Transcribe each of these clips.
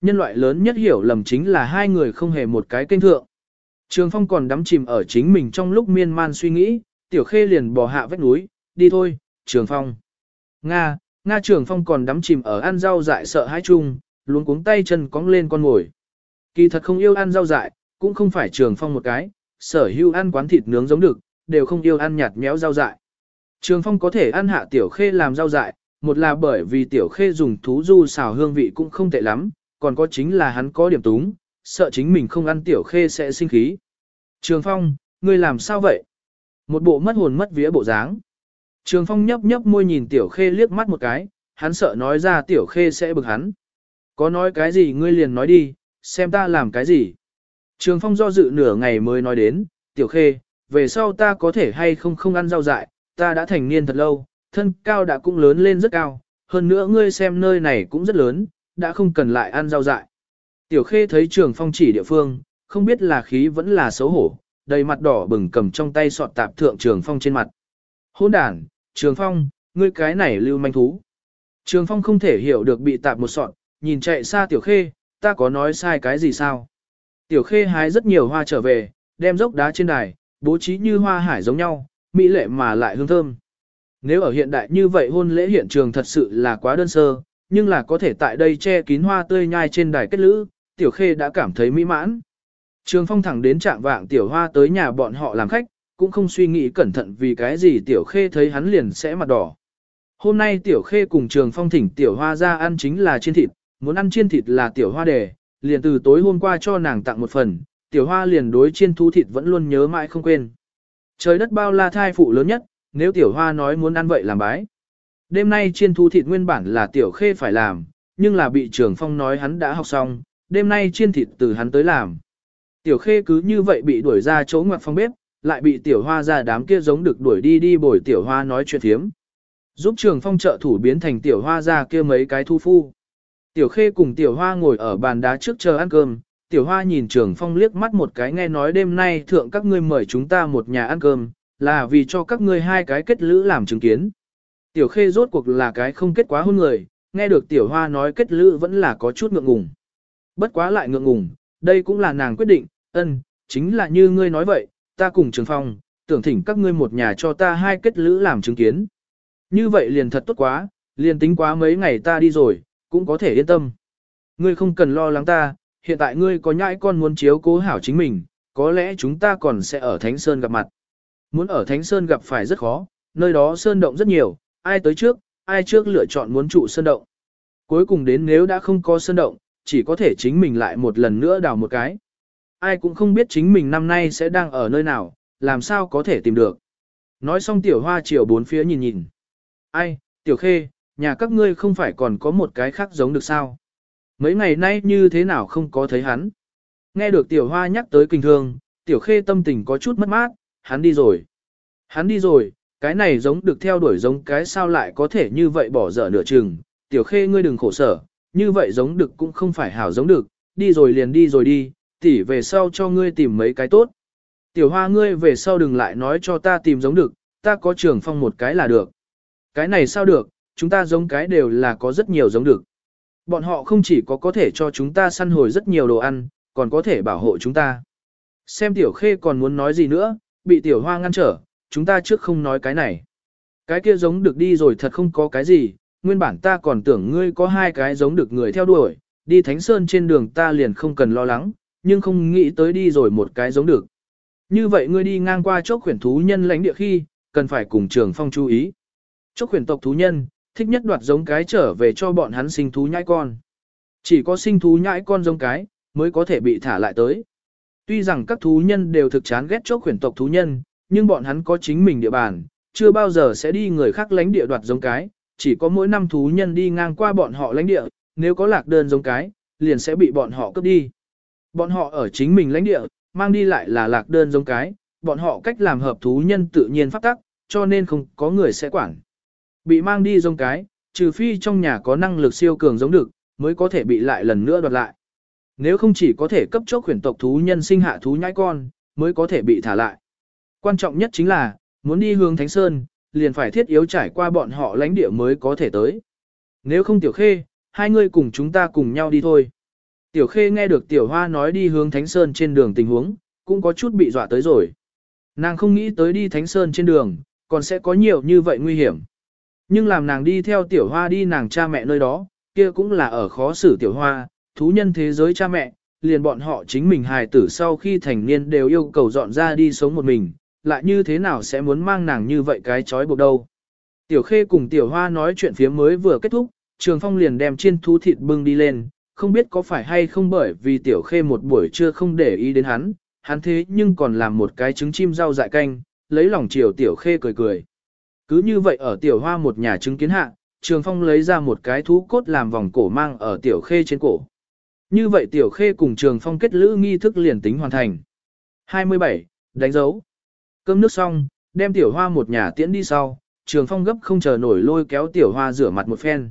Nhân loại lớn nhất hiểu lầm chính là hai người không hề một cái kênh thượng. Trường Phong còn đắm chìm ở chính mình trong lúc miên man suy nghĩ, Tiểu Khê liền bò hạ vách núi, đi thôi, Trường Phong. Nga, Nga Trường Phong còn đắm chìm ở ăn rau dại sợ hãi chung, luôn cuống tay chân cong lên con ngồi. Kỳ thật không yêu ăn rau dại, cũng không phải Trường Phong một cái, sở hữu ăn quán thịt nướng giống được, đều không yêu ăn nhạt méo rau dại. Trường Phong có thể ăn hạ Tiểu Khê làm rau dại, một là bởi vì Tiểu Khê dùng thú du xào hương vị cũng không tệ lắm, còn có chính là hắn có điểm túng, sợ chính mình không ăn Tiểu Khê sẽ sinh khí. Trường Phong, ngươi làm sao vậy? Một bộ mất hồn mất vía bộ dáng. Trường Phong nhấp nhấp môi nhìn Tiểu Khê liếc mắt một cái, hắn sợ nói ra Tiểu Khê sẽ bực hắn. Có nói cái gì ngươi liền nói đi, xem ta làm cái gì. Trường Phong do dự nửa ngày mới nói đến, Tiểu Khê, về sau ta có thể hay không không ăn rau dại, ta đã thành niên thật lâu, thân cao đã cũng lớn lên rất cao, hơn nữa ngươi xem nơi này cũng rất lớn, đã không cần lại ăn rau dại. Tiểu Khê thấy Trường Phong chỉ địa phương, không biết là khí vẫn là xấu hổ, đầy mặt đỏ bừng cầm trong tay sọt tạp thượng Trường Phong trên mặt. Hôn đàn, Trường Phong, ngươi cái này lưu manh thú. Trường Phong không thể hiểu được bị tạp một sọt, nhìn chạy xa Tiểu Khê, ta có nói sai cái gì sao? Tiểu Khê hái rất nhiều hoa trở về, đem dốc đá trên đài, bố trí như hoa hải giống nhau, mỹ lệ mà lại hương thơm. Nếu ở hiện đại như vậy hôn lễ hiện trường thật sự là quá đơn sơ, nhưng là có thể tại đây che kín hoa tươi nhai trên đài kết lữ, Tiểu Khê đã cảm thấy mỹ mãn. Trường Phong thẳng đến trạng vạng Tiểu Hoa tới nhà bọn họ làm khách, cũng không suy nghĩ cẩn thận vì cái gì Tiểu Khê thấy hắn liền sẽ mặt đỏ. Hôm nay Tiểu Khê cùng Trường Phong thỉnh Tiểu Hoa ra ăn chính là chiên thịt, muốn ăn chiên thịt là Tiểu Hoa đề, liền từ tối hôm qua cho nàng tặng một phần, Tiểu Hoa liền đối chiên thú thịt vẫn luôn nhớ mãi không quên. Trời đất bao la thai phụ lớn nhất, nếu Tiểu Hoa nói muốn ăn vậy làm bái. Đêm nay chiên thú thịt nguyên bản là Tiểu Khê phải làm, nhưng là bị Trường Phong nói hắn đã học xong, đêm nay chiên thịt từ hắn tới làm. Tiểu Khê cứ như vậy bị đuổi ra chỗ ngoặt phòng bếp, lại bị Tiểu Hoa ra đám kia giống được đuổi đi đi bồi Tiểu Hoa nói chuyện thiếm. Giúp Trường Phong trợ thủ biến thành Tiểu Hoa ra kia mấy cái thu phu. Tiểu Khê cùng Tiểu Hoa ngồi ở bàn đá trước chờ ăn cơm, Tiểu Hoa nhìn Trường Phong liếc mắt một cái nghe nói đêm nay thượng các ngươi mời chúng ta một nhà ăn cơm, là vì cho các ngươi hai cái kết lữ làm chứng kiến. Tiểu Khê rốt cuộc là cái không kết quá hôn người, nghe được Tiểu Hoa nói kết lữ vẫn là có chút ngượng ngùng. Bất quá lại ngượng ngùng, đây cũng là nàng quyết định, ân, chính là như ngươi nói vậy, ta cùng Trường Phong, tưởng thỉnh các ngươi một nhà cho ta hai kết lữ làm chứng kiến. Như vậy liền thật tốt quá, liền tính quá mấy ngày ta đi rồi, cũng có thể yên tâm. Ngươi không cần lo lắng ta, hiện tại ngươi có nhãi con muốn chiếu cố hảo chính mình, có lẽ chúng ta còn sẽ ở Thánh Sơn gặp mặt. Muốn ở Thánh Sơn gặp phải rất khó, nơi đó sơn động rất nhiều, ai tới trước, ai trước lựa chọn muốn trụ sơn động. Cuối cùng đến nếu đã không có sơn động, chỉ có thể chính mình lại một lần nữa đào một cái. Ai cũng không biết chính mình năm nay sẽ đang ở nơi nào, làm sao có thể tìm được. Nói xong tiểu hoa chiều bốn phía nhìn nhìn. Ai, tiểu khê, nhà các ngươi không phải còn có một cái khác giống được sao? Mấy ngày nay như thế nào không có thấy hắn? Nghe được tiểu hoa nhắc tới kinh thương, tiểu khê tâm tình có chút mất mát, hắn đi rồi. Hắn đi rồi, cái này giống được theo đuổi giống cái sao lại có thể như vậy bỏ dở nửa chừng. Tiểu khê ngươi đừng khổ sở, như vậy giống được cũng không phải hảo giống được, đi rồi liền đi rồi đi, tỉ về sau cho ngươi tìm mấy cái tốt. Tiểu hoa ngươi về sau đừng lại nói cho ta tìm giống được, ta có trường phong một cái là được. Cái này sao được, chúng ta giống cái đều là có rất nhiều giống được. Bọn họ không chỉ có có thể cho chúng ta săn hồi rất nhiều đồ ăn, còn có thể bảo hộ chúng ta. Xem tiểu khê còn muốn nói gì nữa, bị tiểu hoa ngăn trở, chúng ta trước không nói cái này. Cái kia giống được đi rồi thật không có cái gì, nguyên bản ta còn tưởng ngươi có hai cái giống được người theo đuổi, đi Thánh Sơn trên đường ta liền không cần lo lắng, nhưng không nghĩ tới đi rồi một cái giống được. Như vậy ngươi đi ngang qua chốc khuyển thú nhân lãnh địa khi, cần phải cùng trường phong chú ý. Chốc khuyển tộc thú nhân, thích nhất đoạt giống cái trở về cho bọn hắn sinh thú nhãi con. Chỉ có sinh thú nhãi con giống cái, mới có thể bị thả lại tới. Tuy rằng các thú nhân đều thực chán ghét chốc khuyển tộc thú nhân, nhưng bọn hắn có chính mình địa bàn, chưa bao giờ sẽ đi người khác lãnh địa đoạt giống cái, chỉ có mỗi năm thú nhân đi ngang qua bọn họ lãnh địa, nếu có lạc đơn giống cái, liền sẽ bị bọn họ cướp đi. Bọn họ ở chính mình lãnh địa, mang đi lại là lạc đơn giống cái, bọn họ cách làm hợp thú nhân tự nhiên phát tắc, cho nên không có người sẽ quản. Bị mang đi giống cái, trừ phi trong nhà có năng lực siêu cường giống được, mới có thể bị lại lần nữa đoạt lại. Nếu không chỉ có thể cấp chốc khuyển tộc thú nhân sinh hạ thú nhãi con, mới có thể bị thả lại. Quan trọng nhất chính là, muốn đi hướng Thánh Sơn, liền phải thiết yếu trải qua bọn họ lãnh địa mới có thể tới. Nếu không tiểu khê, hai người cùng chúng ta cùng nhau đi thôi. Tiểu khê nghe được tiểu hoa nói đi hướng Thánh Sơn trên đường tình huống, cũng có chút bị dọa tới rồi. Nàng không nghĩ tới đi Thánh Sơn trên đường, còn sẽ có nhiều như vậy nguy hiểm. Nhưng làm nàng đi theo tiểu hoa đi nàng cha mẹ nơi đó, kia cũng là ở khó xử tiểu hoa, thú nhân thế giới cha mẹ, liền bọn họ chính mình hài tử sau khi thành niên đều yêu cầu dọn ra đi sống một mình, lại như thế nào sẽ muốn mang nàng như vậy cái chói buộc đâu. Tiểu khê cùng tiểu hoa nói chuyện phía mới vừa kết thúc, trường phong liền đem chiên thú thịt bưng đi lên, không biết có phải hay không bởi vì tiểu khê một buổi trưa không để ý đến hắn, hắn thế nhưng còn làm một cái trứng chim rau dại canh, lấy lòng chiều tiểu khê cười cười. Cứ như vậy ở tiểu hoa một nhà chứng kiến hạ, trường phong lấy ra một cái thú cốt làm vòng cổ mang ở tiểu khê trên cổ. Như vậy tiểu khê cùng trường phong kết lữ nghi thức liền tính hoàn thành. 27. Đánh dấu. Cơm nước xong, đem tiểu hoa một nhà tiễn đi sau, trường phong gấp không chờ nổi lôi kéo tiểu hoa rửa mặt một phen.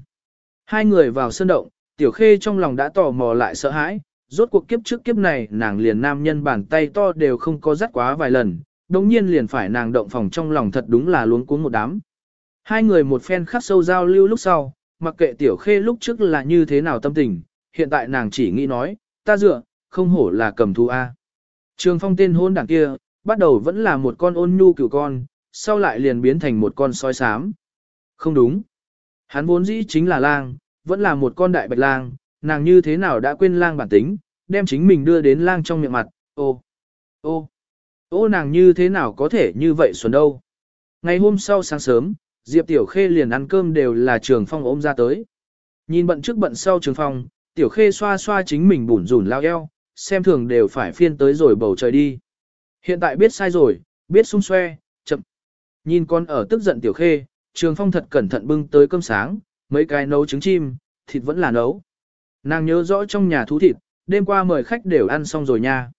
Hai người vào sân động, tiểu khê trong lòng đã tò mò lại sợ hãi, rốt cuộc kiếp trước kiếp này nàng liền nam nhân bàn tay to đều không có dắt quá vài lần, đồng nhiên liền phải nàng động phòng trong lòng thật đúng là luống cuống một đám. Hai người một phen khắc sâu giao lưu lúc sau, mặc kệ tiểu khê lúc trước là như thế nào tâm tình, hiện tại nàng chỉ nghĩ nói, ta dựa, không hổ là cầm thú A. Trường phong tên hôn đảng kia, bắt đầu vẫn là một con ôn nhu cửu con, sau lại liền biến thành một con sói xám. Không đúng. Hắn vốn dĩ chính là lang, vẫn là một con đại bạch lang, nàng như thế nào đã quên lang bản tính, đem chính mình đưa đến lang trong miệng mặt, ô, ô, ô nàng như thế nào có thể như vậy xuân đâu. Ngày hôm sau sáng sớm, Diệp Tiểu Khê liền ăn cơm đều là trường phong ôm ra tới. Nhìn bận trước bận sau trường phong, Tiểu Khê xoa xoa chính mình bủn rủn lao eo, xem thường đều phải phiên tới rồi bầu trời đi. Hiện tại biết sai rồi, biết xung xoe, chậm. Nhìn con ở tức giận Tiểu Khê, trường phong thật cẩn thận bưng tới cơm sáng, mấy cái nấu trứng chim, thịt vẫn là nấu. Nàng nhớ rõ trong nhà thú thịt, đêm qua mời khách đều ăn xong rồi nha.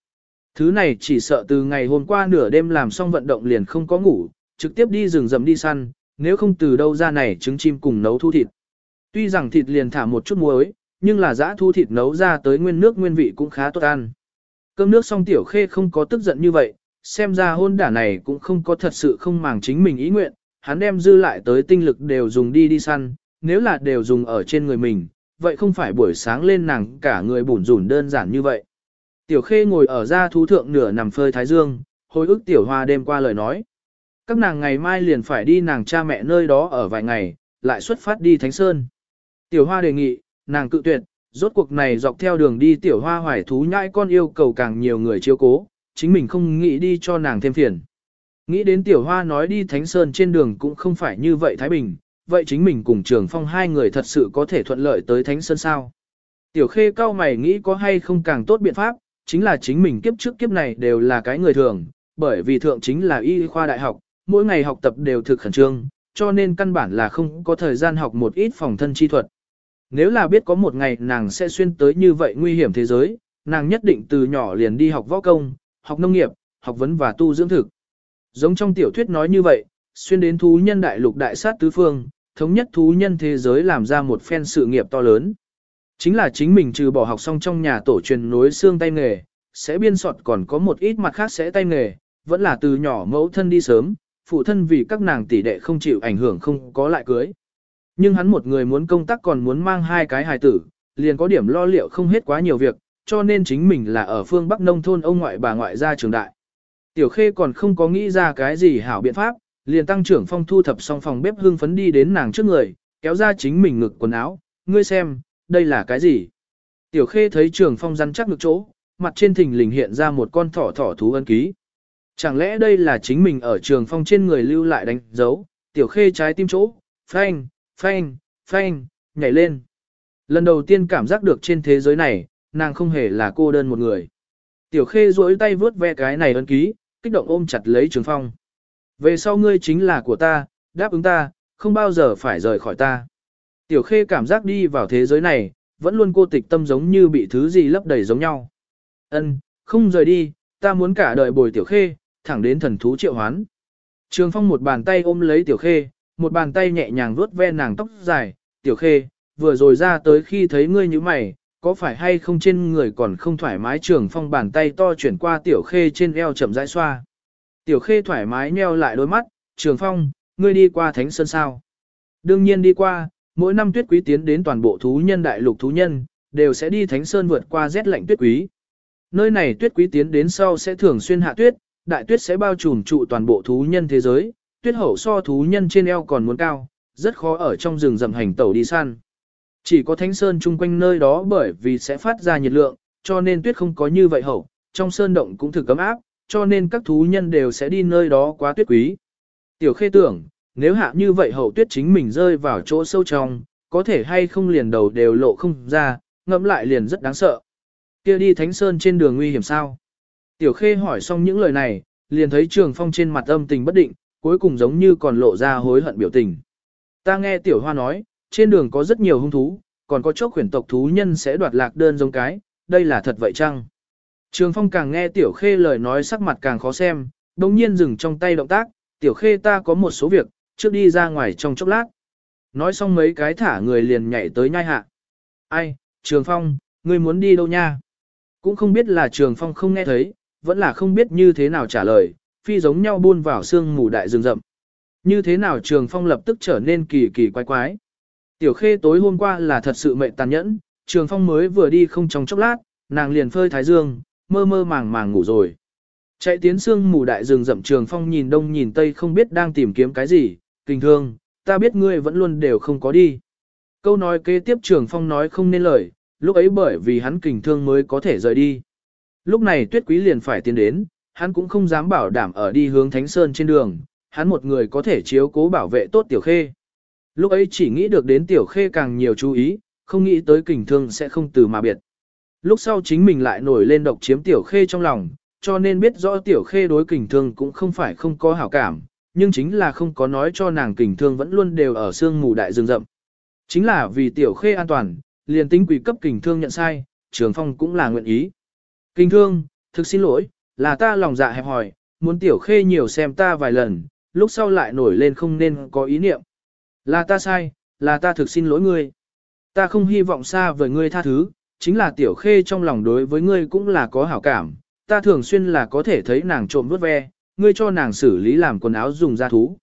Thứ này chỉ sợ từ ngày hôm qua nửa đêm làm xong vận động liền không có ngủ, trực tiếp đi rừng rầm đi săn, nếu không từ đâu ra này trứng chim cùng nấu thu thịt. Tuy rằng thịt liền thả một chút muối, nhưng là giã thu thịt nấu ra tới nguyên nước nguyên vị cũng khá tốt ăn. Cơm nước xong tiểu khê không có tức giận như vậy, xem ra hôn đả này cũng không có thật sự không màng chính mình ý nguyện, hắn đem dư lại tới tinh lực đều dùng đi đi săn, nếu là đều dùng ở trên người mình, vậy không phải buổi sáng lên nàng cả người bủn rủn đơn giản như vậy. Tiểu khê ngồi ở ra thú thượng nửa nằm phơi thái dương, hồi ức tiểu hoa đêm qua lời nói. Các nàng ngày mai liền phải đi nàng cha mẹ nơi đó ở vài ngày, lại xuất phát đi Thánh Sơn. Tiểu hoa đề nghị, nàng cự tuyệt, rốt cuộc này dọc theo đường đi tiểu hoa hoài thú nhãi con yêu cầu càng nhiều người chiếu cố, chính mình không nghĩ đi cho nàng thêm phiền. Nghĩ đến tiểu hoa nói đi Thánh Sơn trên đường cũng không phải như vậy Thái Bình, vậy chính mình cùng trường phong hai người thật sự có thể thuận lợi tới Thánh Sơn sao. Tiểu khê cao mày nghĩ có hay không càng tốt biện pháp, chính là chính mình kiếp trước kiếp này đều là cái người thường, bởi vì thượng chính là y khoa đại học, mỗi ngày học tập đều thực khẩn trương, cho nên căn bản là không có thời gian học một ít phòng thân chi thuật. Nếu là biết có một ngày nàng sẽ xuyên tới như vậy nguy hiểm thế giới, nàng nhất định từ nhỏ liền đi học võ công, học nông nghiệp, học vấn và tu dưỡng thực. Giống trong tiểu thuyết nói như vậy, xuyên đến thú nhân đại lục đại sát tứ phương, thống nhất thú nhân thế giới làm ra một phen sự nghiệp to lớn. Chính là chính mình trừ bỏ học xong trong nhà tổ truyền nối xương tay nghề, sẽ biên soạn còn có một ít mặt khác sẽ tay nghề, vẫn là từ nhỏ mẫu thân đi sớm, phụ thân vì các nàng tỷ đệ không chịu ảnh hưởng không có lại cưới. Nhưng hắn một người muốn công tác còn muốn mang hai cái hài tử, liền có điểm lo liệu không hết quá nhiều việc, cho nên chính mình là ở phương Bắc nông thôn ông ngoại bà ngoại ra trường đại. Tiểu Khê còn không có nghĩ ra cái gì hảo biện pháp, liền tăng trưởng phong thu thập xong phòng bếp hương phấn đi đến nàng trước người, kéo ra chính mình ngực quần áo, ngươi xem, đây là cái gì? Tiểu Khê thấy trường phong rắn chắc ngực chỗ, mặt trên thình lình hiện ra một con thỏ thỏ thú ân ký. Chẳng lẽ đây là chính mình ở trường phong trên người lưu lại đánh dấu, tiểu khê trái tim chỗ, phanh, phanh, phanh, nhảy lên. Lần đầu tiên cảm giác được trên thế giới này, nàng không hề là cô đơn một người. Tiểu khê duỗi tay vướt ve cái này ấn ký, kích động ôm chặt lấy trường phong. Về sau ngươi chính là của ta, đáp ứng ta, không bao giờ phải rời khỏi ta. Tiểu khê cảm giác đi vào thế giới này, vẫn luôn cô tịch tâm giống như bị thứ gì lấp đầy giống nhau. Ân, không rời đi, ta muốn cả đời bồi tiểu khê, thẳng đến thần thú triệu hoán. Trường phong một bàn tay ôm lấy tiểu khê, một bàn tay nhẹ nhàng vuốt ve nàng tóc dài, tiểu khê, vừa rồi ra tới khi thấy ngươi như mày, có phải hay không trên người còn không thoải mái trường phong bàn tay to chuyển qua tiểu khê trên eo chậm rãi xoa. Tiểu khê thoải mái nheo lại đôi mắt, trường phong, ngươi đi qua thánh sơn sao. Đương nhiên đi qua, mỗi năm tuyết quý tiến đến toàn bộ thú nhân đại lục thú nhân, đều sẽ đi Thánh Sơn vượt qua rét lạnh tuyết quý. Nơi này tuyết quý tiến đến sau sẽ thường xuyên hạ tuyết, đại tuyết sẽ bao trùm trụ toàn bộ thú nhân thế giới, tuyết hậu so thú nhân trên eo còn muốn cao, rất khó ở trong rừng rậm hành tẩu đi săn. Chỉ có Thánh Sơn chung quanh nơi đó bởi vì sẽ phát ra nhiệt lượng, cho nên tuyết không có như vậy hậu, trong sơn động cũng thực cấm áp, cho nên các thú nhân đều sẽ đi nơi đó quá tuyết quý. Tiểu khê tưởng, nếu hạ như vậy hậu tuyết chính mình rơi vào chỗ sâu trong, có thể hay không liền đầu đều lộ không ra, ngẫm lại liền rất đáng sợ. Kia đi Thánh Sơn trên đường nguy hiểm sao? Tiểu Khê hỏi xong những lời này, liền thấy Trường Phong trên mặt âm tình bất định, cuối cùng giống như còn lộ ra hối hận biểu tình. Ta nghe Tiểu Hoa nói, trên đường có rất nhiều hung thú, còn có chốc khuyển tộc thú nhân sẽ đoạt lạc đơn giống cái, đây là thật vậy chăng? Trường Phong càng nghe Tiểu Khê lời nói sắc mặt càng khó xem, đồng nhiên dừng trong tay động tác, Tiểu Khê ta có một số việc, trước đi ra ngoài trong chốc lát. Nói xong mấy cái thả người liền nhảy tới nhai hạ. Ai, Trường Phong, ngươi muốn đi đâu nha? Cũng không biết là Trường Phong không nghe thấy, vẫn là không biết như thế nào trả lời, phi giống nhau buôn vào sương mù đại rừng rậm. Như thế nào Trường Phong lập tức trở nên kỳ kỳ quái quái. Tiểu Khê tối hôm qua là thật sự mệnh tàn nhẫn, Trường Phong mới vừa đi không trong chốc lát, nàng liền phơi thái dương, mơ mơ màng màng ngủ rồi. Chạy tiến sương mù đại rừng rậm Trường Phong nhìn đông nhìn tây không biết đang tìm kiếm cái gì, kinh thương, ta biết ngươi vẫn luôn đều không có đi. Câu nói kế tiếp Trường Phong nói không nên lời, lúc ấy bởi vì hắn kình thương mới có thể rời đi. Lúc này tuyết quý liền phải tiến đến, hắn cũng không dám bảo đảm ở đi hướng Thánh Sơn trên đường, hắn một người có thể chiếu cố bảo vệ tốt Tiểu Khê. Lúc ấy chỉ nghĩ được đến Tiểu Khê càng nhiều chú ý, không nghĩ tới kình thương sẽ không từ mà biệt. Lúc sau chính mình lại nổi lên độc chiếm Tiểu Khê trong lòng, cho nên biết rõ Tiểu Khê đối kình thương cũng không phải không có hảo cảm, nhưng chính là không có nói cho nàng kình thương vẫn luôn đều ở sương mù đại rừng rậm. Chính là vì Tiểu Khê an toàn, liền tính quỷ cấp kình thương nhận sai, Trường Phong cũng là nguyện ý. Kình thương, thực xin lỗi, là ta lòng dạ hẹp hòi, muốn tiểu khê nhiều xem ta vài lần, lúc sau lại nổi lên không nên có ý niệm. Là ta sai, là ta thực xin lỗi ngươi. Ta không hy vọng xa với ngươi tha thứ, chính là tiểu khê trong lòng đối với ngươi cũng là có hảo cảm, ta thường xuyên là có thể thấy nàng trộm vớt ve, ngươi cho nàng xử lý làm quần áo dùng ra thú.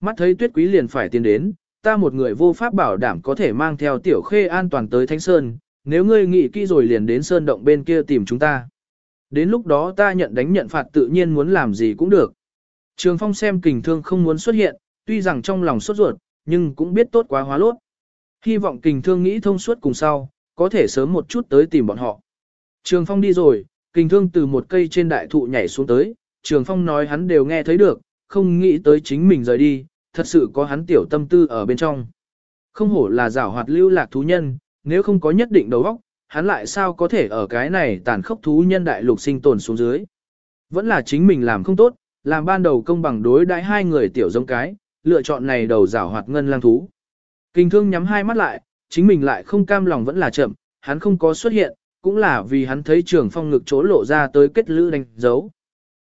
Mắt thấy tuyết quý liền phải tiến đến, ta một người vô pháp bảo đảm có thể mang theo tiểu khê an toàn tới Thánh Sơn, nếu ngươi nghĩ kỹ rồi liền đến Sơn động bên kia tìm chúng ta. Đến lúc đó ta nhận đánh nhận phạt tự nhiên muốn làm gì cũng được. Trường Phong xem kình thương không muốn xuất hiện, tuy rằng trong lòng sốt ruột, nhưng cũng biết tốt quá hóa lốt. Hy vọng kình thương nghĩ thông suốt cùng sau, có thể sớm một chút tới tìm bọn họ. Trường Phong đi rồi, kình thương từ một cây trên đại thụ nhảy xuống tới, Trường Phong nói hắn đều nghe thấy được, không nghĩ tới chính mình rời đi, thật sự có hắn tiểu tâm tư ở bên trong. Không hổ là giảo hoạt lưu lạc thú nhân, nếu không có nhất định đầu óc, hắn lại sao có thể ở cái này tàn khốc thú nhân đại lục sinh tồn xuống dưới. Vẫn là chính mình làm không tốt, làm ban đầu công bằng đối đãi hai người tiểu giống cái, lựa chọn này đầu rảo hoạt ngân lang thú. Kinh thương nhắm hai mắt lại, chính mình lại không cam lòng vẫn là chậm, hắn không có xuất hiện, cũng là vì hắn thấy trường phong ngực chỗ lộ ra tới kết lữ đánh dấu.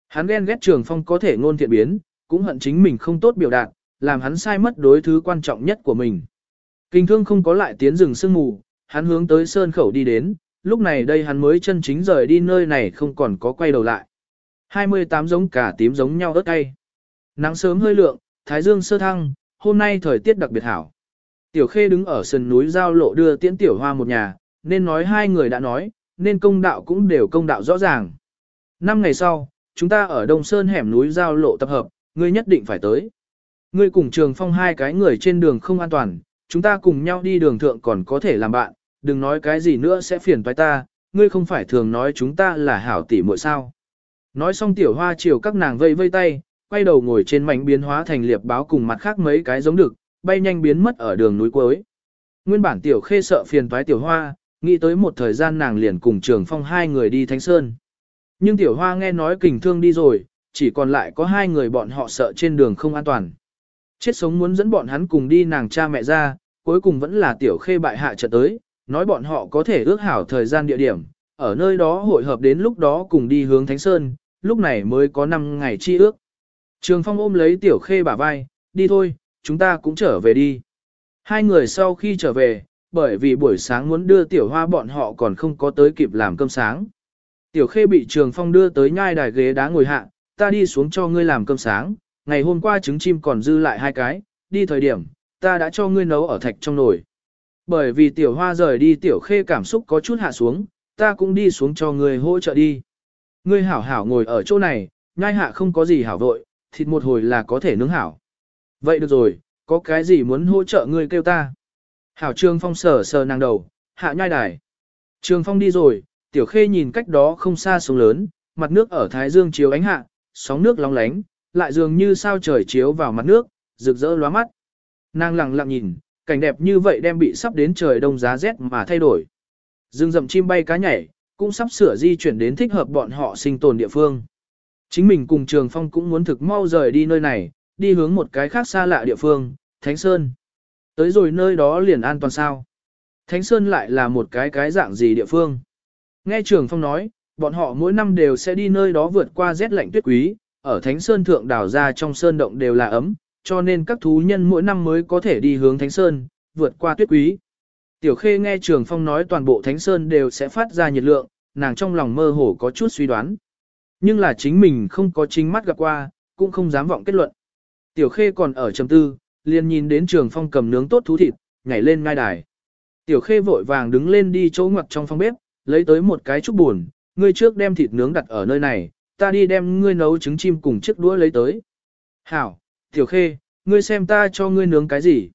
Hắn ghen ghét trường phong có thể ngôn thiện biến, cũng hận chính mình không tốt biểu đạt, làm hắn sai mất đối thứ quan trọng nhất của mình. Kinh thương không có lại tiến rừng sương mù, hắn hướng tới sơn khẩu đi đến, lúc này đây hắn mới chân chính rời đi nơi này không còn có quay đầu lại. 28 giống cả tím giống nhau ớt cay. Nắng sớm hơi lượng, thái dương sơ thăng, hôm nay thời tiết đặc biệt hảo. Tiểu Khê đứng ở sườn núi giao lộ đưa tiễn tiểu hoa một nhà, nên nói hai người đã nói, nên công đạo cũng đều công đạo rõ ràng. Năm ngày sau, chúng ta ở Đông Sơn hẻm núi giao lộ tập hợp, ngươi nhất định phải tới. Ngươi cùng trường phong hai cái người trên đường không an toàn, chúng ta cùng nhau đi đường thượng còn có thể làm bạn, đừng nói cái gì nữa sẽ phiền toái ta, ngươi không phải thường nói chúng ta là hảo tỷ muội sao. Nói xong tiểu hoa chiều các nàng vây vây tay, quay đầu ngồi trên mảnh biến hóa thành liệp báo cùng mặt khác mấy cái giống được, bay nhanh biến mất ở đường núi cuối. Nguyên bản tiểu khê sợ phiền toái tiểu hoa, nghĩ tới một thời gian nàng liền cùng trường phong hai người đi Thánh Sơn. Nhưng tiểu hoa nghe nói kình thương đi rồi, chỉ còn lại có hai người bọn họ sợ trên đường không an toàn. Chết sống muốn dẫn bọn hắn cùng đi nàng cha mẹ ra, cuối cùng vẫn là tiểu khê bại hạ trận tới, nói bọn họ có thể ước hảo thời gian địa điểm, ở nơi đó hội hợp đến lúc đó cùng đi hướng Thánh Sơn, lúc này mới có 5 ngày chi ước. Trường Phong ôm lấy tiểu khê bả vai, đi thôi, chúng ta cũng trở về đi. Hai người sau khi trở về, bởi vì buổi sáng muốn đưa tiểu hoa bọn họ còn không có tới kịp làm cơm sáng. Tiểu khê bị Trường Phong đưa tới nhai đài ghế đá ngồi hạ, ta đi xuống cho ngươi làm cơm sáng, ngày hôm qua trứng chim còn dư lại hai cái, đi thời điểm, ta đã cho ngươi nấu ở thạch trong nồi. bởi vì tiểu hoa rời đi tiểu khê cảm xúc có chút hạ xuống, ta cũng đi xuống cho người hỗ trợ đi. Ngươi hảo hảo ngồi ở chỗ này, nhai hạ không có gì hảo vội, thịt một hồi là có thể nướng hảo. Vậy được rồi, có cái gì muốn hỗ trợ ngươi kêu ta. Hảo Trương Phong sờ sờ nàng đầu, hạ nhai đài. Trương Phong đi rồi, tiểu khê nhìn cách đó không xa sông lớn, mặt nước ở Thái Dương chiếu ánh hạ, sóng nước long lánh, lại dường như sao trời chiếu vào mặt nước, rực rỡ lóa mắt. Nàng lặng lặng nhìn, cảnh đẹp như vậy đem bị sắp đến trời đông giá rét mà thay đổi. Dương rậm chim bay cá nhảy, cũng sắp sửa di chuyển đến thích hợp bọn họ sinh tồn địa phương. Chính mình cùng Trường Phong cũng muốn thực mau rời đi nơi này, đi hướng một cái khác xa lạ địa phương, Thánh Sơn. Tới rồi nơi đó liền an toàn sao. Thánh Sơn lại là một cái cái dạng gì địa phương. Nghe Trường Phong nói, bọn họ mỗi năm đều sẽ đi nơi đó vượt qua rét lạnh tuyết quý, ở Thánh Sơn thượng đảo ra trong sơn động đều là ấm, cho nên các thú nhân mỗi năm mới có thể đi hướng Thánh Sơn, vượt qua tuyết quý. Tiểu Khê nghe Trường Phong nói toàn bộ Thánh Sơn đều sẽ phát ra nhiệt lượng, nàng trong lòng mơ hồ có chút suy đoán. Nhưng là chính mình không có chính mắt gặp qua, cũng không dám vọng kết luận. Tiểu Khê còn ở trầm tư, liền nhìn đến Trường Phong cầm nướng tốt thú thịt, nhảy lên ngai đài. Tiểu Khê vội vàng đứng lên đi chỗ ngoặt trong phòng bếp, lấy tới một cái chút buồn, ngươi trước đem thịt nướng đặt ở nơi này, ta đi đem ngươi nấu trứng chim cùng chiếc đũa lấy tới. Hảo, Tiểu Khê, ngươi xem ta cho ngươi nướng cái gì?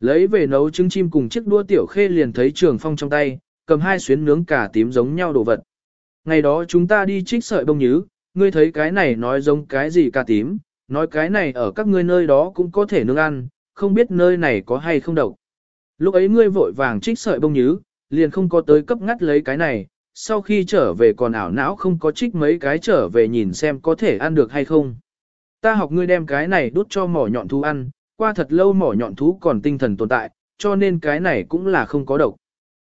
Lấy về nấu trứng chim cùng chiếc đũa Tiểu Khê liền thấy Trường Phong trong tay, cầm hai xuyến nướng cả tím giống nhau đồ vật. Ngày đó chúng ta đi trích sợi bông nhứ, ngươi thấy cái này nói giống cái gì cả tím, nói cái này ở các ngươi nơi đó cũng có thể nướng ăn, không biết nơi này có hay không độc. Lúc ấy ngươi vội vàng trích sợi bông nhứ, liền không có tới cấp ngắt lấy cái này, sau khi trở về còn ảo não không có trích mấy cái trở về nhìn xem có thể ăn được hay không. Ta học ngươi đem cái này đút cho mỏ nhọn thú ăn, qua thật lâu mỏ nhọn thú còn tinh thần tồn tại, cho nên cái này cũng là không có độc.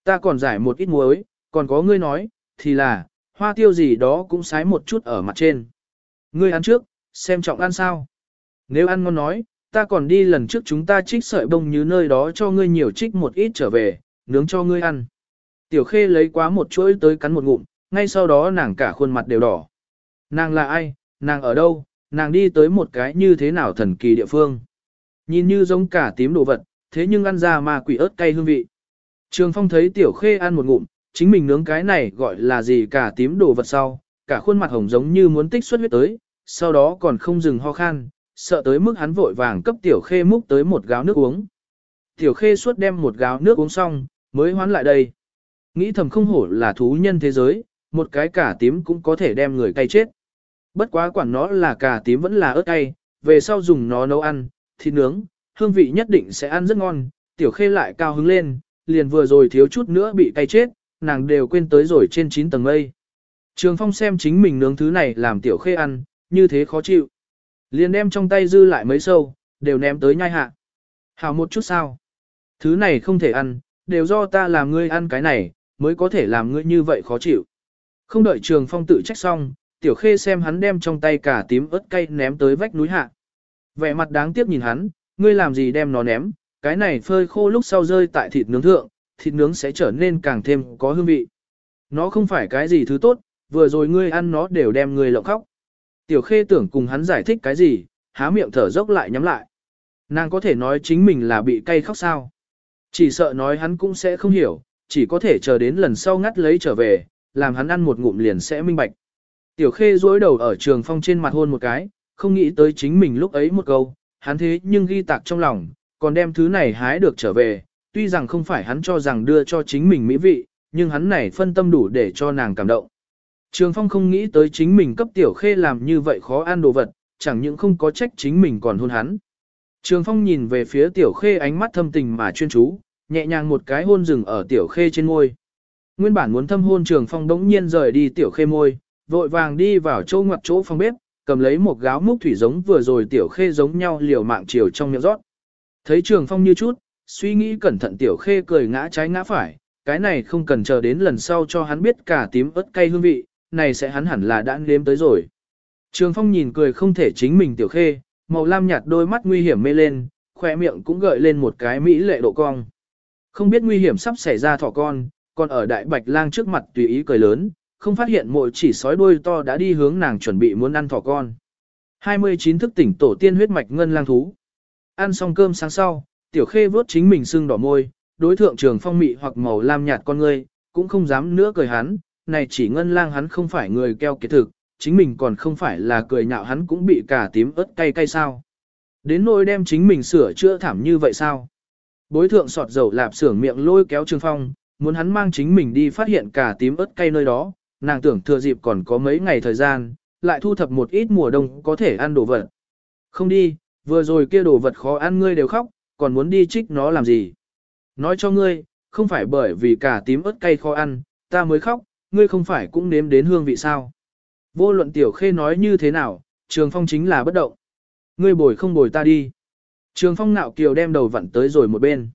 Ta còn giải một ít muối, còn có ngươi nói, thì là, hoa tiêu gì đó cũng sái một chút ở mặt trên. Ngươi ăn trước, xem trọng ăn sao. Nếu ăn ngon nói, ta còn đi lần trước chúng ta trích sợi bông như nơi đó cho ngươi nhiều trích một ít trở về, nướng cho ngươi ăn. Tiểu khê lấy quá một chuỗi tới cắn một ngụm, ngay sau đó nàng cả khuôn mặt đều đỏ. Nàng là ai, nàng ở đâu, nàng đi tới một cái như thế nào thần kỳ địa phương. Nhìn như giống cả tím đồ vật, thế nhưng ăn ra mà quỷ ớt cay hương vị. Trường Phong thấy Tiểu Khê ăn một ngụm, chính mình nướng cái này gọi là gì cả tím đồ vật sau, cả khuôn mặt hồng giống như muốn tích xuất huyết tới, sau đó còn không dừng ho khan, sợ tới mức hắn vội vàng cấp Tiểu Khê múc tới một gáo nước uống. Tiểu Khê suốt đem một gáo nước uống xong, mới hoán lại đây. Nghĩ thầm không hổ là thú nhân thế giới, một cái cả tím cũng có thể đem người cay chết. Bất quá quản nó là cả tím vẫn là ớt cay, về sau dùng nó nấu ăn, thịt nướng, hương vị nhất định sẽ ăn rất ngon. Tiểu Khê lại cao hứng lên, liền vừa rồi thiếu chút nữa bị cay chết, nàng đều quên tới rồi trên 9 tầng mây. Trường Phong xem chính mình nướng thứ này làm tiểu khê ăn, như thế khó chịu. Liền đem trong tay dư lại mấy sâu, đều ném tới nhai hạ. Hảo một chút sao? Thứ này không thể ăn, đều do ta làm ngươi ăn cái này, mới có thể làm ngươi như vậy khó chịu. Không đợi Trường Phong tự trách xong, tiểu khê xem hắn đem trong tay cả tím ớt cay ném tới vách núi hạ. Vẻ mặt đáng tiếc nhìn hắn, ngươi làm gì đem nó ném, cái này phơi khô lúc sau rơi tại thịt nướng thượng, thịt nướng sẽ trở nên càng thêm có hương vị. Nó không phải cái gì thứ tốt, vừa rồi ngươi ăn nó đều đem ngươi lộng khóc. Tiểu khê tưởng cùng hắn giải thích cái gì, há miệng thở dốc lại nhắm lại. Nàng có thể nói chính mình là bị cay khóc sao. Chỉ sợ nói hắn cũng sẽ không hiểu, chỉ có thể chờ đến lần sau ngắt lấy trở về, làm hắn ăn một ngụm liền sẽ minh bạch. Tiểu khê duỗi đầu ở trường phong trên mặt hôn một cái, không nghĩ tới chính mình lúc ấy một câu, hắn thế nhưng ghi tạc trong lòng, còn đem thứ này hái được trở về, tuy rằng không phải hắn cho rằng đưa cho chính mình mỹ vị, nhưng hắn này phân tâm đủ để cho nàng cảm động. Trường Phong không nghĩ tới chính mình cấp tiểu khê làm như vậy khó ăn đồ vật, chẳng những không có trách chính mình còn hôn hắn. Trường Phong nhìn về phía tiểu khê ánh mắt thâm tình mà chuyên chú, nhẹ nhàng một cái hôn rừng ở tiểu khê trên môi. Nguyên bản muốn thâm hôn Trường Phong đống nhiên rời đi tiểu khê môi, vội vàng đi vào chỗ ngoặt chỗ phòng bếp, cầm lấy một gáo múc thủy giống vừa rồi tiểu khê giống nhau liều mạng chiều trong miệng rót. Thấy Trường Phong như chút, suy nghĩ cẩn thận tiểu khê cười ngã trái ngã phải, cái này không cần chờ đến lần sau cho hắn biết cả tím ớt cay hương vị, này sẽ hắn hẳn là đã nếm tới rồi. Trường Phong nhìn cười không thể chính mình tiểu khê, màu lam nhạt đôi mắt nguy hiểm mê lên, khỏe miệng cũng gợi lên một cái mỹ lệ độ cong. Không biết nguy hiểm sắp xảy ra thỏ con, còn ở đại bạch lang trước mặt tùy ý cười lớn, không phát hiện mội chỉ sói đuôi to đã đi hướng nàng chuẩn bị muốn ăn thỏ con. 29 thức tỉnh tổ tiên huyết mạch ngân lang thú. Ăn xong cơm sáng sau, tiểu khê vớt chính mình sưng đỏ môi, đối thượng trường phong mị hoặc màu lam nhạt con ngươi, cũng không dám nữa cười hắn, này chỉ ngân lang hắn không phải người keo kiệt thực, chính mình còn không phải là cười nhạo hắn cũng bị cả tím ớt cay cay sao. Đến nỗi đem chính mình sửa chữa thảm như vậy sao? Bối thượng sọt dầu lạp xưởng miệng lôi kéo Trường Phong, muốn hắn mang chính mình đi phát hiện cả tím ớt cay nơi đó, nàng tưởng thừa dịp còn có mấy ngày thời gian, lại thu thập một ít mùa đông có thể ăn đồ vật. Không đi, vừa rồi kia đồ vật khó ăn ngươi đều khóc, còn muốn đi trích nó làm gì? Nói cho ngươi, không phải bởi vì cả tím ớt cay khó ăn, ta mới khóc, ngươi không phải cũng nếm đến hương vị sao? Vô luận tiểu khê nói như thế nào, trường phong chính là bất động. Ngươi bồi không bồi ta đi. Trường phong nạo kiều đem đầu vặn tới rồi một bên.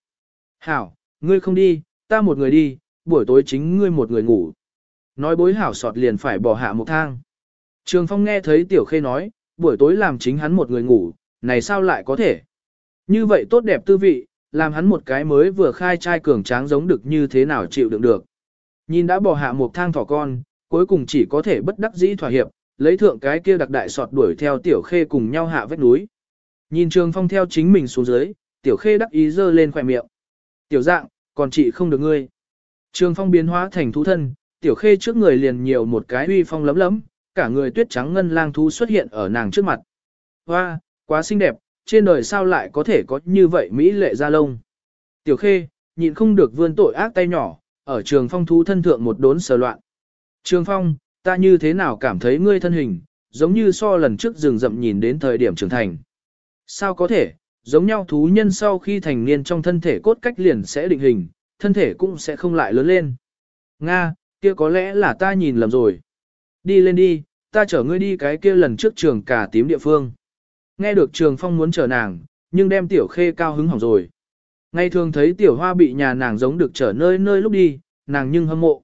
Hảo, ngươi không đi, ta một người đi, buổi tối chính ngươi một người ngủ. Nói bối hảo sọt liền phải bỏ hạ một thang. Trường phong nghe thấy tiểu khê nói, buổi tối làm chính hắn một người ngủ, này sao lại có thể. Như vậy tốt đẹp tư vị, làm hắn một cái mới vừa khai trai cường tráng giống được như thế nào chịu đựng được. Nhìn đã bỏ hạ một thang thỏ con, cuối cùng chỉ có thể bất đắc dĩ thỏa hiệp, lấy thượng cái kia đặc đại sọt đuổi theo tiểu khê cùng nhau hạ vách núi. Nhìn trường phong theo chính mình xuống dưới, tiểu khê đắc ý dơ lên khỏe miệng. Tiểu dạng, còn chị không được ngươi. Trường phong biến hóa thành thú thân, tiểu khê trước người liền nhiều một cái uy phong lấm lấm, cả người tuyết trắng ngân lang thú xuất hiện ở nàng trước mặt. Hoa, quá xinh đẹp, trên đời sao lại có thể có như vậy Mỹ lệ ra lông. Tiểu khê, nhịn không được vươn tội ác tay nhỏ, ở trường phong thú thân thượng một đốn sờ loạn. Trường phong, ta như thế nào cảm thấy ngươi thân hình, giống như so lần trước rừng rậm nhìn đến thời điểm trưởng thành. Sao có thể, giống nhau thú nhân sau khi thành niên trong thân thể cốt cách liền sẽ định hình, thân thể cũng sẽ không lại lớn lên. Nga, kia có lẽ là ta nhìn lầm rồi. Đi lên đi, ta chở ngươi đi cái kia lần trước trường cả tím địa phương. Nghe được trường phong muốn chở nàng, nhưng đem tiểu khê cao hứng hỏng rồi. Ngày thường thấy tiểu hoa bị nhà nàng giống được chở nơi nơi lúc đi, nàng nhưng hâm mộ.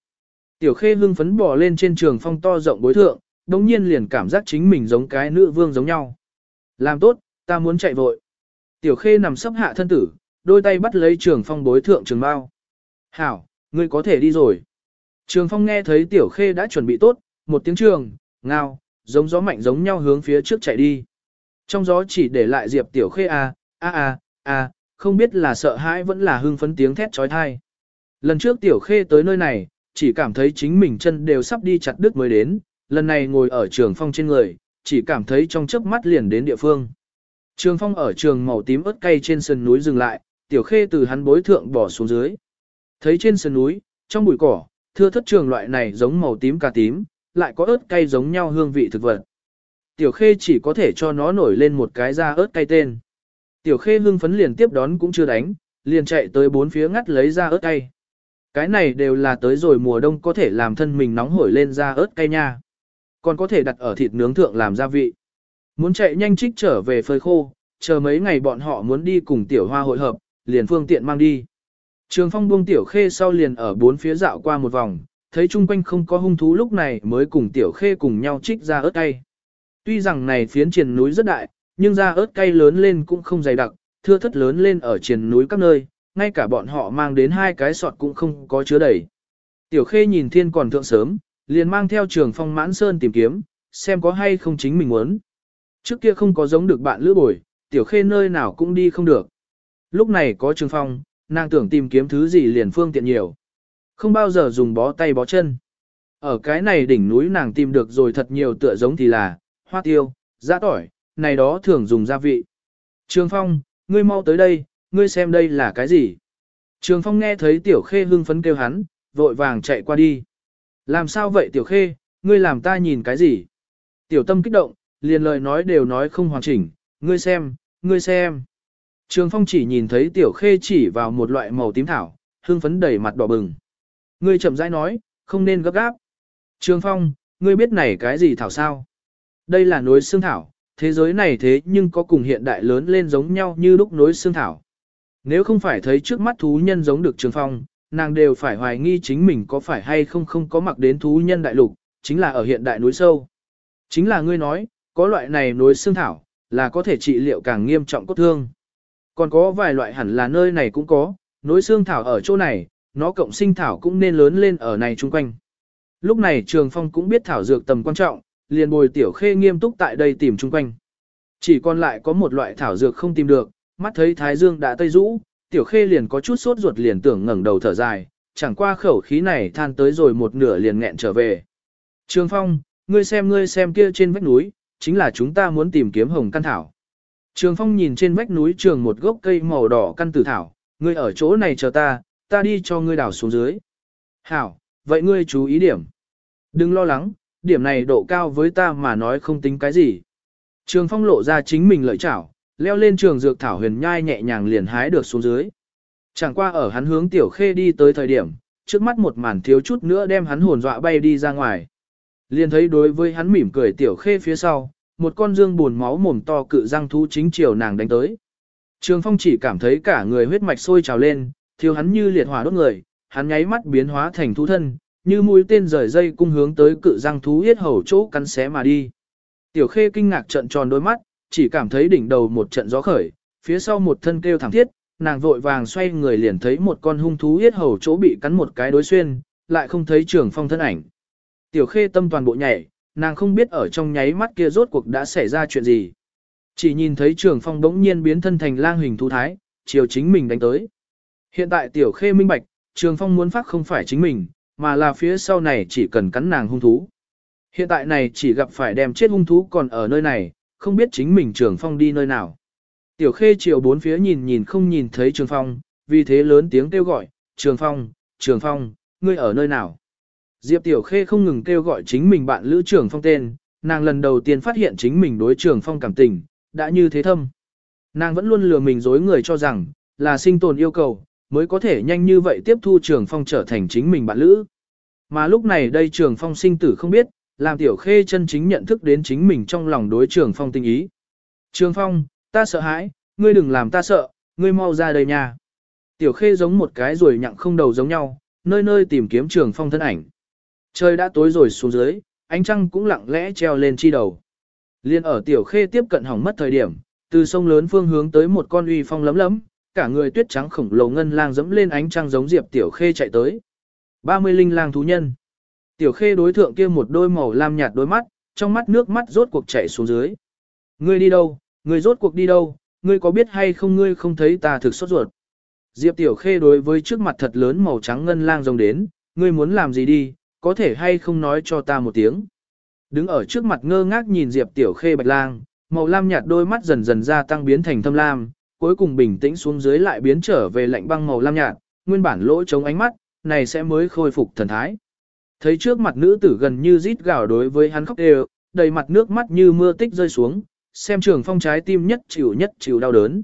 Tiểu khê hưng phấn bò lên trên trường phong to rộng bối thượng, đồng nhiên liền cảm giác chính mình giống cái nữ vương giống nhau. Làm tốt, ta muốn chạy vội. Tiểu khê nằm sấp hạ thân tử, đôi tay bắt lấy trường phong bối thượng trường bao. Hảo, ngươi có thể đi rồi. Trường phong nghe thấy tiểu khê đã chuẩn bị tốt, một tiếng trường, ngao, giống gió mạnh giống nhau hướng phía trước chạy đi. Trong gió chỉ để lại diệp tiểu khê a, a a, a, không biết là sợ hãi vẫn là hưng phấn tiếng thét trói thai. Lần trước tiểu khê tới nơi này, chỉ cảm thấy chính mình chân đều sắp đi chặt đứt mới đến, lần này ngồi ở trường phong trên người, chỉ cảm thấy trong chớp mắt liền đến địa phương. Trường phong ở trường màu tím ớt cay trên sườn núi dừng lại, tiểu khê từ hắn bối thượng bỏ xuống dưới. Thấy trên sườn núi, trong bụi cỏ, thưa thất trường loại này giống màu tím cà tím, lại có ớt cay giống nhau hương vị thực vật. Tiểu khê chỉ có thể cho nó nổi lên một cái da ớt cay tên. Tiểu khê hương phấn liền tiếp đón cũng chưa đánh, liền chạy tới bốn phía ngắt lấy ra ớt cay. Cái này đều là tới rồi mùa đông có thể làm thân mình nóng hổi lên ra ớt cay nha. Còn có thể đặt ở thịt nướng thượng làm gia vị. Muốn chạy nhanh trích trở về phơi khô, chờ mấy ngày bọn họ muốn đi cùng tiểu hoa hội hợp, liền phương tiện mang đi. Trường phong buông tiểu khê sau liền ở bốn phía dạo qua một vòng, thấy chung quanh không có hung thú lúc này mới cùng tiểu khê cùng nhau trích ra ớt cay. Tuy rằng này phiến triền núi rất đại, nhưng ra ớt cay lớn lên cũng không dày đặc, thưa thất lớn lên ở triền núi các nơi, ngay cả bọn họ mang đến hai cái sọt cũng không có chứa đầy. Tiểu khê nhìn thiên còn thượng sớm, liền mang theo trường phong mãn sơn tìm kiếm, xem có hay không chính mình muốn. Trước kia không có giống được bạn lữ bồi, tiểu khê nơi nào cũng đi không được. Lúc này có trường phong, nàng tưởng tìm kiếm thứ gì liền phương tiện nhiều. Không bao giờ dùng bó tay bó chân. Ở cái này đỉnh núi nàng tìm được rồi thật nhiều tựa giống thì là, hoa tiêu, giã tỏi, này đó thường dùng gia vị. Trường phong, ngươi mau tới đây, ngươi xem đây là cái gì? Trường Phong nghe thấy Tiểu Khê hưng phấn kêu hắn, vội vàng chạy qua đi. Làm sao vậy Tiểu Khê, ngươi làm ta nhìn cái gì? Tiểu Tâm kích động, liền lời nói đều nói không hoàn chỉnh, ngươi xem, ngươi xem. Trường Phong chỉ nhìn thấy Tiểu Khê chỉ vào một loại màu tím thảo, Hương phấn đầy mặt đỏ bừng. Ngươi chậm rãi nói, không nên gấp gáp. Trường Phong, ngươi biết này cái gì thảo sao? Đây là núi xương thảo, thế giới này thế nhưng có cùng hiện đại lớn lên giống nhau như lúc núi xương thảo. Nếu không phải thấy trước mắt thú nhân giống được trường phong, nàng đều phải hoài nghi chính mình có phải hay không không có mặc đến thú nhân đại lục, chính là ở hiện đại núi sâu. Chính là ngươi nói, có loại này núi xương thảo, là có thể trị liệu càng nghiêm trọng cốt thương. Còn có vài loại hẳn là nơi này cũng có, núi xương thảo ở chỗ này, nó cộng sinh thảo cũng nên lớn lên ở này chung quanh. Lúc này Trường Phong cũng biết thảo dược tầm quan trọng, liền bồi tiểu khê nghiêm túc tại đây tìm chung quanh. Chỉ còn lại có một loại thảo dược không tìm được, mắt thấy Thái Dương đã tây rũ, tiểu khê liền có chút sốt ruột liền tưởng ngẩng đầu thở dài, chẳng qua khẩu khí này than tới rồi một nửa liền nghẹn trở về. Trường Phong, ngươi xem ngươi xem kia trên vách núi, chính là chúng ta muốn tìm kiếm hồng căn thảo. Trường Phong nhìn trên vách núi trường một gốc cây màu đỏ căn tử thảo, ngươi ở chỗ này chờ ta, ta đi cho ngươi đào xuống dưới. Hảo, vậy ngươi chú ý điểm. Đừng lo lắng, điểm này độ cao với ta mà nói không tính cái gì. Trường Phong lộ ra chính mình lợi chảo, leo lên trường dược thảo huyền nhai nhẹ nhàng liền hái được xuống dưới. Chẳng qua ở hắn hướng tiểu khê đi tới thời điểm, trước mắt một màn thiếu chút nữa đem hắn hồn dọa bay đi ra ngoài. Liền thấy đối với hắn mỉm cười tiểu khê phía sau, một con dương buồn máu mồm to cự răng thú chính chiều nàng đánh tới. Trường Phong chỉ cảm thấy cả người huyết mạch sôi trào lên, thiếu hắn như liệt hỏa đốt người, hắn nháy mắt biến hóa thành thú thân, như mũi tên rời dây cung hướng tới cự răng thú huyết hầu chỗ cắn xé mà đi. Tiểu Khê kinh ngạc trận tròn đôi mắt, chỉ cảm thấy đỉnh đầu một trận gió khởi, phía sau một thân kêu thảm thiết, nàng vội vàng xoay người liền thấy một con hung thú huyết hầu chỗ bị cắn một cái đối xuyên, lại không thấy Trường Phong thân ảnh. Tiểu Khê tâm toàn bộ nhảy, nàng không biết ở trong nháy mắt kia rốt cuộc đã xảy ra chuyện gì. Chỉ nhìn thấy Trường Phong đống nhiên biến thân thành lang hình thú thái, chiều chính mình đánh tới. Hiện tại Tiểu Khê minh bạch, Trường Phong muốn phát không phải chính mình, mà là phía sau này chỉ cần cắn nàng hung thú. Hiện tại này chỉ gặp phải đem chết hung thú còn ở nơi này, không biết chính mình Trường Phong đi nơi nào. Tiểu Khê chiều bốn phía nhìn nhìn không nhìn thấy Trường Phong, vì thế lớn tiếng kêu gọi, Trường Phong, Trường Phong, ngươi ở nơi nào? Diệp Tiểu Khê không ngừng kêu gọi chính mình bạn Lữ Trường Phong tên, nàng lần đầu tiên phát hiện chính mình đối Trường Phong cảm tình, đã như thế thâm. Nàng vẫn luôn lừa mình dối người cho rằng, là sinh tồn yêu cầu, mới có thể nhanh như vậy tiếp thu Trường Phong trở thành chính mình bạn Lữ. Mà lúc này đây Trường Phong sinh tử không biết, làm Tiểu Khê chân chính nhận thức đến chính mình trong lòng đối Trường Phong tình ý. Trường Phong, ta sợ hãi, ngươi đừng làm ta sợ, ngươi mau ra đây nha. Tiểu Khê giống một cái rồi nhặng không đầu giống nhau, nơi nơi tìm kiếm Trường Phong thân ảnh. Trời đã tối rồi xuống dưới, ánh trăng cũng lặng lẽ treo lên chi đầu. Liên ở tiểu khê tiếp cận hỏng mất thời điểm, từ sông lớn phương hướng tới một con uy phong lấm lấm, cả người tuyết trắng khổng lồ ngân lang dẫm lên ánh trăng giống diệp tiểu khê chạy tới. 30 linh lang thú nhân. Tiểu khê đối thượng kia một đôi màu lam nhạt đôi mắt, trong mắt nước mắt rốt cuộc chảy xuống dưới. Ngươi đi đâu, ngươi rốt cuộc đi đâu, ngươi có biết hay không ngươi không thấy ta thực sốt ruột. Diệp tiểu khê đối với trước mặt thật lớn màu trắng ngân lang rồng đến, ngươi muốn làm gì đi, có thể hay không nói cho ta một tiếng. Đứng ở trước mặt ngơ ngác nhìn Diệp Tiểu Khê bạch lang, màu lam nhạt đôi mắt dần dần gia tăng biến thành thâm lam, cuối cùng bình tĩnh xuống dưới lại biến trở về lạnh băng màu lam nhạt, nguyên bản lỗ chống ánh mắt, này sẽ mới khôi phục thần thái. Thấy trước mặt nữ tử gần như rít gào đối với hắn khóc đều, đầy mặt nước mắt như mưa tích rơi xuống, xem trường phong trái tim nhất chịu nhất chịu đau đớn.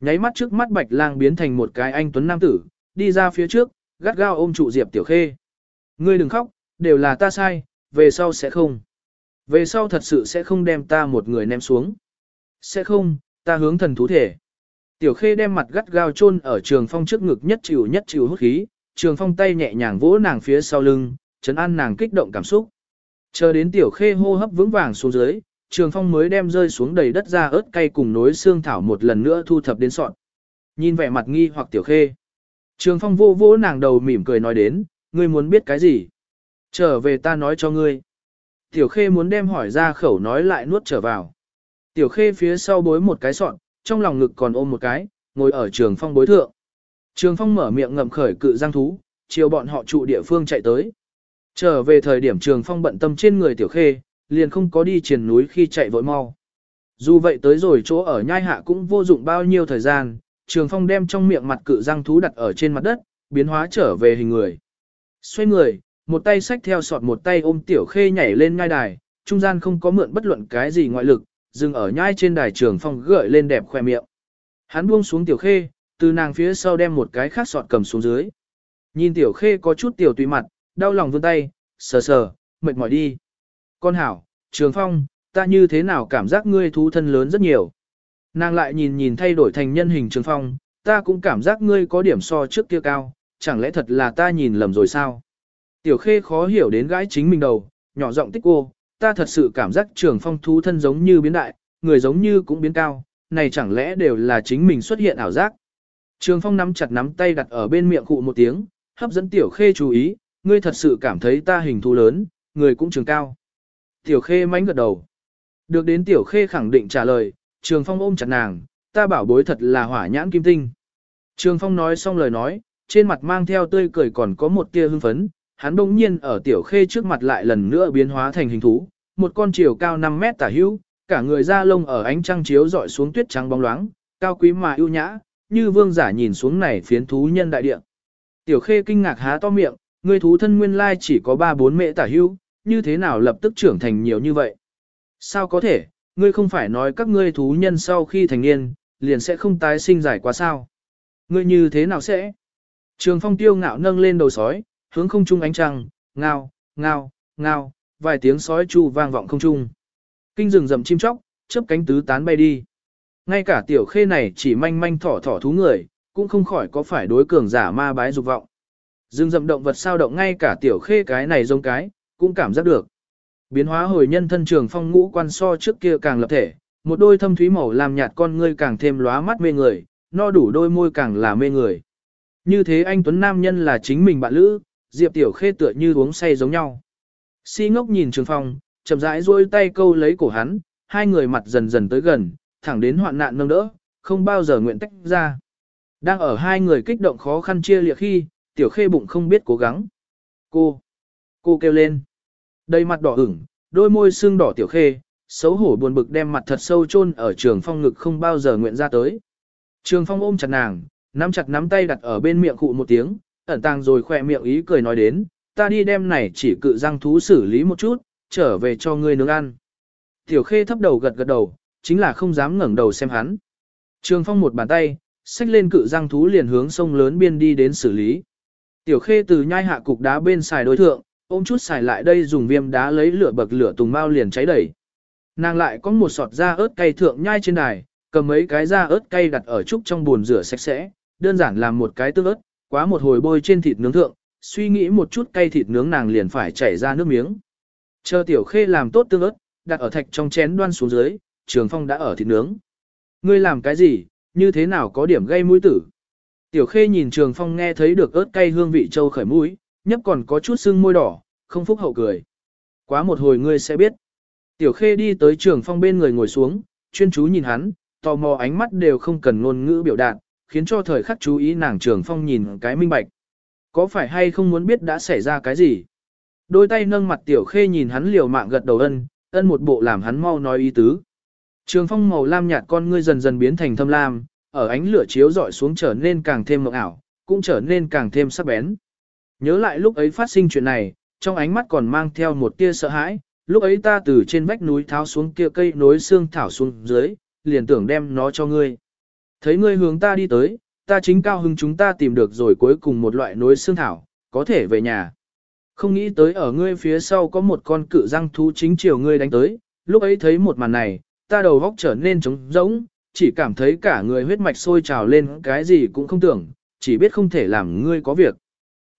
Nháy mắt trước mắt bạch lang biến thành một cái anh tuấn nam tử, đi ra phía trước, gắt gao ôm trụ Diệp Tiểu Khê. Ngươi đừng khóc, đều là ta sai, về sau sẽ không. Về sau thật sự sẽ không đem ta một người ném xuống. Sẽ không, ta hướng thần thú thể. Tiểu khê đem mặt gắt gao chôn ở trường phong trước ngực nhất chịu nhất chịu hút khí, trường phong tay nhẹ nhàng vỗ nàng phía sau lưng, chấn an nàng kích động cảm xúc. Chờ đến tiểu khê hô hấp vững vàng xuống dưới, trường phong mới đem rơi xuống đầy đất ra ớt cay cùng nối xương thảo một lần nữa thu thập đến sọn. Nhìn vẻ mặt nghi hoặc tiểu khê. Trường phong vô vô nàng đầu mỉm cười nói đến, ngươi muốn biết cái gì? Trở về ta nói cho ngươi. Tiểu khê muốn đem hỏi ra khẩu nói lại nuốt trở vào. Tiểu khê phía sau bối một cái sọn, trong lòng ngực còn ôm một cái, ngồi ở trường phong bối thượng. Trường phong mở miệng ngậm khởi cự giang thú, chiều bọn họ trụ địa phương chạy tới. Trở về thời điểm trường phong bận tâm trên người tiểu khê, liền không có đi triền núi khi chạy vội mau. Dù vậy tới rồi chỗ ở nhai hạ cũng vô dụng bao nhiêu thời gian, trường phong đem trong miệng mặt cự giang thú đặt ở trên mặt đất, biến hóa trở về hình người. Xoay người, một tay xách theo sọt một tay ôm tiểu khê nhảy lên nhai đài, trung gian không có mượn bất luận cái gì ngoại lực, dừng ở nhai trên đài trường phong gợi lên đẹp khoe miệng. Hắn buông xuống tiểu khê, từ nàng phía sau đem một cái khác sọt cầm xuống dưới. Nhìn tiểu khê có chút tiểu tùy mặt, đau lòng vươn tay, sờ sờ, mệt mỏi đi. Con hảo, trường phong, ta như thế nào cảm giác ngươi thú thân lớn rất nhiều. Nàng lại nhìn nhìn thay đổi thành nhân hình trường phong, ta cũng cảm giác ngươi có điểm so trước kia cao, chẳng lẽ thật là ta nhìn lầm rồi sao? Tiểu khê khó hiểu đến gái chính mình đầu, nhỏ giọng tích cô, ta thật sự cảm giác trường phong thú thân giống như biến đại, người giống như cũng biến cao, này chẳng lẽ đều là chính mình xuất hiện ảo giác. Trường phong nắm chặt nắm tay đặt ở bên miệng cụ một tiếng, hấp dẫn tiểu khê chú ý, ngươi thật sự cảm thấy ta hình thú lớn, người cũng trường cao. Tiểu khê mánh gật đầu. Được đến tiểu khê khẳng định trả lời, trường phong ôm chặt nàng, ta bảo bối thật là hỏa nhãn kim tinh. Trường Phong nói xong lời nói, trên mặt mang theo tươi cười còn có một tia hưng phấn, hắn bỗng nhiên ở tiểu khê trước mặt lại lần nữa biến hóa thành hình thú, một con chiều cao 5 mét tả hữu, cả người da lông ở ánh trăng chiếu dọi xuống tuyết trắng bóng loáng, cao quý mà ưu nhã, như vương giả nhìn xuống này phiến thú nhân đại địa. Tiểu khê kinh ngạc há to miệng, người thú thân nguyên lai chỉ có 3-4 mễ tả hữu, như thế nào lập tức trưởng thành nhiều như vậy? Sao có thể, ngươi không phải nói các ngươi thú nhân sau khi thành niên, liền sẽ không tái sinh giải quá sao? Ngươi như thế nào sẽ? Trường phong tiêu ngạo nâng lên đầu sói, hướng không trung ánh trăng, ngao, ngao, ngao, vài tiếng sói chu vang vọng không trung. Kinh rừng rậm chim chóc, chớp cánh tứ tán bay đi. Ngay cả tiểu khê này chỉ manh manh thỏ thỏ thú người, cũng không khỏi có phải đối cường giả ma bái dục vọng. Rừng rậm động vật sao động ngay cả tiểu khê cái này giống cái, cũng cảm giác được. Biến hóa hồi nhân thân trường phong ngũ quan so trước kia càng lập thể, một đôi thâm thúy màu làm nhạt con ngươi càng thêm lóa mắt mê người, no đủ đôi môi càng là mê người. Như thế anh Tuấn Nam Nhân là chính mình bạn lữ, Diệp Tiểu Khê tựa như uống say giống nhau. Si ngốc nhìn Trường Phong, chậm rãi duỗi tay câu lấy cổ hắn, hai người mặt dần dần tới gần, thẳng đến hoạn nạn nâng đỡ, không bao giờ nguyện tách ra. Đang ở hai người kích động khó khăn chia liệt khi, Tiểu Khê bụng không biết cố gắng. Cô! Cô kêu lên. Đầy mặt đỏ ửng, đôi môi sưng đỏ Tiểu Khê, xấu hổ buồn bực đem mặt thật sâu chôn ở Trường Phong ngực không bao giờ nguyện ra tới. Trường Phong ôm chặt nàng, nắm chặt nắm tay đặt ở bên miệng cụ một tiếng, ẩn tàng rồi khỏe miệng ý cười nói đến, ta đi đem này chỉ cự răng thú xử lý một chút, trở về cho ngươi nướng ăn. Tiểu khê thấp đầu gật gật đầu, chính là không dám ngẩng đầu xem hắn. Trường phong một bàn tay, xách lên cự răng thú liền hướng sông lớn biên đi đến xử lý. Tiểu khê từ nhai hạ cục đá bên xài đối thượng, ôm chút xài lại đây dùng viêm đá lấy lửa bậc lửa tùng mau liền cháy đẩy. Nàng lại có một sọt da ớt cay thượng nhai trên đài, cầm mấy cái da ớt cay đặt ở trúc trong buồn rửa sạch sẽ, đơn giản làm một cái tương ớt, quá một hồi bôi trên thịt nướng thượng, suy nghĩ một chút cay thịt nướng nàng liền phải chảy ra nước miếng. Chờ tiểu khê làm tốt tương ớt, đặt ở thạch trong chén đoan xuống dưới, trường phong đã ở thịt nướng. Ngươi làm cái gì, như thế nào có điểm gây mũi tử? Tiểu khê nhìn trường phong nghe thấy được ớt cay hương vị châu khởi mũi, nhấp còn có chút sưng môi đỏ, không phúc hậu cười. Quá một hồi ngươi sẽ biết. Tiểu khê đi tới trường phong bên người ngồi xuống, chuyên chú nhìn hắn, tò mò ánh mắt đều không cần ngôn ngữ biểu đạt, khiến cho thời khắc chú ý nàng trường phong nhìn cái minh bạch. Có phải hay không muốn biết đã xảy ra cái gì? Đôi tay nâng mặt tiểu khê nhìn hắn liều mạng gật đầu ân, ân một bộ làm hắn mau nói ý tứ. Trường phong màu lam nhạt con ngươi dần dần biến thành thâm lam, ở ánh lửa chiếu dọi xuống trở nên càng thêm mộng ảo, cũng trở nên càng thêm sắc bén. Nhớ lại lúc ấy phát sinh chuyện này, trong ánh mắt còn mang theo một tia sợ hãi, lúc ấy ta từ trên vách núi tháo xuống kia cây nối xương thảo xuống dưới, liền tưởng đem nó cho ngươi. Thấy ngươi hướng ta đi tới, ta chính cao hưng chúng ta tìm được rồi cuối cùng một loại nối xương thảo, có thể về nhà. Không nghĩ tới ở ngươi phía sau có một con cự răng thú chính chiều ngươi đánh tới, lúc ấy thấy một màn này, ta đầu góc trở nên trống rỗng, chỉ cảm thấy cả người huyết mạch sôi trào lên cái gì cũng không tưởng, chỉ biết không thể làm ngươi có việc.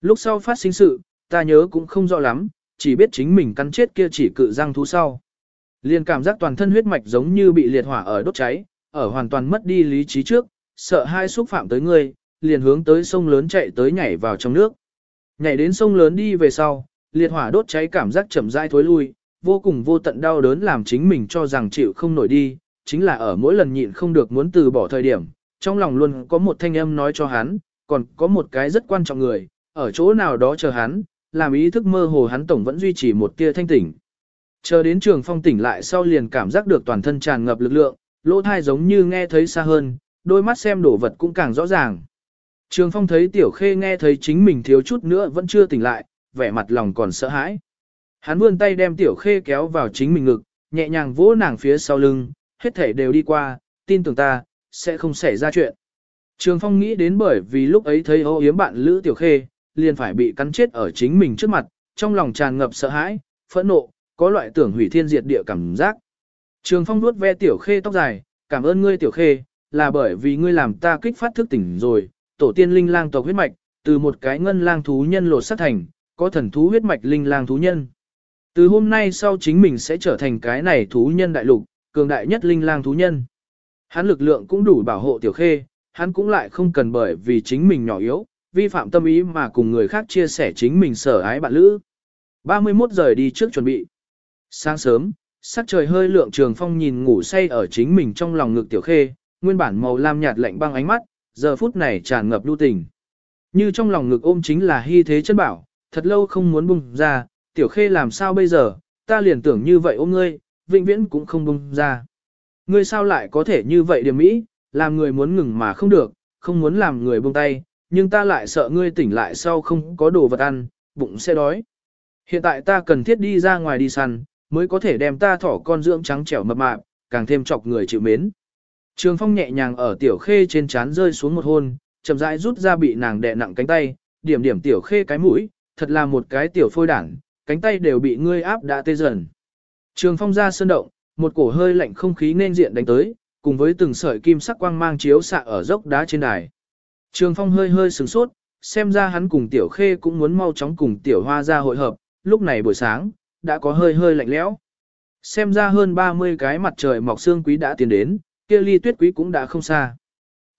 Lúc sau phát sinh sự, ta nhớ cũng không rõ lắm, chỉ biết chính mình cắn chết kia chỉ cự răng thú sau. Liền cảm giác toàn thân huyết mạch giống như bị liệt hỏa ở đốt cháy, ở hoàn toàn mất đi lý trí trước, sợ hai xúc phạm tới ngươi, liền hướng tới sông lớn chạy tới nhảy vào trong nước. Nhảy đến sông lớn đi về sau, liệt hỏa đốt cháy cảm giác chậm rãi thối lui, vô cùng vô tận đau đớn làm chính mình cho rằng chịu không nổi đi, chính là ở mỗi lần nhịn không được muốn từ bỏ thời điểm, trong lòng luôn có một thanh âm nói cho hắn, còn có một cái rất quan trọng người, ở chỗ nào đó chờ hắn, làm ý thức mơ hồ hắn tổng vẫn duy trì một tia thanh tỉnh. Chờ đến trường phong tỉnh lại sau liền cảm giác được toàn thân tràn ngập lực lượng, lỗ thai giống như nghe thấy xa hơn, đôi mắt xem đồ vật cũng càng rõ ràng. Trường Phong thấy Tiểu Khê nghe thấy chính mình thiếu chút nữa vẫn chưa tỉnh lại, vẻ mặt lòng còn sợ hãi. Hắn vươn tay đem Tiểu Khê kéo vào chính mình ngực, nhẹ nhàng vỗ nàng phía sau lưng, hết thể đều đi qua, tin tưởng ta, sẽ không xảy ra chuyện. Trường Phong nghĩ đến bởi vì lúc ấy thấy ô yếm bạn Lữ Tiểu Khê, liền phải bị cắn chết ở chính mình trước mặt, trong lòng tràn ngập sợ hãi, phẫn nộ, có loại tưởng hủy thiên diệt địa cảm giác. Trường Phong nuốt ve Tiểu Khê tóc dài, cảm ơn ngươi Tiểu Khê, là bởi vì ngươi làm ta kích phát thức tỉnh rồi, tổ tiên linh lang tộc huyết mạch, từ một cái ngân lang thú nhân lột sát thành, có thần thú huyết mạch linh lang thú nhân. Từ hôm nay sau chính mình sẽ trở thành cái này thú nhân đại lục, cường đại nhất linh lang thú nhân. Hắn lực lượng cũng đủ bảo hộ tiểu khê, hắn cũng lại không cần bởi vì chính mình nhỏ yếu, vi phạm tâm ý mà cùng người khác chia sẻ chính mình sở ái bạn lữ. 31 giờ đi trước chuẩn bị. Sáng sớm, sắc trời hơi lượng trường phong nhìn ngủ say ở chính mình trong lòng ngực tiểu khê, nguyên bản màu lam nhạt lạnh băng ánh mắt, giờ phút này tràn ngập lưu tình. Như trong lòng ngực ôm chính là hy thế chân bảo, thật lâu không muốn bung ra, tiểu khê làm sao bây giờ, ta liền tưởng như vậy ôm ngươi, vĩnh viễn cũng không bung ra. Ngươi sao lại có thể như vậy điểm mỹ, làm người muốn ngừng mà không được, không muốn làm người buông tay, nhưng ta lại sợ ngươi tỉnh lại sau không có đồ vật ăn, bụng sẽ đói. Hiện tại ta cần thiết đi ra ngoài đi săn, mới có thể đem ta thỏ con dưỡng trắng trẻo mập mạp, càng thêm chọc người chịu mến. Trường phong nhẹ nhàng ở tiểu khê trên trán rơi xuống một hôn, chậm rãi rút ra bị nàng đè nặng cánh tay, điểm điểm tiểu khê cái mũi, thật là một cái tiểu phôi đảng, cánh tay đều bị ngươi áp đã tê dần. Trường phong ra sơn động, một cổ hơi lạnh không khí nên diện đánh tới, cùng với từng sợi kim sắc quang mang chiếu xạ ở dốc đá trên đài. Trường phong hơi hơi sửng sốt, xem ra hắn cùng tiểu khê cũng muốn mau chóng cùng tiểu hoa ra hội hợp, lúc này buổi sáng, đã có hơi hơi lạnh lẽo. Xem ra hơn 30 cái mặt trời mọc xương quý đã tiến đến, kia ly tuyết quý cũng đã không xa.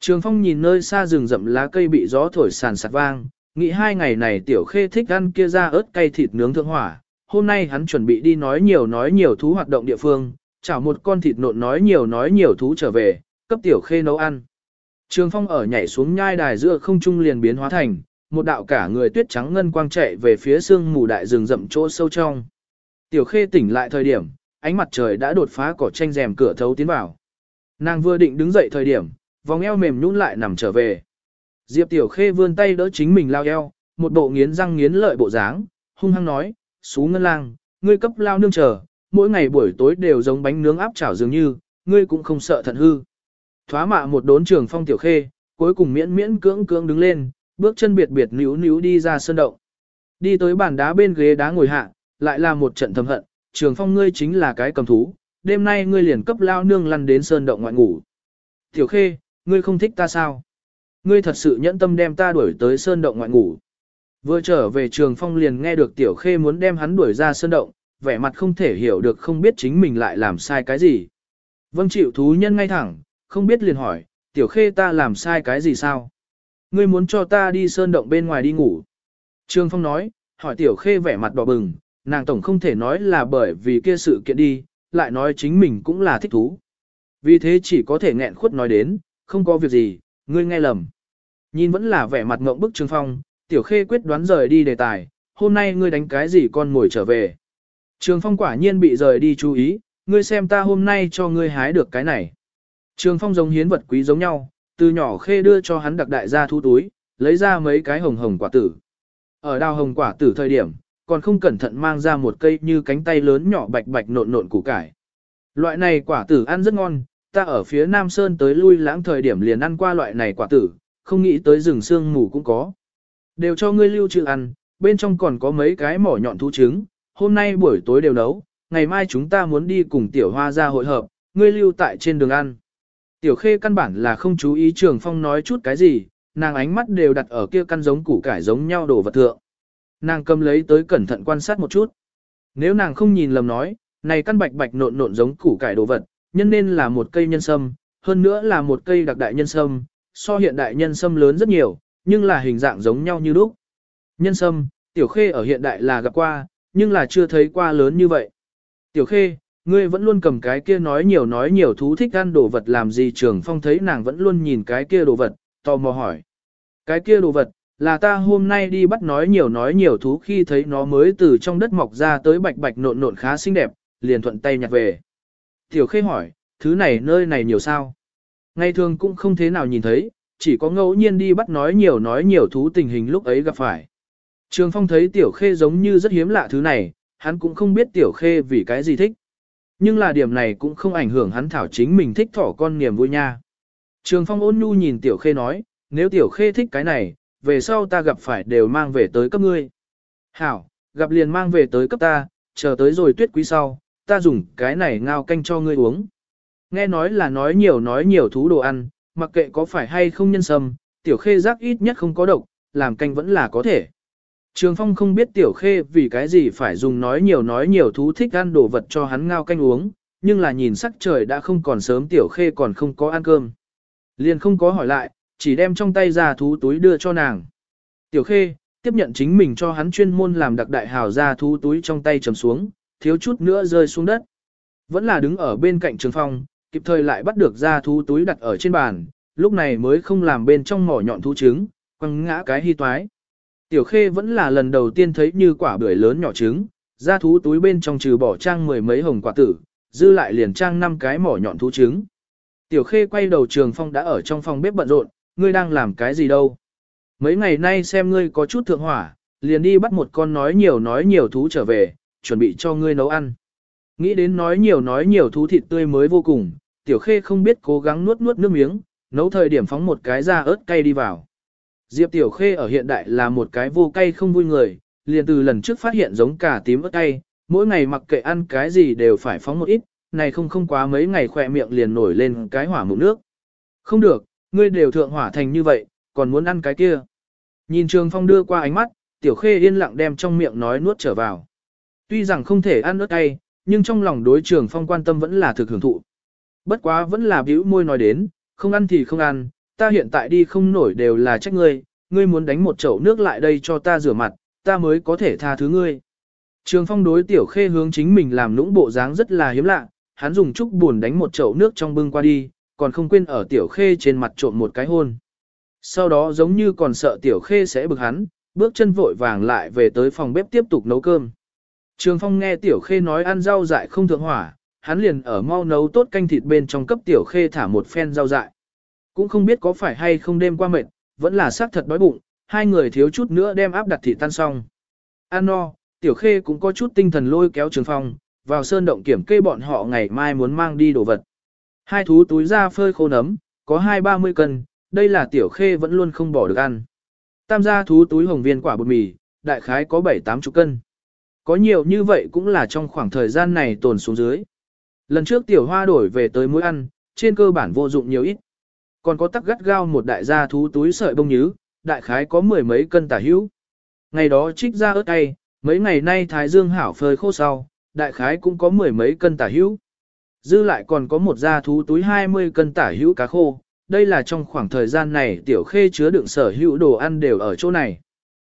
Trường phong nhìn nơi xa rừng rậm lá cây bị gió thổi sàn sạt vang, nghĩ hai ngày này tiểu khê thích ăn kia ra ớt cay thịt nướng thượng hỏa. Hôm nay hắn chuẩn bị đi nói nhiều nói nhiều thú hoạt động địa phương, chảo một con thịt nộn nói nhiều nói nhiều thú trở về, cấp tiểu khê nấu ăn. Trường phong ở nhảy xuống nhai đài giữa không trung liền biến hóa thành, một đạo cả người tuyết trắng ngân quang chạy về phía sương mù đại rừng rậm chỗ sâu trong. Tiểu khê tỉnh lại thời điểm, ánh mặt trời đã đột phá cỏ tranh rèm cửa thấu tiến vào. Nàng vừa định đứng dậy thời điểm, vòng eo mềm nhũn lại nằm trở về. Diệp Tiểu Khê vươn tay đỡ chính mình lao eo, một bộ nghiến răng nghiến lợi bộ dáng, hung hăng nói, "Sú Ngân Lang, ngươi cấp lao nương chờ, mỗi ngày buổi tối đều giống bánh nướng áp chảo dường như, ngươi cũng không sợ thận hư." Thoá mạ một đốn trường phong Tiểu Khê, cuối cùng miễn miễn cưỡng cưỡng đứng lên, bước chân biệt biệt níu níu đi ra sơn động. Đi tới bàn đá bên ghế đá ngồi hạ, lại là một trận thầm hận, trường phong ngươi chính là cái cầm thú, đêm nay ngươi liền cấp lao nương lăn đến sơn động ngoại ngủ. Tiểu khê, ngươi không thích ta sao? Ngươi thật sự nhẫn tâm đem ta đuổi tới sơn động ngoại ngủ. Vừa trở về trường phong liền nghe được tiểu khê muốn đem hắn đuổi ra sơn động, vẻ mặt không thể hiểu được không biết chính mình lại làm sai cái gì. Vâng chịu thú nhân ngay thẳng, không biết liền hỏi, tiểu khê ta làm sai cái gì sao? Ngươi muốn cho ta đi sơn động bên ngoài đi ngủ. Trường phong nói, hỏi tiểu khê vẻ mặt đỏ bừng, nàng tổng không thể nói là bởi vì kia sự kiện đi, lại nói chính mình cũng là thích thú. Vì thế chỉ có thể nghẹn khuất nói đến, không có việc gì, ngươi nghe lầm. Nhìn vẫn là vẻ mặt ngộng bức Trương Phong, Tiểu Khê quyết đoán rời đi đề tài, hôm nay ngươi đánh cái gì con ngồi trở về. trương Phong quả nhiên bị rời đi chú ý, ngươi xem ta hôm nay cho ngươi hái được cái này. trương Phong giống hiến vật quý giống nhau, từ nhỏ Khê đưa cho hắn đặc đại ra thu túi, lấy ra mấy cái hồng hồng quả tử. Ở đào hồng quả tử thời điểm, còn không cẩn thận mang ra một cây như cánh tay lớn nhỏ bạch bạch nộn nộn củ cải. Loại này quả tử ăn rất ngon, ta ở phía Nam Sơn tới lui lãng thời điểm liền ăn qua loại này quả tử, không nghĩ tới rừng sương mù cũng có. Đều cho ngươi lưu trữ ăn, bên trong còn có mấy cái mỏ nhọn thú trứng, hôm nay buổi tối đều nấu, ngày mai chúng ta muốn đi cùng tiểu hoa ra hội hợp, ngươi lưu tại trên đường ăn. Tiểu khê căn bản là không chú ý trường phong nói chút cái gì, nàng ánh mắt đều đặt ở kia căn giống củ cải giống nhau đổ vật thượng. Nàng cầm lấy tới cẩn thận quan sát một chút. Nếu nàng không nhìn lầm nói, này căn bạch bạch nộn nộn giống củ cải đồ vật, nhân nên là một cây nhân sâm, hơn nữa là một cây đặc đại nhân sâm, so hiện đại nhân sâm lớn rất nhiều, nhưng là hình dạng giống nhau như lúc. Nhân sâm, tiểu khê ở hiện đại là gặp qua, nhưng là chưa thấy qua lớn như vậy. Tiểu khê, ngươi vẫn luôn cầm cái kia nói nhiều nói nhiều thú thích ăn đồ vật làm gì trường phong thấy nàng vẫn luôn nhìn cái kia đồ vật, tò mò hỏi. Cái kia đồ vật, là ta hôm nay đi bắt nói nhiều nói nhiều thú khi thấy nó mới từ trong đất mọc ra tới bạch bạch nộn nộn khá xinh đẹp, liền thuận tay nhặt về. Tiểu khê hỏi, thứ này nơi này nhiều sao? Ngày thường cũng không thế nào nhìn thấy, chỉ có ngẫu nhiên đi bắt nói nhiều nói nhiều thú tình hình lúc ấy gặp phải. Trường Phong thấy Tiểu Khê giống như rất hiếm lạ thứ này, hắn cũng không biết Tiểu Khê vì cái gì thích. Nhưng là điểm này cũng không ảnh hưởng hắn thảo chính mình thích thỏ con niềm vui nha. Trường Phong ôn nhu nhìn Tiểu Khê nói, nếu Tiểu Khê thích cái này, về sau ta gặp phải đều mang về tới cấp ngươi. Hảo, gặp liền mang về tới cấp ta, chờ tới rồi tuyết quý sau, ta dùng cái này ngao canh cho ngươi uống. Nghe nói là nói nhiều nói nhiều thú đồ ăn, mặc kệ có phải hay không nhân sâm, tiểu khê giác ít nhất không có độc, làm canh vẫn là có thể. Trường Phong không biết tiểu khê vì cái gì phải dùng nói nhiều nói nhiều thú thích ăn đồ vật cho hắn ngao canh uống, nhưng là nhìn sắc trời đã không còn sớm tiểu khê còn không có ăn cơm. Liền không có hỏi lại, chỉ đem trong tay ra thú túi đưa cho nàng. Tiểu khê, tiếp nhận chính mình cho hắn chuyên môn làm đặc đại hào ra thú túi trong tay trầm xuống, thiếu chút nữa rơi xuống đất. Vẫn là đứng ở bên cạnh trường phong, kịp thời lại bắt được ra thú túi đặt ở trên bàn, lúc này mới không làm bên trong mỏ nhọn thú trứng, quăng ngã cái hy toái. Tiểu khê vẫn là lần đầu tiên thấy như quả bưởi lớn nhỏ trứng, ra thú túi bên trong trừ bỏ trang mười mấy hồng quả tử, dư lại liền trang năm cái mỏ nhọn thú trứng. Tiểu khê quay đầu trường phong đã ở trong phòng bếp bận rộn, ngươi đang làm cái gì đâu. Mấy ngày nay xem ngươi có chút thượng hỏa, liền đi bắt một con nói nhiều nói nhiều thú trở về, chuẩn bị cho ngươi nấu ăn. Nghĩ đến nói nhiều nói nhiều thú thịt tươi mới vô cùng, tiểu khê không biết cố gắng nuốt nuốt nước miếng, nấu thời điểm phóng một cái ra ớt cay đi vào. Diệp tiểu khê ở hiện đại là một cái vô cay không vui người, liền từ lần trước phát hiện giống cả tím ớt cay, mỗi ngày mặc kệ ăn cái gì đều phải phóng một ít, này không không quá mấy ngày khỏe miệng liền nổi lên cái hỏa mụn nước. Không được, ngươi đều thượng hỏa thành như vậy, còn muốn ăn cái kia. Nhìn Trường Phong đưa qua ánh mắt, Tiểu Khê yên lặng đem trong miệng nói nuốt trở vào. Tuy rằng không thể ăn ớt cay, nhưng trong lòng đối Trường Phong quan tâm vẫn là thực hưởng thụ. Bất quá vẫn là bĩu môi nói đến, không ăn thì không ăn, ta hiện tại đi không nổi đều là trách ngươi, ngươi muốn đánh một chậu nước lại đây cho ta rửa mặt, ta mới có thể tha thứ ngươi. Trường Phong đối Tiểu Khê hướng chính mình làm lũng bộ dáng rất là hiếm lạ, hắn dùng chút buồn đánh một chậu nước trong bưng qua đi, còn không quên ở Tiểu Khê trên mặt trộn một cái hôn. Sau đó giống như còn sợ Tiểu Khê sẽ bực hắn, bước chân vội vàng lại về tới phòng bếp tiếp tục nấu cơm. Trường Phong nghe Tiểu Khê nói ăn rau dại không thượng hỏa, hắn liền ở mau nấu tốt canh thịt bên trong cấp Tiểu Khê thả một phen rau dại. Cũng không biết có phải hay không đêm qua mệt, vẫn là xác thật đói bụng, hai người thiếu chút nữa đem áp đặt thịt tan xong. Ăn no, Tiểu Khê cũng có chút tinh thần lôi kéo Trường Phong, vào sơn động kiểm kê bọn họ ngày mai muốn mang đi đồ vật. Hai thú túi ra phơi khô nấm, có hai ba mươi cân, đây là Tiểu Khê vẫn luôn không bỏ được ăn. Tam gia thú túi hồng viên quả bột mì, đại khái có 7-8 chục cân. Có nhiều như vậy cũng là trong khoảng thời gian này tồn xuống dưới. Lần trước tiểu hoa đổi về tới muối ăn, trên cơ bản vô dụng nhiều ít. Còn có tắc gắt gao một đại gia thú túi sợi bông nhứ, đại khái có mười mấy cân tả hữu. Ngày đó trích ra ớt tay, mấy ngày nay thái dương hảo phơi khô sau, đại khái cũng có mười mấy cân tả hữu. Dư lại còn có một gia thú túi 20 cân tả hữu cá khô, đây là trong khoảng thời gian này tiểu khê chứa đựng sở hữu đồ ăn đều ở chỗ này.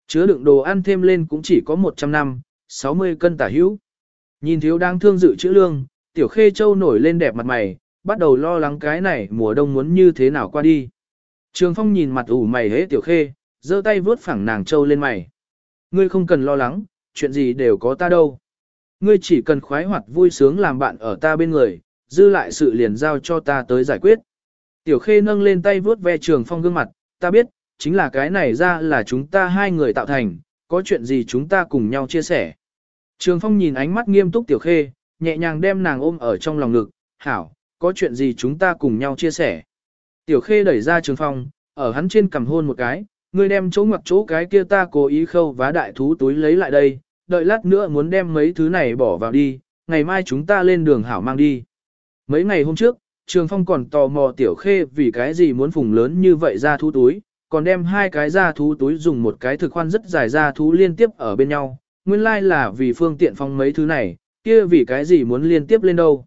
Chứa đựng đồ ăn thêm lên cũng chỉ có 100 năm, 60 cân tả hữu. Nhìn thiếu đang thương dự chữ lương, tiểu khê châu nổi lên đẹp mặt mày, bắt đầu lo lắng cái này mùa đông muốn như thế nào qua đi. Trường phong nhìn mặt ủ mày hế tiểu khê, giơ tay vuốt phẳng nàng châu lên mày. Ngươi không cần lo lắng, chuyện gì đều có ta đâu. Ngươi chỉ cần khoái hoạt vui sướng làm bạn ở ta bên người, dư lại sự liền giao cho ta tới giải quyết. Tiểu khê nâng lên tay vuốt ve trường phong gương mặt, ta biết, chính là cái này ra là chúng ta hai người tạo thành, có chuyện gì chúng ta cùng nhau chia sẻ. Trường phong nhìn ánh mắt nghiêm túc tiểu khê, nhẹ nhàng đem nàng ôm ở trong lòng ngực, hảo, có chuyện gì chúng ta cùng nhau chia sẻ. Tiểu khê đẩy ra trường phong, ở hắn trên cầm hôn một cái, ngươi đem chỗ ngoặc chỗ cái kia ta cố ý khâu vá đại thú túi lấy lại đây, đợi lát nữa muốn đem mấy thứ này bỏ vào đi, ngày mai chúng ta lên đường hảo mang đi. Mấy ngày hôm trước, Trường Phong còn tò mò Tiểu Khê vì cái gì muốn phùng lớn như vậy ra thú túi, còn đem hai cái ra thú túi dùng một cái thực khoan rất dài ra thú liên tiếp ở bên nhau. Nguyên lai like là vì phương tiện phong mấy thứ này, kia vì cái gì muốn liên tiếp lên đâu.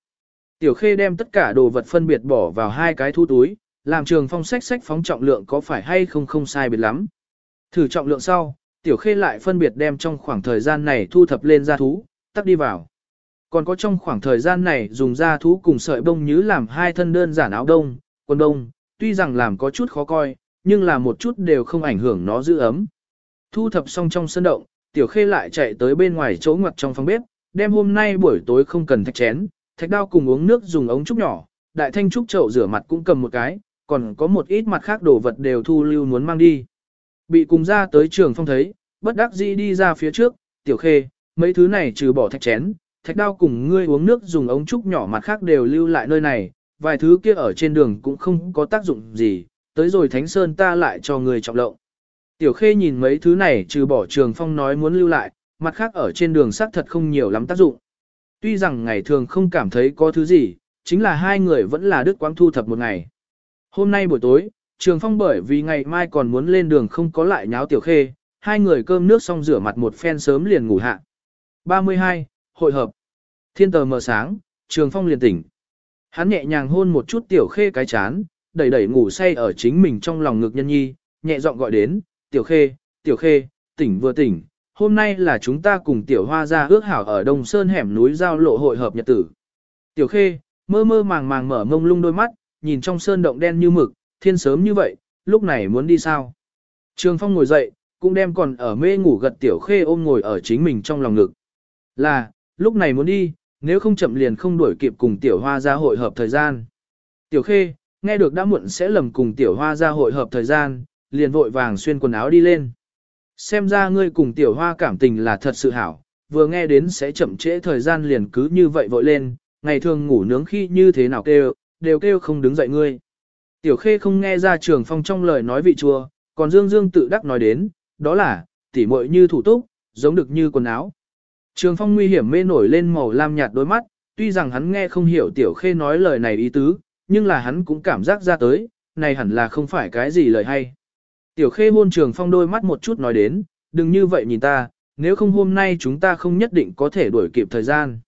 Tiểu Khê đem tất cả đồ vật phân biệt bỏ vào hai cái thú túi, làm Trường Phong sách sách phóng trọng lượng có phải hay không không sai biệt lắm. Thử trọng lượng sau, Tiểu Khê lại phân biệt đem trong khoảng thời gian này thu thập lên gia thú, tắt đi vào. Còn có trong khoảng thời gian này dùng da thú cùng sợi bông như làm hai thân đơn giản áo đông, quần đông, tuy rằng làm có chút khó coi, nhưng là một chút đều không ảnh hưởng nó giữ ấm. Thu thập xong trong sân động, tiểu khê lại chạy tới bên ngoài chỗ ngoặt trong phòng bếp, đem hôm nay buổi tối không cần thạch chén, thạch đao cùng uống nước dùng ống trúc nhỏ, đại thanh trúc chậu rửa mặt cũng cầm một cái, còn có một ít mặt khác đồ vật đều thu lưu muốn mang đi. Bị cùng ra tới trường phong thấy, bất đắc dĩ đi ra phía trước, tiểu khê, mấy thứ này trừ bỏ thạch chén, thạch đao cùng ngươi uống nước dùng ống trúc nhỏ mặt khác đều lưu lại nơi này, vài thứ kia ở trên đường cũng không có tác dụng gì, tới rồi Thánh Sơn ta lại cho người trọng lộng. Tiểu Khê nhìn mấy thứ này trừ bỏ trường phong nói muốn lưu lại, mặt khác ở trên đường xác thật không nhiều lắm tác dụng. Tuy rằng ngày thường không cảm thấy có thứ gì, chính là hai người vẫn là đức quang thu thập một ngày. Hôm nay buổi tối, trường phong bởi vì ngày mai còn muốn lên đường không có lại nháo Tiểu Khê, hai người cơm nước xong rửa mặt một phen sớm liền ngủ hạ. 32 hội hợp. Thiên tờ mờ sáng, trường phong liền tỉnh. Hắn nhẹ nhàng hôn một chút tiểu khê cái chán, đẩy đẩy ngủ say ở chính mình trong lòng ngực nhân nhi, nhẹ giọng gọi đến, tiểu khê, tiểu khê, tỉnh vừa tỉnh, hôm nay là chúng ta cùng tiểu hoa ra ước hảo ở Đông Sơn hẻm núi giao lộ hội hợp nhật tử. Tiểu khê, mơ mơ màng màng mở mông lung đôi mắt, nhìn trong sơn động đen như mực, thiên sớm như vậy, lúc này muốn đi sao? Trường Phong ngồi dậy, cũng đem còn ở mê ngủ gật tiểu khê ôm ngồi ở chính mình trong lòng ngực. Là, lúc này muốn đi, nếu không chậm liền không đuổi kịp cùng tiểu hoa ra hội hợp thời gian. Tiểu khê, nghe được đã muộn sẽ lầm cùng tiểu hoa ra hội hợp thời gian, liền vội vàng xuyên quần áo đi lên. Xem ra ngươi cùng tiểu hoa cảm tình là thật sự hảo, vừa nghe đến sẽ chậm trễ thời gian liền cứ như vậy vội lên, ngày thường ngủ nướng khi như thế nào kêu, đều kêu không đứng dậy ngươi. Tiểu khê không nghe ra trường phong trong lời nói vị chua, còn dương dương tự đắc nói đến, đó là, tỉ muội như thủ túc, giống được như quần áo. Trường phong nguy hiểm mê nổi lên màu lam nhạt đôi mắt, tuy rằng hắn nghe không hiểu tiểu khê nói lời này ý tứ, nhưng là hắn cũng cảm giác ra tới, này hẳn là không phải cái gì lời hay. Tiểu khê hôn trường phong đôi mắt một chút nói đến, đừng như vậy nhìn ta, nếu không hôm nay chúng ta không nhất định có thể đuổi kịp thời gian.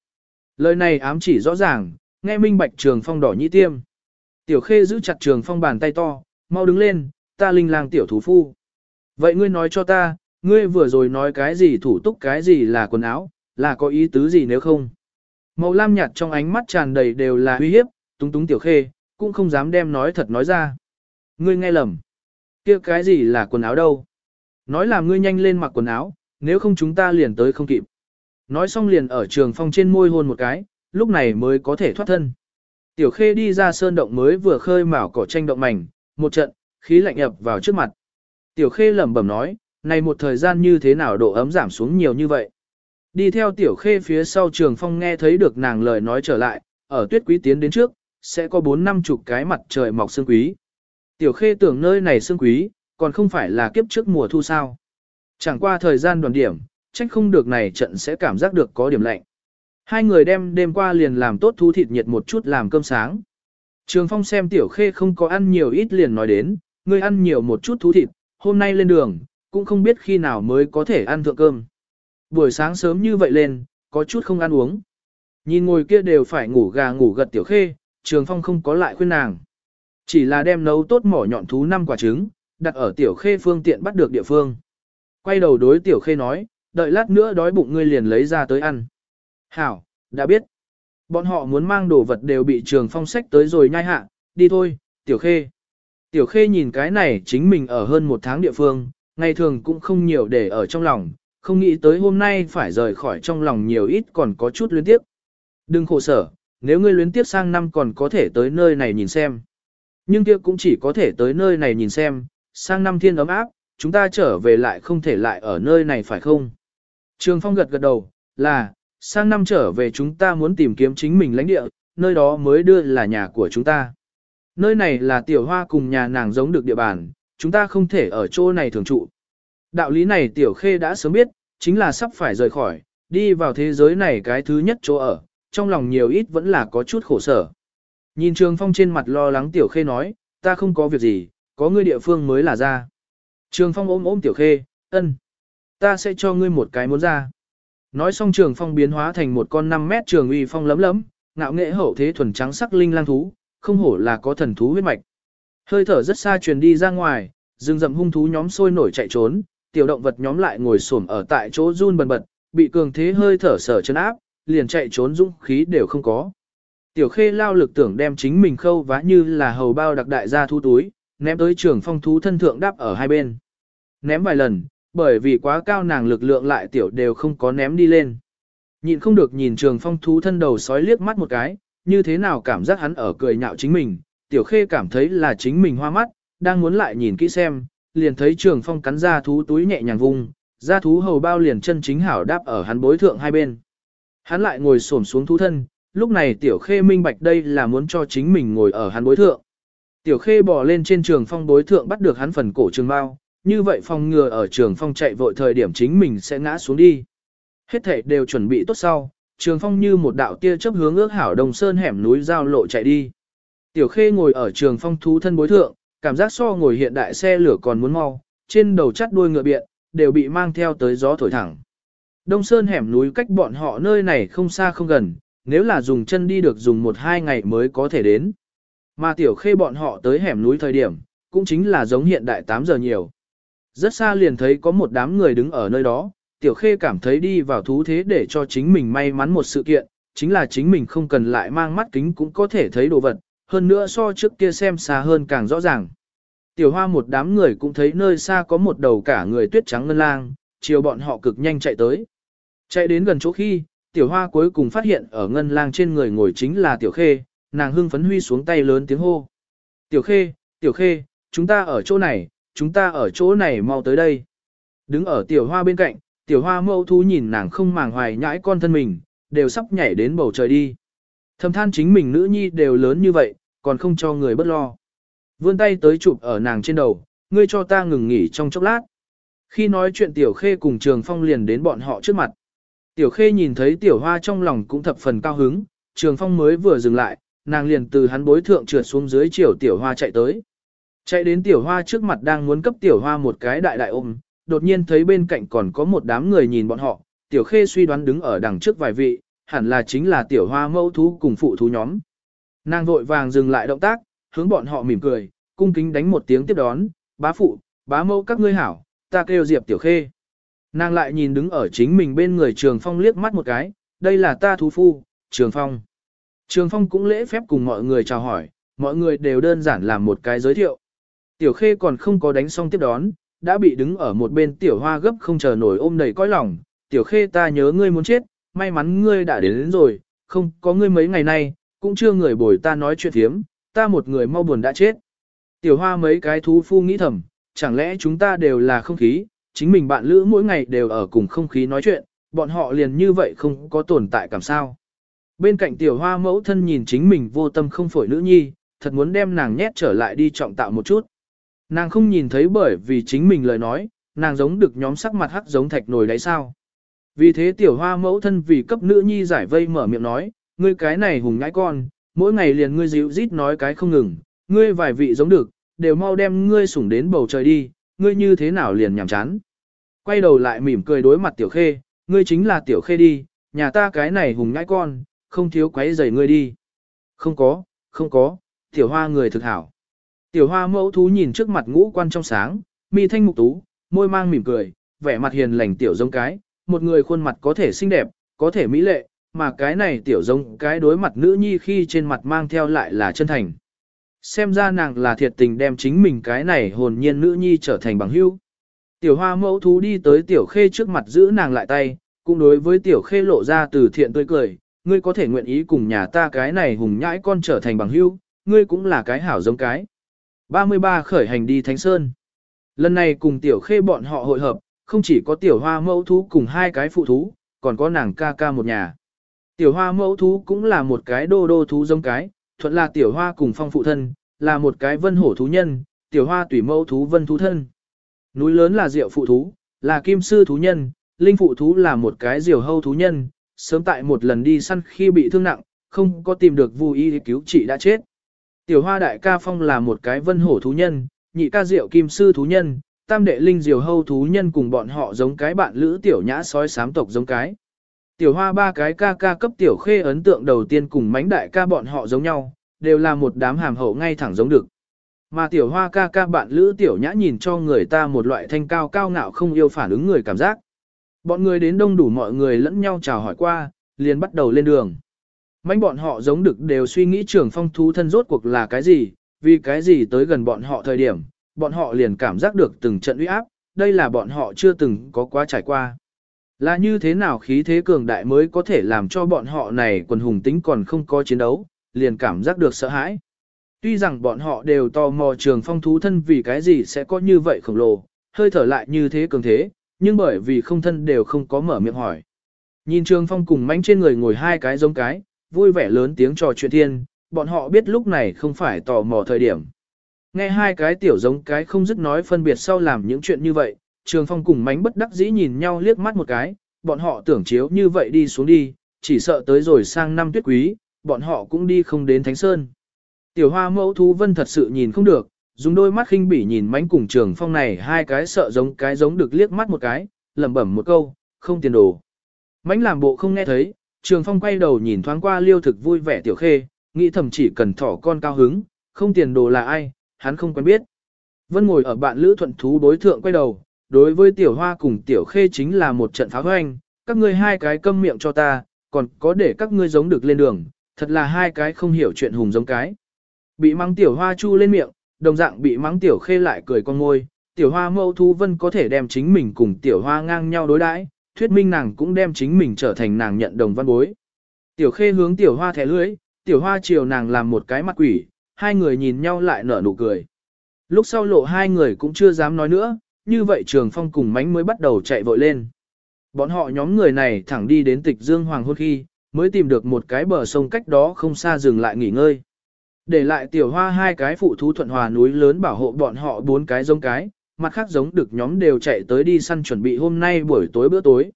Lời này ám chỉ rõ ràng, nghe minh bạch trường phong đỏ nhĩ tiêm. Tiểu khê giữ chặt trường phong bàn tay to, mau đứng lên, ta linh lang tiểu thú phu. Vậy ngươi nói cho ta, ngươi vừa rồi nói cái gì thủ túc cái gì là quần áo, là có ý tứ gì nếu không? Màu lam nhạt trong ánh mắt tràn đầy đều là uy hiếp, túng túng tiểu khê, cũng không dám đem nói thật nói ra. Ngươi nghe lầm. kia cái gì là quần áo đâu? Nói là ngươi nhanh lên mặc quần áo, nếu không chúng ta liền tới không kịp. Nói xong liền ở trường phong trên môi hôn một cái, lúc này mới có thể thoát thân. Tiểu khê đi ra sơn động mới vừa khơi mào cỏ tranh động mảnh, một trận, khí lạnh ập vào trước mặt. Tiểu khê lẩm bẩm nói, này một thời gian như thế nào độ ấm giảm xuống nhiều như vậy. Đi theo tiểu khê phía sau trường phong nghe thấy được nàng lời nói trở lại, ở tuyết quý tiến đến trước, sẽ có bốn năm chục cái mặt trời mọc sương quý. Tiểu khê tưởng nơi này sương quý, còn không phải là kiếp trước mùa thu sao. Chẳng qua thời gian đoàn điểm, trách không được này trận sẽ cảm giác được có điểm lạnh. Hai người đem đêm qua liền làm tốt thú thịt nhiệt một chút làm cơm sáng. Trường Phong xem Tiểu Khê không có ăn nhiều ít liền nói đến, ngươi ăn nhiều một chút thú thịt, hôm nay lên đường, cũng không biết khi nào mới có thể ăn thượng cơm. Buổi sáng sớm như vậy lên, có chút không ăn uống. Nhìn ngồi kia đều phải ngủ gà ngủ gật Tiểu Khê, Trường Phong không có lại khuyên nàng. Chỉ là đem nấu tốt mỏ nhọn thú năm quả trứng, đặt ở Tiểu Khê phương tiện bắt được địa phương. Quay đầu đối Tiểu Khê nói, đợi lát nữa đói bụng ngươi liền lấy ra tới ăn. Hảo, đã biết. Bọn họ muốn mang đồ vật đều bị trường phong sách tới rồi nhai hạ, đi thôi, tiểu khê. Tiểu khê nhìn cái này chính mình ở hơn một tháng địa phương, ngày thường cũng không nhiều để ở trong lòng, không nghĩ tới hôm nay phải rời khỏi trong lòng nhiều ít còn có chút luyến tiếp. Đừng khổ sở, nếu ngươi luyến tiếp sang năm còn có thể tới nơi này nhìn xem. Nhưng kia cũng chỉ có thể tới nơi này nhìn xem, sang năm thiên ấm áp, chúng ta trở về lại không thể lại ở nơi này phải không? Trường Phong gật gật đầu, là, sang năm trở về chúng ta muốn tìm kiếm chính mình lãnh địa, nơi đó mới đưa là nhà của chúng ta. Nơi này là tiểu hoa cùng nhà nàng giống được địa bàn, chúng ta không thể ở chỗ này thường trụ. Đạo lý này tiểu khê đã sớm biết, chính là sắp phải rời khỏi, đi vào thế giới này cái thứ nhất chỗ ở, trong lòng nhiều ít vẫn là có chút khổ sở. Nhìn Trường Phong trên mặt lo lắng tiểu khê nói, ta không có việc gì, có ngươi địa phương mới là ra. Trường Phong ôm ôm tiểu khê, ân, ta sẽ cho ngươi một cái muốn ra. Nói xong trường phong biến hóa thành một con 5 mét trường uy phong lấm lấm, ngạo nghệ hậu thế thuần trắng sắc linh lang thú, không hổ là có thần thú huyết mạch. Hơi thở rất xa truyền đi ra ngoài, rừng rậm hung thú nhóm sôi nổi chạy trốn, tiểu động vật nhóm lại ngồi xổm ở tại chỗ run bần bật, bị cường thế hơi thở sở chân áp, liền chạy trốn dũng khí đều không có. Tiểu khê lao lực tưởng đem chính mình khâu vá như là hầu bao đặc đại ra thu túi, ném tới trường phong thú thân thượng đáp ở hai bên. Ném vài lần, bởi vì quá cao nàng lực lượng lại tiểu đều không có ném đi lên. Nhịn không được nhìn trường phong thú thân đầu sói liếc mắt một cái, như thế nào cảm giác hắn ở cười nhạo chính mình, tiểu khê cảm thấy là chính mình hoa mắt, đang muốn lại nhìn kỹ xem, liền thấy trường phong cắn ra thú túi nhẹ nhàng vung, ra thú hầu bao liền chân chính hảo đáp ở hắn bối thượng hai bên. Hắn lại ngồi xổm xuống thú thân, lúc này tiểu khê minh bạch đây là muốn cho chính mình ngồi ở hắn bối thượng. Tiểu khê bò lên trên trường phong bối thượng bắt được hắn phần cổ trường bao, như vậy phòng ngừa ở trường phong chạy vội thời điểm chính mình sẽ ngã xuống đi. Hết thể đều chuẩn bị tốt sau, trường phong như một đạo tia chớp hướng ước hảo đồng sơn hẻm núi giao lộ chạy đi. Tiểu khê ngồi ở trường phong thú thân bối thượng, cảm giác so ngồi hiện đại xe lửa còn muốn mau, trên đầu chắt đuôi ngựa biện, đều bị mang theo tới gió thổi thẳng. Đông sơn hẻm núi cách bọn họ nơi này không xa không gần, nếu là dùng chân đi được dùng một hai ngày mới có thể đến. Mà tiểu khê bọn họ tới hẻm núi thời điểm, cũng chính là giống hiện đại 8 giờ nhiều. Rất xa liền thấy có một đám người đứng ở nơi đó, tiểu khê cảm thấy đi vào thú thế để cho chính mình may mắn một sự kiện, chính là chính mình không cần lại mang mắt kính cũng có thể thấy đồ vật, hơn nữa so trước kia xem xa hơn càng rõ ràng. Tiểu hoa một đám người cũng thấy nơi xa có một đầu cả người tuyết trắng ngân lang, chiều bọn họ cực nhanh chạy tới. Chạy đến gần chỗ khi, tiểu hoa cuối cùng phát hiện ở ngân lang trên người ngồi chính là tiểu khê, nàng hưng phấn huy xuống tay lớn tiếng hô. Tiểu khê, tiểu khê, chúng ta ở chỗ này, chúng ta ở chỗ này mau tới đây. Đứng ở tiểu hoa bên cạnh, tiểu hoa mẫu thú nhìn nàng không màng hoài nhãi con thân mình, đều sắp nhảy đến bầu trời đi. Thầm than chính mình nữ nhi đều lớn như vậy, còn không cho người bất lo. Vươn tay tới chụp ở nàng trên đầu, ngươi cho ta ngừng nghỉ trong chốc lát. Khi nói chuyện tiểu khê cùng trường phong liền đến bọn họ trước mặt. Tiểu khê nhìn thấy tiểu hoa trong lòng cũng thập phần cao hứng, trường phong mới vừa dừng lại, nàng liền từ hắn bối thượng trượt xuống dưới chiều tiểu hoa chạy tới. Chạy đến tiểu hoa trước mặt đang muốn cấp tiểu hoa một cái đại đại ôm, đột nhiên thấy bên cạnh còn có một đám người nhìn bọn họ, tiểu khê suy đoán đứng ở đằng trước vài vị, hẳn là chính là tiểu hoa mẫu thú cùng phụ thú nhóm. Nàng vội vàng dừng lại động tác, hướng bọn họ mỉm cười, cung kính đánh một tiếng tiếp đón, bá phụ, bá mẫu các ngươi hảo, ta kêu Diệp Tiểu Khê. Nàng lại nhìn đứng ở chính mình bên người Trường Phong liếc mắt một cái, đây là ta thú phu, Trường Phong. Trường Phong cũng lễ phép cùng mọi người chào hỏi, mọi người đều đơn giản làm một cái giới thiệu. Tiểu Khê còn không có đánh xong tiếp đón, đã bị đứng ở một bên Tiểu Hoa gấp không chờ nổi ôm đầy cõi lòng. Tiểu Khê ta nhớ ngươi muốn chết, may mắn ngươi đã đến, đến rồi, không có ngươi mấy ngày nay, cũng chưa người bồi ta nói chuyện thiếm, ta một người mau buồn đã chết. Tiểu Hoa mấy cái thú phu nghĩ thầm, chẳng lẽ chúng ta đều là không khí, chính mình bạn lữ mỗi ngày đều ở cùng không khí nói chuyện, bọn họ liền như vậy không có tồn tại cảm sao. Bên cạnh tiểu hoa mẫu thân nhìn chính mình vô tâm không phổi nữ nhi, thật muốn đem nàng nhét trở lại đi trọng tạo một chút. Nàng không nhìn thấy bởi vì chính mình lời nói, nàng giống được nhóm sắc mặt hắc giống thạch nồi đấy sao. Vì thế tiểu hoa mẫu thân vì cấp nữ nhi giải vây mở miệng nói, ngươi cái này hùng nhãi con, mỗi ngày liền ngươi dịu rít nói cái không ngừng, ngươi vài vị giống được, đều mau đem ngươi sủng đến bầu trời đi, ngươi như thế nào liền nhảm chán. Quay đầu lại mỉm cười đối mặt tiểu khê, ngươi chính là tiểu khê đi, nhà ta cái này hùng nhãi con, không thiếu quấy rầy ngươi đi. Không có, không có, tiểu hoa người thực hảo. Tiểu hoa mẫu thú nhìn trước mặt ngũ quan trong sáng, mi thanh mục tú, môi mang mỉm cười, vẻ mặt hiền lành tiểu giống cái, một người khuôn mặt có thể xinh đẹp, có thể mỹ lệ, mà cái này tiểu giống cái đối mặt nữ nhi khi trên mặt mang theo lại là chân thành. Xem ra nàng là thiệt tình đem chính mình cái này hồn nhiên nữ nhi trở thành bằng hữu. Tiểu hoa mẫu thú đi tới tiểu khê trước mặt giữ nàng lại tay, cũng đối với tiểu khê lộ ra từ thiện tươi cười, ngươi có thể nguyện ý cùng nhà ta cái này hùng nhãi con trở thành bằng hữu, ngươi cũng là cái hảo giống cái. 33 khởi hành đi Thánh Sơn. Lần này cùng tiểu khê bọn họ hội hợp, không chỉ có tiểu hoa mẫu thú cùng hai cái phụ thú, còn có nàng ca ca một nhà. Tiểu hoa mẫu thú cũng là một cái đô đô thú giống cái, thuận là tiểu hoa cùng phong phụ thân, là một cái vân hổ thú nhân, tiểu hoa tùy mẫu thú vân thú thân. Núi lớn là diệu phụ thú, là kim sư thú nhân, linh phụ thú là một cái diều hâu thú nhân, sớm tại một lần đi săn khi bị thương nặng, không có tìm được vui y cứu trị đã chết. Tiểu hoa đại ca phong là một cái vân hổ thú nhân, nhị ca diệu kim sư thú nhân, tam đệ linh diều hâu thú nhân cùng bọn họ giống cái bạn lữ tiểu nhã sói sám tộc giống cái. Tiểu hoa ba cái ca ca cấp tiểu khê ấn tượng đầu tiên cùng mánh đại ca bọn họ giống nhau, đều là một đám hàm hậu ngay thẳng giống được. Mà tiểu hoa ca ca bạn lữ tiểu nhã nhìn cho người ta một loại thanh cao cao ngạo không yêu phản ứng người cảm giác. Bọn người đến đông đủ mọi người lẫn nhau chào hỏi qua, liền bắt đầu lên đường. Mánh bọn họ giống được đều suy nghĩ trường phong thú thân rốt cuộc là cái gì, vì cái gì tới gần bọn họ thời điểm, bọn họ liền cảm giác được từng trận uy áp, đây là bọn họ chưa từng có quá trải qua. Là như thế nào khí thế cường đại mới có thể làm cho bọn họ này quần hùng tính còn không có chiến đấu, liền cảm giác được sợ hãi. Tuy rằng bọn họ đều tò mò trường phong thú thân vì cái gì sẽ có như vậy khổng lồ, hơi thở lại như thế cường thế, nhưng bởi vì không thân đều không có mở miệng hỏi. Nhìn trường phong cùng mánh trên người ngồi hai cái giống cái, vui vẻ lớn tiếng trò chuyện thiên, bọn họ biết lúc này không phải tò mò thời điểm. Nghe hai cái tiểu giống cái không dứt nói phân biệt sau làm những chuyện như vậy, Trường Phong cùng mánh bất đắc dĩ nhìn nhau liếc mắt một cái, bọn họ tưởng chiếu như vậy đi xuống đi, chỉ sợ tới rồi sang năm tuyết quý, bọn họ cũng đi không đến Thánh Sơn. Tiểu hoa mẫu thú vân thật sự nhìn không được, dùng đôi mắt khinh bỉ nhìn mánh cùng trường phong này hai cái sợ giống cái giống được liếc mắt một cái, lẩm bẩm một câu, không tiền đồ. Mánh làm bộ không nghe thấy, trường phong quay đầu nhìn thoáng qua liêu thực vui vẻ tiểu khê, nghĩ thầm chỉ cần thỏ con cao hứng, không tiền đồ là ai, hắn không quen biết. Vân ngồi ở bạn lữ thuận thú đối thượng quay đầu, đối với tiểu hoa cùng tiểu khê chính là một trận pháo hoanh, các ngươi hai cái câm miệng cho ta, còn có để các ngươi giống được lên đường, thật là hai cái không hiểu chuyện hùng giống cái. Bị mắng tiểu hoa chu lên miệng, Đồng dạng bị mắng tiểu khê lại cười con ngôi, tiểu hoa Mâu thu vân có thể đem chính mình cùng tiểu hoa ngang nhau đối đãi, thuyết minh nàng cũng đem chính mình trở thành nàng nhận đồng văn bối. Tiểu khê hướng tiểu hoa thẻ lưới, tiểu hoa chiều nàng làm một cái mặt quỷ, hai người nhìn nhau lại nở nụ cười. Lúc sau lộ hai người cũng chưa dám nói nữa, như vậy trường phong cùng mánh mới bắt đầu chạy vội lên. Bọn họ nhóm người này thẳng đi đến tịch dương hoàng hôn khi, mới tìm được một cái bờ sông cách đó không xa dừng lại nghỉ ngơi. Để lại tiểu hoa hai cái phụ thú thuận hòa núi lớn bảo hộ bọn họ bốn cái giống cái, mặt khác giống được nhóm đều chạy tới đi săn chuẩn bị hôm nay buổi tối bữa tối.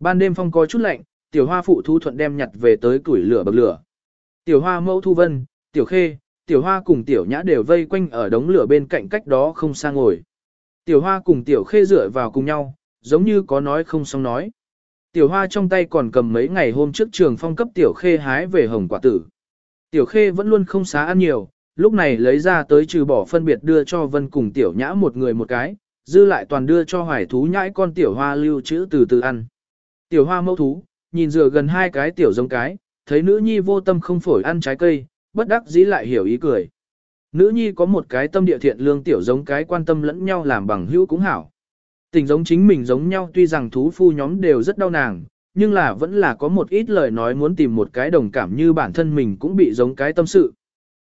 Ban đêm phong có chút lạnh, tiểu hoa phụ thu thuận đem nhặt về tới củi lửa bậc lửa. Tiểu hoa mẫu thu vân, tiểu khê, tiểu hoa cùng tiểu nhã đều vây quanh ở đống lửa bên cạnh cách đó không xa ngồi. Tiểu hoa cùng tiểu khê dựa vào cùng nhau, giống như có nói không xong nói. Tiểu hoa trong tay còn cầm mấy ngày hôm trước trường phong cấp tiểu khê hái về hồng quả tử. Tiểu khê vẫn luôn không xá ăn nhiều, lúc này lấy ra tới trừ bỏ phân biệt đưa cho vân cùng tiểu nhã một người một cái, dư lại toàn đưa cho hoài thú nhãi con tiểu hoa lưu trữ từ từ ăn. Tiểu hoa mẫu thú, nhìn dừa gần hai cái tiểu giống cái, thấy nữ nhi vô tâm không phổi ăn trái cây, bất đắc dĩ lại hiểu ý cười. Nữ nhi có một cái tâm địa thiện lương tiểu giống cái quan tâm lẫn nhau làm bằng hữu cũng hảo. Tình giống chính mình giống nhau tuy rằng thú phu nhóm đều rất đau nàng, nhưng là vẫn là có một ít lời nói muốn tìm một cái đồng cảm như bản thân mình cũng bị giống cái tâm sự.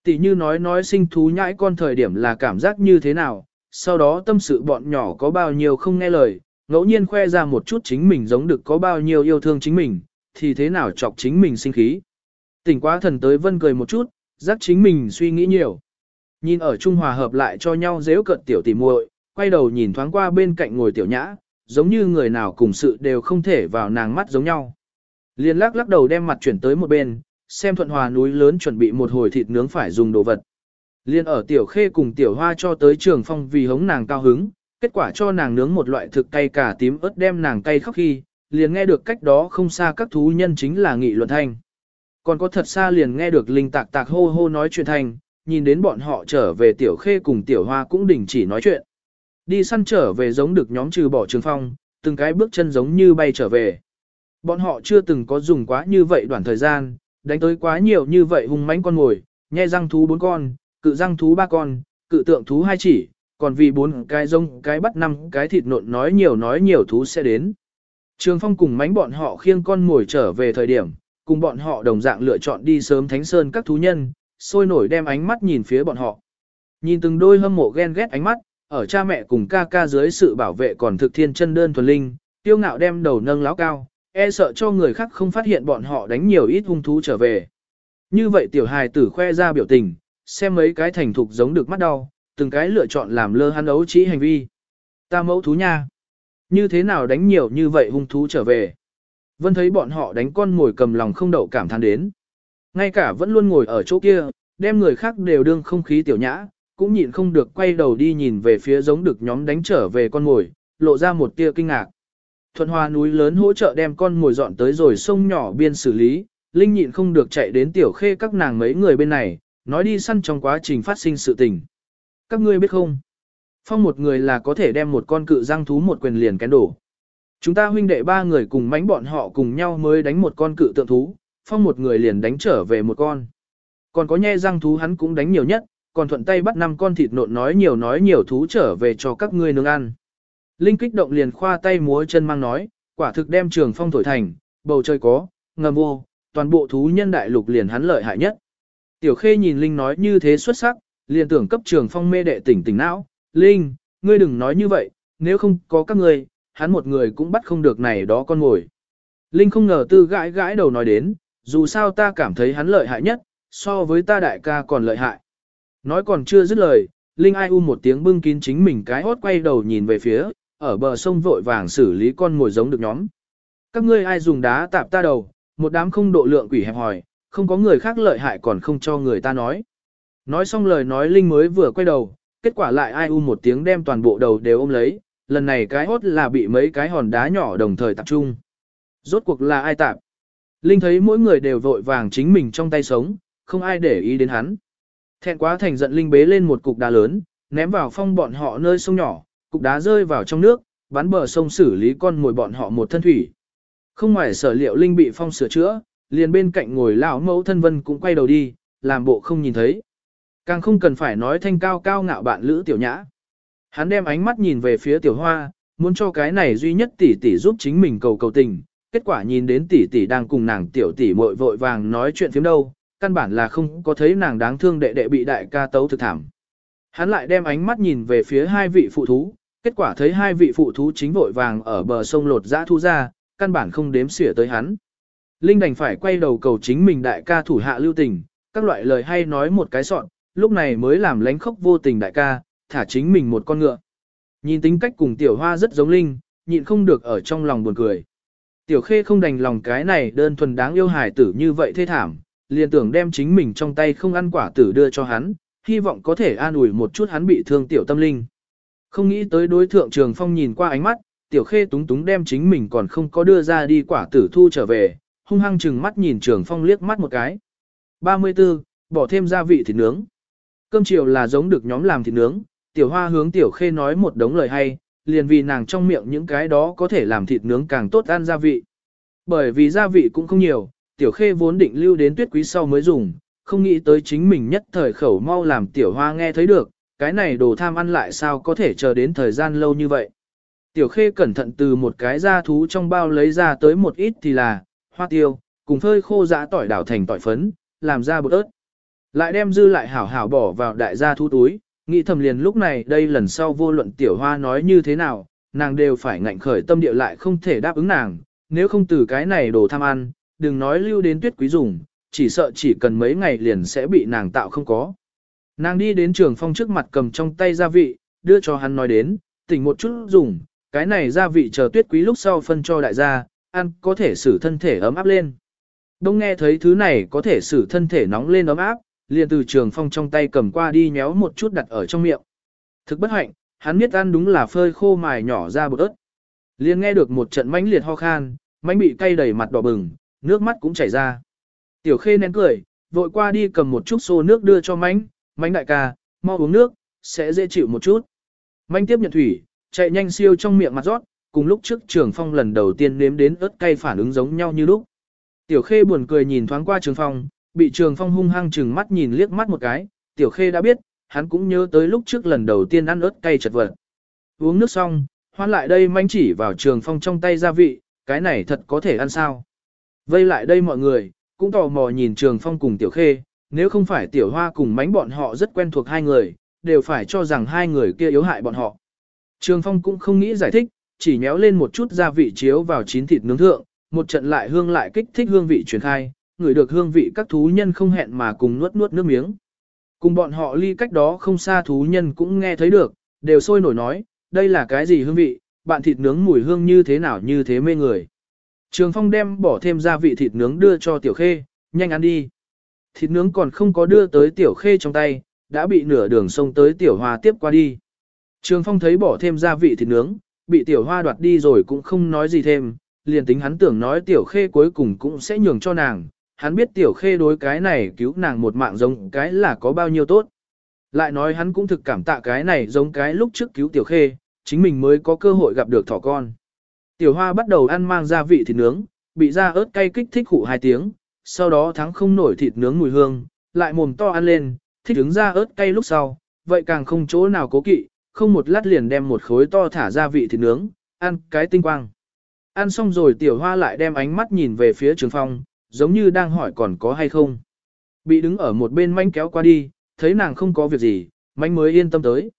Tỷ như nói nói sinh thú nhãi con thời điểm là cảm giác như thế nào, sau đó tâm sự bọn nhỏ có bao nhiêu không nghe lời, ngẫu nhiên khoe ra một chút chính mình giống được có bao nhiêu yêu thương chính mình, thì thế nào chọc chính mình sinh khí. Tỉnh quá thần tới vân cười một chút, giác chính mình suy nghĩ nhiều. Nhìn ở Trung Hòa hợp lại cho nhau dễ cận tiểu tỉ muội, quay đầu nhìn thoáng qua bên cạnh ngồi tiểu nhã, giống như người nào cùng sự đều không thể vào nàng mắt giống nhau. Liên lắc lắc đầu đem mặt chuyển tới một bên, xem thuận hòa núi lớn chuẩn bị một hồi thịt nướng phải dùng đồ vật. Liên ở tiểu khê cùng tiểu hoa cho tới trường phong vì hống nàng cao hứng, kết quả cho nàng nướng một loại thực cay cả tím ớt đem nàng cay khóc khi, liền nghe được cách đó không xa các thú nhân chính là nghị luận thanh. Còn có thật xa liền nghe được linh tạc tạc hô hô nói chuyện thanh, nhìn đến bọn họ trở về tiểu khê cùng tiểu hoa cũng đình chỉ nói chuyện. Đi săn trở về giống được nhóm trừ bỏ trường phong, từng cái bước chân giống như bay trở về. Bọn họ chưa từng có dùng quá như vậy đoạn thời gian, đánh tới quá nhiều như vậy hung mãnh con ngồi, nhe răng thú bốn con, cự răng thú ba con, cự tượng thú hai chỉ, còn vì bốn cái rông cái bắt năm cái thịt nộn nói nhiều nói nhiều thú sẽ đến. Trường phong cùng mánh bọn họ khiêng con ngồi trở về thời điểm, cùng bọn họ đồng dạng lựa chọn đi sớm thánh sơn các thú nhân, sôi nổi đem ánh mắt nhìn phía bọn họ. Nhìn từng đôi hâm mộ ghen ghét ánh mắt, ở cha mẹ cùng ca ca dưới sự bảo vệ còn thực thiên chân đơn thuần linh, tiêu ngạo đem đầu nâng láo cao, e sợ cho người khác không phát hiện bọn họ đánh nhiều ít hung thú trở về. Như vậy tiểu hài tử khoe ra biểu tình, xem mấy cái thành thục giống được mắt đau, từng cái lựa chọn làm lơ hắn ấu trí hành vi. Ta mẫu thú nha. Như thế nào đánh nhiều như vậy hung thú trở về. Vân thấy bọn họ đánh con ngồi cầm lòng không đậu cảm thán đến. Ngay cả vẫn luôn ngồi ở chỗ kia, đem người khác đều đương không khí tiểu nhã, cũng nhịn không được quay đầu đi nhìn về phía giống được nhóm đánh trở về con ngồi, lộ ra một tia kinh ngạc. Thuận Hòa núi lớn hỗ trợ đem con ngồi dọn tới rồi sông nhỏ biên xử lý, Linh nhịn không được chạy đến tiểu khê các nàng mấy người bên này, nói đi săn trong quá trình phát sinh sự tình. Các ngươi biết không? Phong một người là có thể đem một con cự răng thú một quyền liền kén đổ. Chúng ta huynh đệ ba người cùng mánh bọn họ cùng nhau mới đánh một con cự tượng thú, phong một người liền đánh trở về một con. Còn có nhe răng thú hắn cũng đánh nhiều nhất, còn thuận tay bắt năm con thịt nộn nói nhiều nói nhiều thú trở về cho các ngươi nướng ăn. Linh kích động liền khoa tay múa chân mang nói, quả thực đem trường phong thổi thành, bầu trời có, ngầm vô, toàn bộ thú nhân đại lục liền hắn lợi hại nhất. Tiểu khê nhìn Linh nói như thế xuất sắc, liền tưởng cấp trường phong mê đệ tỉnh tỉnh não, Linh, ngươi đừng nói như vậy, nếu không có các ngươi, hắn một người cũng bắt không được này đó con ngồi. Linh không ngờ tư gãi gãi đầu nói đến, dù sao ta cảm thấy hắn lợi hại nhất, so với ta đại ca còn lợi hại. Nói còn chưa dứt lời, Linh ai u một tiếng bưng kín chính mình cái hốt quay đầu nhìn về phía, ở bờ sông vội vàng xử lý con ngồi giống được nhóm. Các ngươi ai dùng đá tạp ta đầu, một đám không độ lượng quỷ hẹp hỏi, không có người khác lợi hại còn không cho người ta nói. Nói xong lời nói Linh mới vừa quay đầu, kết quả lại ai u một tiếng đem toàn bộ đầu đều ôm lấy, lần này cái hốt là bị mấy cái hòn đá nhỏ đồng thời tập trung. Rốt cuộc là ai tạp? Linh thấy mỗi người đều vội vàng chính mình trong tay sống, không ai để ý đến hắn. Thẹn quá thành giận Linh bế lên một cục đá lớn, ném vào phong bọn họ nơi sông nhỏ, cục đá rơi vào trong nước, bắn bờ sông xử lý con mồi bọn họ một thân thủy. Không ngoài sở liệu Linh bị phong sửa chữa, liền bên cạnh ngồi lão mẫu thân vân cũng quay đầu đi, làm bộ không nhìn thấy. Càng không cần phải nói thanh cao cao ngạo bạn lữ tiểu nhã. Hắn đem ánh mắt nhìn về phía tiểu hoa, muốn cho cái này duy nhất tỷ tỷ giúp chính mình cầu cầu tình. Kết quả nhìn đến tỷ tỷ đang cùng nàng tiểu tỷ muội vội vàng nói chuyện phiếm đâu, căn bản là không có thấy nàng đáng thương đệ đệ bị đại ca tấu thực thảm. Hắn lại đem ánh mắt nhìn về phía hai vị phụ thú, kết quả thấy hai vị phụ thú chính vội vàng ở bờ sông lột dã thu ra, căn bản không đếm xỉa tới hắn. Linh đành phải quay đầu cầu chính mình đại ca thủ hạ lưu tình, các loại lời hay nói một cái soạn, lúc này mới làm lánh khóc vô tình đại ca, thả chính mình một con ngựa. Nhìn tính cách cùng tiểu hoa rất giống Linh, nhịn không được ở trong lòng buồn cười. Tiểu khê không đành lòng cái này đơn thuần đáng yêu hài tử như vậy thê thảm, liền tưởng đem chính mình trong tay không ăn quả tử đưa cho hắn, hy vọng có thể an ủi một chút hắn bị thương tiểu tâm linh. Không nghĩ tới đối thượng trường phong nhìn qua ánh mắt, tiểu khê túng túng đem chính mình còn không có đưa ra đi quả tử thu trở về, hung hăng chừng mắt nhìn trường phong liếc mắt một cái. 34. Bỏ thêm gia vị thịt nướng. Cơm chiều là giống được nhóm làm thịt nướng, tiểu hoa hướng tiểu khê nói một đống lời hay, liền vì nàng trong miệng những cái đó có thể làm thịt nướng càng tốt ăn gia vị. Bởi vì gia vị cũng không nhiều, tiểu khê vốn định lưu đến tuyết quý sau mới dùng, không nghĩ tới chính mình nhất thời khẩu mau làm tiểu hoa nghe thấy được, cái này đồ tham ăn lại sao có thể chờ đến thời gian lâu như vậy. Tiểu khê cẩn thận từ một cái da thú trong bao lấy ra tới một ít thì là, hoa tiêu, cùng phơi khô dã tỏi đảo thành tỏi phấn, làm ra bột ớt. Lại đem dư lại hảo hảo bỏ vào đại gia thú túi, nghĩ thầm liền lúc này đây lần sau vô luận tiểu hoa nói như thế nào, nàng đều phải ngạnh khởi tâm địa lại không thể đáp ứng nàng, nếu không từ cái này đồ tham ăn, đừng nói lưu đến tuyết quý dùng, chỉ sợ chỉ cần mấy ngày liền sẽ bị nàng tạo không có. Nàng đi đến trường phong trước mặt cầm trong tay gia vị, đưa cho hắn nói đến, tỉnh một chút dùng, cái này gia vị chờ tuyết quý lúc sau phân cho đại gia, ăn có thể xử thân thể ấm áp lên. Đông nghe thấy thứ này có thể xử thân thể nóng lên ấm áp, liền từ trường phong trong tay cầm qua đi nhéo một chút đặt ở trong miệng. Thực bất hạnh, hắn biết ăn đúng là phơi khô mài nhỏ ra bột ớt. Liền nghe được một trận mãnh liệt ho khan, mãnh bị cay đầy mặt đỏ bừng, nước mắt cũng chảy ra. Tiểu khê nén cười, vội qua đi cầm một chút xô nước đưa cho Mạnh. Mạnh đại ca, mau uống nước, sẽ dễ chịu một chút. Mạnh tiếp nhận thủy, chạy nhanh siêu trong miệng mặt rót, cùng lúc trước trường phong lần đầu tiên nếm đến ớt cay phản ứng giống nhau như lúc. Tiểu khê buồn cười nhìn thoáng qua trường phong, bị trường phong hung hăng chừng mắt nhìn liếc mắt một cái, tiểu khê đã biết, hắn cũng nhớ tới lúc trước lần đầu tiên ăn ớt cay chật vật. Uống nước xong, hoan lại đây manh chỉ vào trường phong trong tay gia vị, cái này thật có thể ăn sao. Vây lại đây mọi người, cũng tò mò nhìn trường phong cùng tiểu khê, nếu không phải tiểu hoa cùng mánh bọn họ rất quen thuộc hai người, đều phải cho rằng hai người kia yếu hại bọn họ. Trường phong cũng không nghĩ giải thích, chỉ nhéo lên một chút gia vị chiếu vào chín thịt nướng thượng, một trận lại hương lại kích thích hương vị truyền khai, người được hương vị các thú nhân không hẹn mà cùng nuốt nuốt nước miếng. Cùng bọn họ ly cách đó không xa thú nhân cũng nghe thấy được, đều sôi nổi nói, đây là cái gì hương vị, bạn thịt nướng mùi hương như thế nào như thế mê người. Trường Phong đem bỏ thêm gia vị thịt nướng đưa cho Tiểu Khê, nhanh ăn đi. Thịt nướng còn không có đưa tới Tiểu Khê trong tay, đã bị nửa đường sông tới Tiểu Hoa tiếp qua đi. Trường Phong thấy bỏ thêm gia vị thịt nướng, bị Tiểu Hoa đoạt đi rồi cũng không nói gì thêm, liền tính hắn tưởng nói Tiểu Khê cuối cùng cũng sẽ nhường cho nàng, hắn biết tiểu khê đối cái này cứu nàng một mạng giống cái là có bao nhiêu tốt. Lại nói hắn cũng thực cảm tạ cái này giống cái lúc trước cứu tiểu khê, chính mình mới có cơ hội gặp được thỏ con. Tiểu hoa bắt đầu ăn mang gia vị thịt nướng, bị da ớt cay kích thích hụ hai tiếng, sau đó thắng không nổi thịt nướng mùi hương, lại mồm to ăn lên, thích ứng da ớt cay lúc sau, vậy càng không chỗ nào cố kỵ, không một lát liền đem một khối to thả gia vị thịt nướng, ăn cái tinh quang. Ăn xong rồi tiểu hoa lại đem ánh mắt nhìn về phía trường phong, giống như đang hỏi còn có hay không. Bị đứng ở một bên manh kéo qua đi, thấy nàng không có việc gì, manh mới yên tâm tới.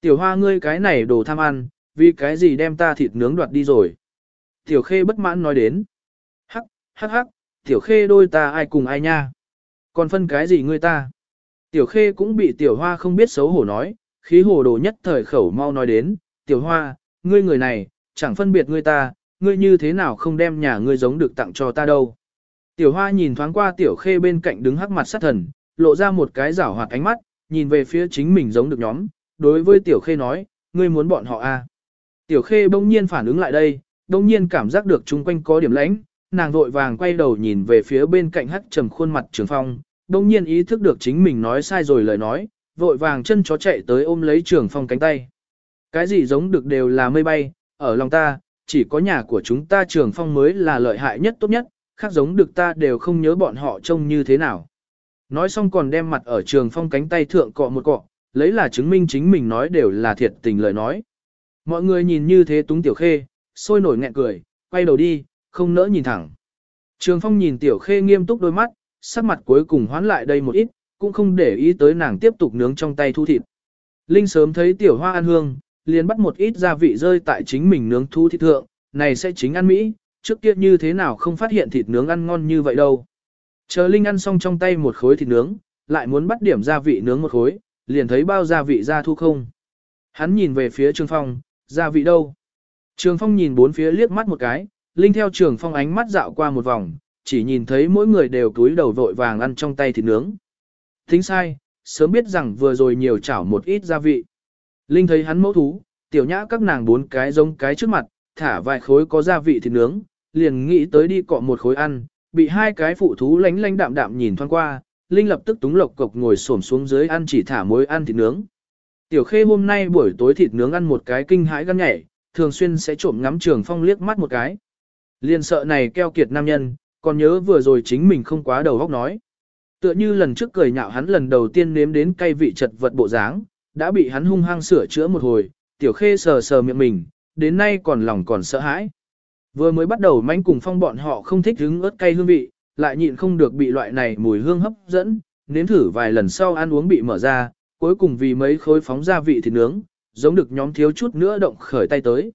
Tiểu hoa ngươi cái này đồ tham ăn, vì cái gì đem ta thịt nướng đoạt đi rồi. Tiểu khê bất mãn nói đến. Hắc, hắc hắc, tiểu khê đôi ta ai cùng ai nha. Còn phân cái gì ngươi ta. Tiểu khê cũng bị tiểu hoa không biết xấu hổ nói, khí hồ đồ nhất thời khẩu mau nói đến. Tiểu hoa, ngươi người này, chẳng phân biệt ngươi ta, ngươi như thế nào không đem nhà ngươi giống được tặng cho ta đâu. Tiểu hoa nhìn thoáng qua tiểu khê bên cạnh đứng hắc mặt sát thần, lộ ra một cái rảo hoạt ánh mắt, nhìn về phía chính mình giống được nhóm, đối với tiểu khê nói, ngươi muốn bọn họ a? À? Tiểu khê bỗng nhiên phản ứng lại đây, bỗng nhiên cảm giác được chung quanh có điểm lãnh, nàng vội vàng quay đầu nhìn về phía bên cạnh hắc trầm khuôn mặt trường phong, bỗng nhiên ý thức được chính mình nói sai rồi lời nói, vội vàng chân chó chạy tới ôm lấy trường phong cánh tay. Cái gì giống được đều là mây bay, ở lòng ta, chỉ có nhà của chúng ta trường phong mới là lợi hại nhất tốt nhất, khác giống được ta đều không nhớ bọn họ trông như thế nào. Nói xong còn đem mặt ở trường phong cánh tay thượng cọ một cọ, lấy là chứng minh chính mình nói đều là thiệt tình lời nói. Mọi người nhìn như thế túng tiểu khê, sôi nổi nghẹn cười, quay đầu đi, không nỡ nhìn thẳng. Trường phong nhìn tiểu khê nghiêm túc đôi mắt, sắc mặt cuối cùng hoán lại đây một ít, cũng không để ý tới nàng tiếp tục nướng trong tay thu thịt. Linh sớm thấy tiểu hoa ăn hương, liền bắt một ít gia vị rơi tại chính mình nướng thu thịt thượng, này sẽ chính ăn Mỹ, trước kia như thế nào không phát hiện thịt nướng ăn ngon như vậy đâu. Chờ Linh ăn xong trong tay một khối thịt nướng, lại muốn bắt điểm gia vị nướng một khối, liền thấy bao gia vị ra thu không. Hắn nhìn về phía Trường Phong, gia vị đâu? Trường Phong nhìn bốn phía liếc mắt một cái, Linh theo Trường Phong ánh mắt dạo qua một vòng, chỉ nhìn thấy mỗi người đều túi đầu vội vàng ăn trong tay thịt nướng. Thính sai, sớm biết rằng vừa rồi nhiều chảo một ít gia vị. Linh thấy hắn mẫu thú, tiểu nhã các nàng bốn cái giống cái trước mặt, thả vài khối có gia vị thịt nướng, liền nghĩ tới đi cọ một khối ăn, bị hai cái phụ thú lánh lánh đạm đạm nhìn thoáng qua, Linh lập tức túng lộc cộc ngồi xổm xuống dưới ăn chỉ thả muối ăn thịt nướng. Tiểu khê hôm nay buổi tối thịt nướng ăn một cái kinh hãi gan nhảy, thường xuyên sẽ trộm ngắm trường phong liếc mắt một cái. Liên sợ này keo kiệt nam nhân, còn nhớ vừa rồi chính mình không quá đầu óc nói. Tựa như lần trước cười nhạo hắn lần đầu tiên nếm đến cay vị chật vật bộ dáng, đã bị hắn hung hăng sửa chữa một hồi, tiểu khê sờ sờ miệng mình, đến nay còn lòng còn sợ hãi. Vừa mới bắt đầu mánh cùng phong bọn họ không thích hứng ớt cay hương vị, lại nhịn không được bị loại này mùi hương hấp dẫn, nếm thử vài lần sau ăn uống bị mở ra, cuối cùng vì mấy khối phóng gia vị thịt nướng, giống được nhóm thiếu chút nữa động khởi tay tới.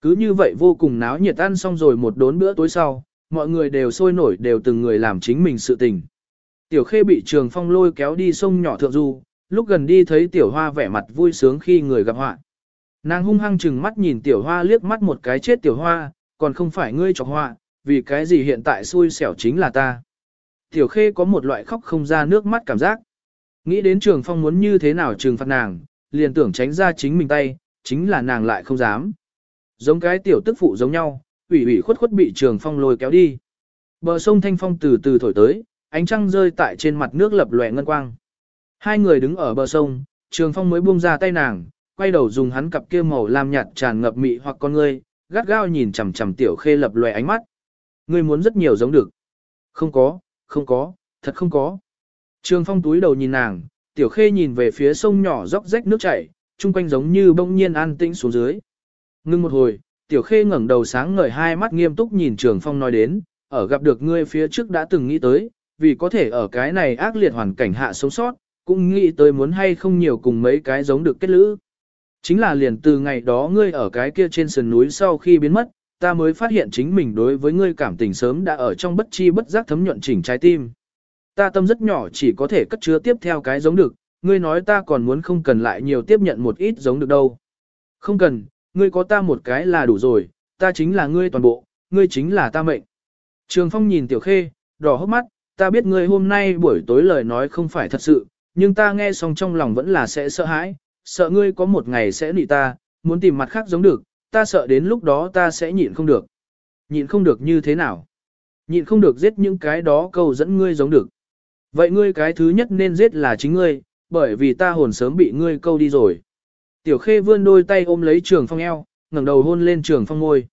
Cứ như vậy vô cùng náo nhiệt ăn xong rồi một đốn bữa tối sau, mọi người đều sôi nổi đều từng người làm chính mình sự tình. Tiểu khê bị trường phong lôi kéo đi sông nhỏ thượng du, lúc gần đi thấy tiểu hoa vẻ mặt vui sướng khi người gặp họa. Nàng hung hăng chừng mắt nhìn tiểu hoa liếc mắt một cái chết tiểu hoa, còn không phải ngươi chọc họa, vì cái gì hiện tại xui xẻo chính là ta. Tiểu khê có một loại khóc không ra nước mắt cảm giác. Nghĩ đến trường phong muốn như thế nào trừng phạt nàng, liền tưởng tránh ra chính mình tay, chính là nàng lại không dám. Giống cái tiểu tức phụ giống nhau, ủy ủy khuất khuất bị trường phong lôi kéo đi. Bờ sông Thanh Phong từ từ thổi tới, ánh trăng rơi tại trên mặt nước lập lòe ngân quang. Hai người đứng ở bờ sông, trường phong mới buông ra tay nàng, quay đầu dùng hắn cặp kia màu lam nhạt tràn ngập mị hoặc con ngươi, gắt gao nhìn chằm chằm tiểu khê lập lòe ánh mắt. Ngươi muốn rất nhiều giống được. Không có, không có, thật không có. Trường phong túi đầu nhìn nàng, tiểu khê nhìn về phía sông nhỏ róc rách nước chảy, chung quanh giống như bỗng nhiên an tĩnh xuống dưới. Ngưng một hồi, tiểu khê ngẩng đầu sáng ngời hai mắt nghiêm túc nhìn trường phong nói đến, ở gặp được ngươi phía trước đã từng nghĩ tới, vì có thể ở cái này ác liệt hoàn cảnh hạ sống sót, cũng nghĩ tới muốn hay không nhiều cùng mấy cái giống được kết lữ. Chính là liền từ ngày đó ngươi ở cái kia trên sườn núi sau khi biến mất, ta mới phát hiện chính mình đối với ngươi cảm tình sớm đã ở trong bất chi bất giác thấm nhuận chỉnh trái tim. Ta tâm rất nhỏ chỉ có thể cất chứa tiếp theo cái giống được, ngươi nói ta còn muốn không cần lại nhiều tiếp nhận một ít giống được đâu. Không cần, ngươi có ta một cái là đủ rồi, ta chính là ngươi toàn bộ, ngươi chính là ta mệnh. Trường Phong nhìn Tiểu Khê, đỏ hốc mắt, ta biết ngươi hôm nay buổi tối lời nói không phải thật sự, nhưng ta nghe xong trong lòng vẫn là sẽ sợ hãi, sợ ngươi có một ngày sẽ nị ta, muốn tìm mặt khác giống được, ta sợ đến lúc đó ta sẽ nhịn không được. Nhịn không được như thế nào? Nhịn không được giết những cái đó câu dẫn ngươi giống được. Vậy ngươi cái thứ nhất nên giết là chính ngươi, bởi vì ta hồn sớm bị ngươi câu đi rồi. Tiểu khê vươn đôi tay ôm lấy trường phong eo, ngẩng đầu hôn lên trường phong ngôi.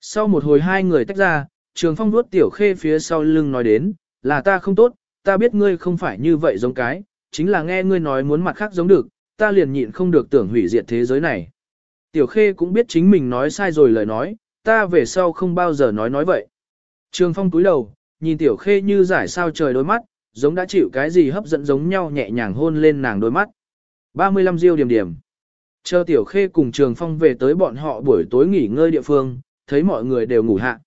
Sau một hồi hai người tách ra, trường phong vuốt tiểu khê phía sau lưng nói đến, là ta không tốt, ta biết ngươi không phải như vậy giống cái, chính là nghe ngươi nói muốn mặt khác giống được, ta liền nhịn không được tưởng hủy diệt thế giới này. Tiểu khê cũng biết chính mình nói sai rồi lời nói, ta về sau không bao giờ nói nói vậy. Trường phong túi đầu, nhìn tiểu khê như giải sao trời đôi mắt, giống đã chịu cái gì hấp dẫn giống nhau nhẹ nhàng hôn lên nàng đôi mắt. 35 diêu điểm điểm. Chờ tiểu khê cùng trường phong về tới bọn họ buổi tối nghỉ ngơi địa phương, thấy mọi người đều ngủ hạ.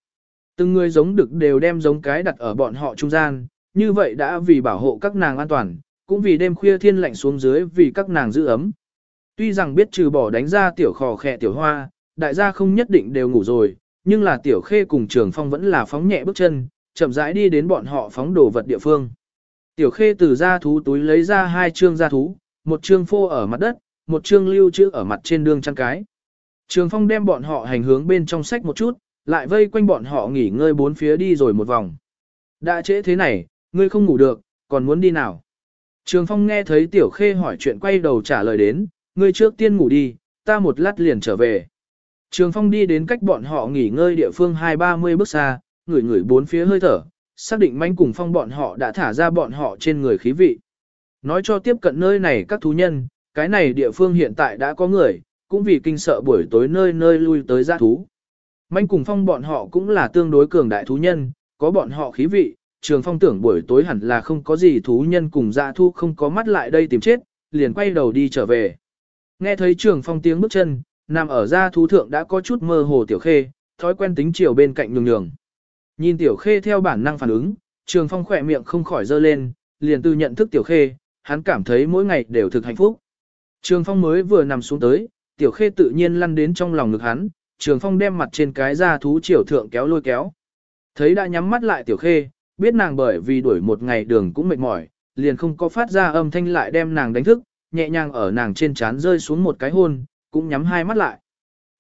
Từng người giống được đều đem giống cái đặt ở bọn họ trung gian, như vậy đã vì bảo hộ các nàng an toàn, cũng vì đêm khuya thiên lạnh xuống dưới vì các nàng giữ ấm. Tuy rằng biết trừ bỏ đánh ra tiểu khò khẹ tiểu hoa, đại gia không nhất định đều ngủ rồi, nhưng là tiểu khê cùng trường phong vẫn là phóng nhẹ bước chân, chậm rãi đi đến bọn họ phóng đồ vật địa phương. Tiểu khê từ ra thú túi lấy ra hai chương gia thú, một chương phô ở mặt đất, một chương lưu trữ ở mặt trên đường chăn cái. Trường phong đem bọn họ hành hướng bên trong sách một chút, lại vây quanh bọn họ nghỉ ngơi bốn phía đi rồi một vòng. Đã trễ thế này, ngươi không ngủ được, còn muốn đi nào? Trường phong nghe thấy tiểu khê hỏi chuyện quay đầu trả lời đến, ngươi trước tiên ngủ đi, ta một lát liền trở về. Trường phong đi đến cách bọn họ nghỉ ngơi địa phương hai ba mươi bước xa, ngửi ngửi bốn phía hơi thở, xác định manh cùng phong bọn họ đã thả ra bọn họ trên người khí vị. Nói cho tiếp cận nơi này các thú nhân, cái này địa phương hiện tại đã có người, cũng vì kinh sợ buổi tối nơi nơi lui tới giã thú. Manh cùng phong bọn họ cũng là tương đối cường đại thú nhân, có bọn họ khí vị, trường phong tưởng buổi tối hẳn là không có gì thú nhân cùng giã thu không có mắt lại đây tìm chết, liền quay đầu đi trở về. Nghe thấy trường phong tiếng bước chân, nằm ở ra thú thượng đã có chút mơ hồ tiểu khê, thói quen tính chiều bên cạnh nhường nhường. Nhìn tiểu khê theo bản năng phản ứng, trường phong khỏe miệng không khỏi dơ lên, liền từ nhận thức tiểu khê, hắn cảm thấy mỗi ngày đều thực hạnh phúc. Trường phong mới vừa nằm xuống tới, tiểu khê tự nhiên lăn đến trong lòng ngực hắn, trường phong đem mặt trên cái da thú triều thượng kéo lôi kéo. Thấy đã nhắm mắt lại tiểu khê, biết nàng bởi vì đuổi một ngày đường cũng mệt mỏi, liền không có phát ra âm thanh lại đem nàng đánh thức, nhẹ nhàng ở nàng trên trán rơi xuống một cái hôn, cũng nhắm hai mắt lại.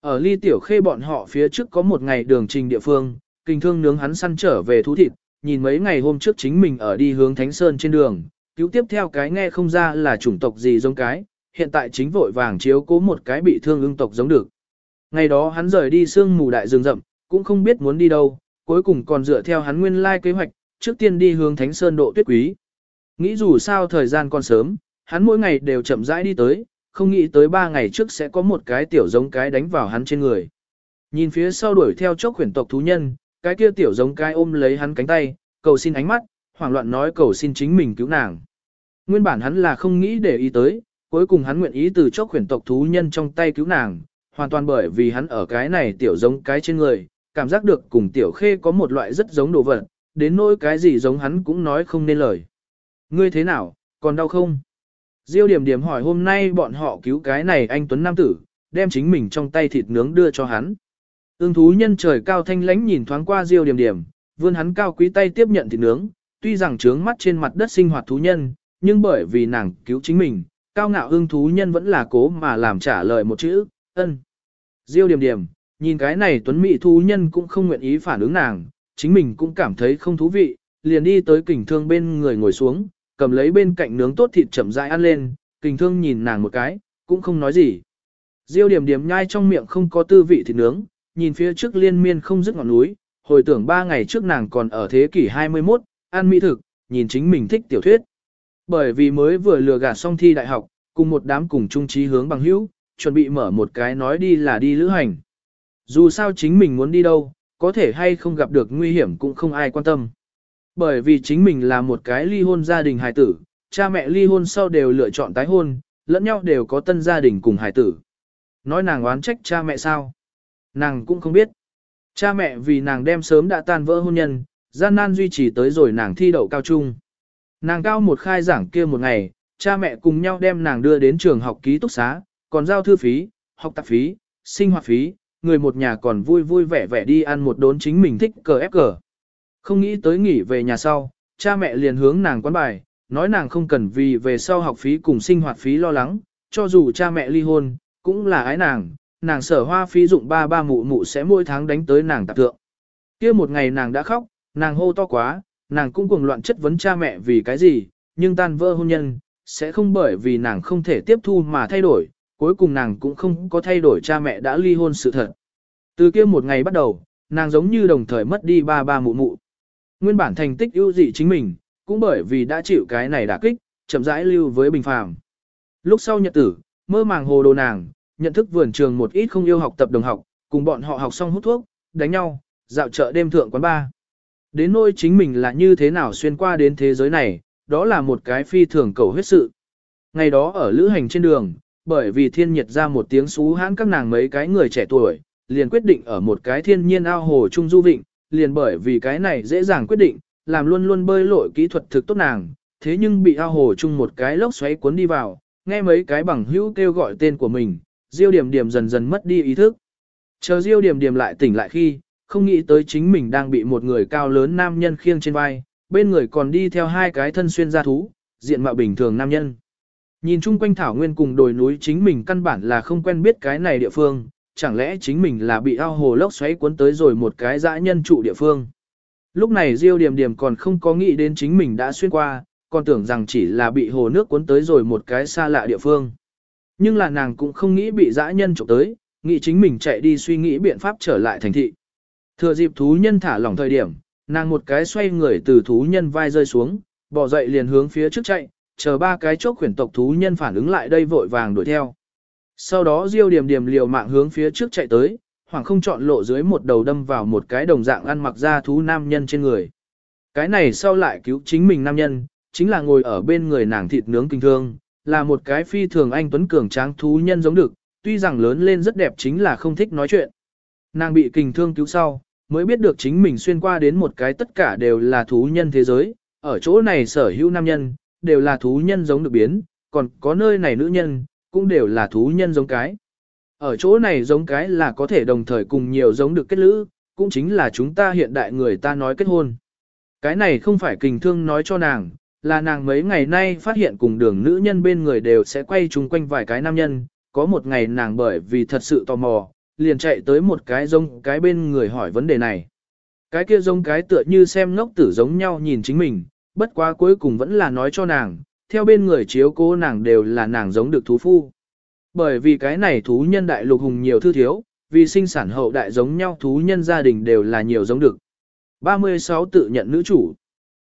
Ở ly tiểu khê bọn họ phía trước có một ngày đường trình địa phương, kinh thương nướng hắn săn trở về thú thịt, nhìn mấy ngày hôm trước chính mình ở đi hướng Thánh Sơn trên đường, cứu tiếp theo cái nghe không ra là chủng tộc gì giống cái, hiện tại chính vội vàng chiếu cố một cái bị thương ưng tộc giống được. Ngày đó hắn rời đi sương mù đại rừng rậm, cũng không biết muốn đi đâu, cuối cùng còn dựa theo hắn nguyên lai kế hoạch, trước tiên đi hướng Thánh Sơn độ tuyết quý. Nghĩ dù sao thời gian còn sớm, hắn mỗi ngày đều chậm rãi đi tới, không nghĩ tới ba ngày trước sẽ có một cái tiểu giống cái đánh vào hắn trên người. Nhìn phía sau đuổi theo chốc khuyển tộc thú nhân, cái kia tiểu giống cái ôm lấy hắn cánh tay, cầu xin ánh mắt, hoảng loạn nói cầu xin chính mình cứu nàng. Nguyên bản hắn là không nghĩ để ý tới, cuối cùng hắn nguyện ý từ chốc khuyển tộc thú nhân trong tay cứu nàng, hoàn toàn bởi vì hắn ở cái này tiểu giống cái trên người, cảm giác được cùng tiểu khê có một loại rất giống đồ vật, đến nỗi cái gì giống hắn cũng nói không nên lời. Ngươi thế nào, còn đau không? Diêu điểm điểm hỏi hôm nay bọn họ cứu cái này anh Tuấn Nam Tử, đem chính mình trong tay thịt nướng đưa cho hắn. Ưng thú nhân trời cao thanh lãnh nhìn thoáng qua Diêu điểm điểm, vươn hắn cao quý tay tiếp nhận thịt nướng, tuy rằng trướng mắt trên mặt đất sinh hoạt thú nhân, nhưng bởi vì nàng cứu chính mình, cao ngạo ưng thú nhân vẫn là cố mà làm trả lời một chữ, ân. Diêu điểm điểm, nhìn cái này tuấn mỹ thú nhân cũng không nguyện ý phản ứng nàng, chính mình cũng cảm thấy không thú vị, liền đi tới kình thương bên người ngồi xuống, cầm lấy bên cạnh nướng tốt thịt chậm rãi ăn lên, kình thương nhìn nàng một cái, cũng không nói gì. Diêu điểm điểm nhai trong miệng không có tư vị thịt nướng, nhìn phía trước liên miên không dứt ngọn núi, hồi tưởng ba ngày trước nàng còn ở thế kỷ 21, ăn mỹ thực, nhìn chính mình thích tiểu thuyết. Bởi vì mới vừa lừa gạt xong thi đại học, cùng một đám cùng chung trí hướng bằng hữu, chuẩn bị mở một cái nói đi là đi lữ hành. Dù sao chính mình muốn đi đâu, có thể hay không gặp được nguy hiểm cũng không ai quan tâm. Bởi vì chính mình là một cái ly hôn gia đình hài tử, cha mẹ ly hôn sau đều lựa chọn tái hôn, lẫn nhau đều có tân gia đình cùng hài tử. Nói nàng oán trách cha mẹ sao? Nàng cũng không biết. Cha mẹ vì nàng đem sớm đã tan vỡ hôn nhân, gian nan duy trì tới rồi nàng thi đậu cao trung. Nàng cao một khai giảng kia một ngày, cha mẹ cùng nhau đem nàng đưa đến trường học ký túc xá, còn giao thư phí, học tập phí, sinh hoạt phí, người một nhà còn vui vui vẻ vẻ đi ăn một đốn chính mình thích cờ ép cờ. Không nghĩ tới nghỉ về nhà sau, cha mẹ liền hướng nàng quán bài, nói nàng không cần vì về sau học phí cùng sinh hoạt phí lo lắng, cho dù cha mẹ ly hôn, cũng là ái nàng, nàng sở hoa phí dụng ba ba mụ mụ sẽ mỗi tháng đánh tới nàng tạp thượng. kia một ngày nàng đã khóc, nàng hô to quá, nàng cũng cuồng loạn chất vấn cha mẹ vì cái gì, nhưng tan vỡ hôn nhân, sẽ không bởi vì nàng không thể tiếp thu mà thay đổi, cuối cùng nàng cũng không có thay đổi cha mẹ đã ly hôn sự thật. Từ kia một ngày bắt đầu, nàng giống như đồng thời mất đi ba ba mụ mụ. Nguyên bản thành tích ưu dị chính mình, cũng bởi vì đã chịu cái này đả kích, chậm rãi lưu với bình phàm. Lúc sau nhật tử, mơ màng hồ đồ nàng, nhận thức vườn trường một ít không yêu học tập đồng học, cùng bọn họ học xong hút thuốc, đánh nhau, dạo chợ đêm thượng quán bar. Đến nỗi chính mình là như thế nào xuyên qua đến thế giới này, đó là một cái phi thường cầu huyết sự. Ngày đó ở lữ hành trên đường, bởi vì thiên nhiệt ra một tiếng xú hãn các nàng mấy cái người trẻ tuổi, liền quyết định ở một cái thiên nhiên ao hồ trung du vịnh, liền bởi vì cái này dễ dàng quyết định, làm luôn luôn bơi lội kỹ thuật thực tốt nàng, thế nhưng bị ao hồ chung một cái lốc xoáy cuốn đi vào, nghe mấy cái bằng hữu kêu gọi tên của mình, Diêu Điểm Điểm dần dần mất đi ý thức. Chờ Diêu Điểm Điểm lại tỉnh lại khi, không nghĩ tới chính mình đang bị một người cao lớn nam nhân khiêng trên vai, bên người còn đi theo hai cái thân xuyên gia thú, diện mạo bình thường nam nhân. Nhìn chung quanh thảo nguyên cùng đồi núi chính mình căn bản là không quen biết cái này địa phương, chẳng lẽ chính mình là bị ao hồ lốc xoáy cuốn tới rồi một cái dã nhân trụ địa phương. Lúc này Diêu Điềm Điềm còn không có nghĩ đến chính mình đã xuyên qua, còn tưởng rằng chỉ là bị hồ nước cuốn tới rồi một cái xa lạ địa phương. Nhưng là nàng cũng không nghĩ bị dã nhân trộm tới, nghĩ chính mình chạy đi suy nghĩ biện pháp trở lại thành thị. Thừa dịp thú nhân thả lỏng thời điểm, nàng một cái xoay người từ thú nhân vai rơi xuống, bỏ dậy liền hướng phía trước chạy, chờ ba cái chốc khuyển tộc thú nhân phản ứng lại đây vội vàng đuổi theo. Sau đó Diêu Điềm Điềm liều mạng hướng phía trước chạy tới, hoàng không chọn lộ dưới một đầu đâm vào một cái đồng dạng ăn mặc da thú nam nhân trên người. Cái này sau lại cứu chính mình nam nhân, chính là ngồi ở bên người nàng thịt nướng kinh thương, là một cái phi thường anh tuấn cường tráng thú nhân giống được, tuy rằng lớn lên rất đẹp chính là không thích nói chuyện. Nàng bị kình thương cứu sau, mới biết được chính mình xuyên qua đến một cái tất cả đều là thú nhân thế giới, ở chỗ này sở hữu nam nhân, đều là thú nhân giống được biến, còn có nơi này nữ nhân, cũng đều là thú nhân giống cái. Ở chỗ này giống cái là có thể đồng thời cùng nhiều giống được kết lữ, cũng chính là chúng ta hiện đại người ta nói kết hôn. Cái này không phải kình thương nói cho nàng, là nàng mấy ngày nay phát hiện cùng đường nữ nhân bên người đều sẽ quay chung quanh vài cái nam nhân, có một ngày nàng bởi vì thật sự tò mò, liền chạy tới một cái giống cái bên người hỏi vấn đề này. Cái kia giống cái tựa như xem ngốc tử giống nhau nhìn chính mình, bất quá cuối cùng vẫn là nói cho nàng, theo bên người chiếu cố nàng đều là nàng giống được thú phu. Bởi vì cái này thú nhân đại lục hùng nhiều thư thiếu, vì sinh sản hậu đại giống nhau thú nhân gia đình đều là nhiều giống được. 36 tự nhận nữ chủ.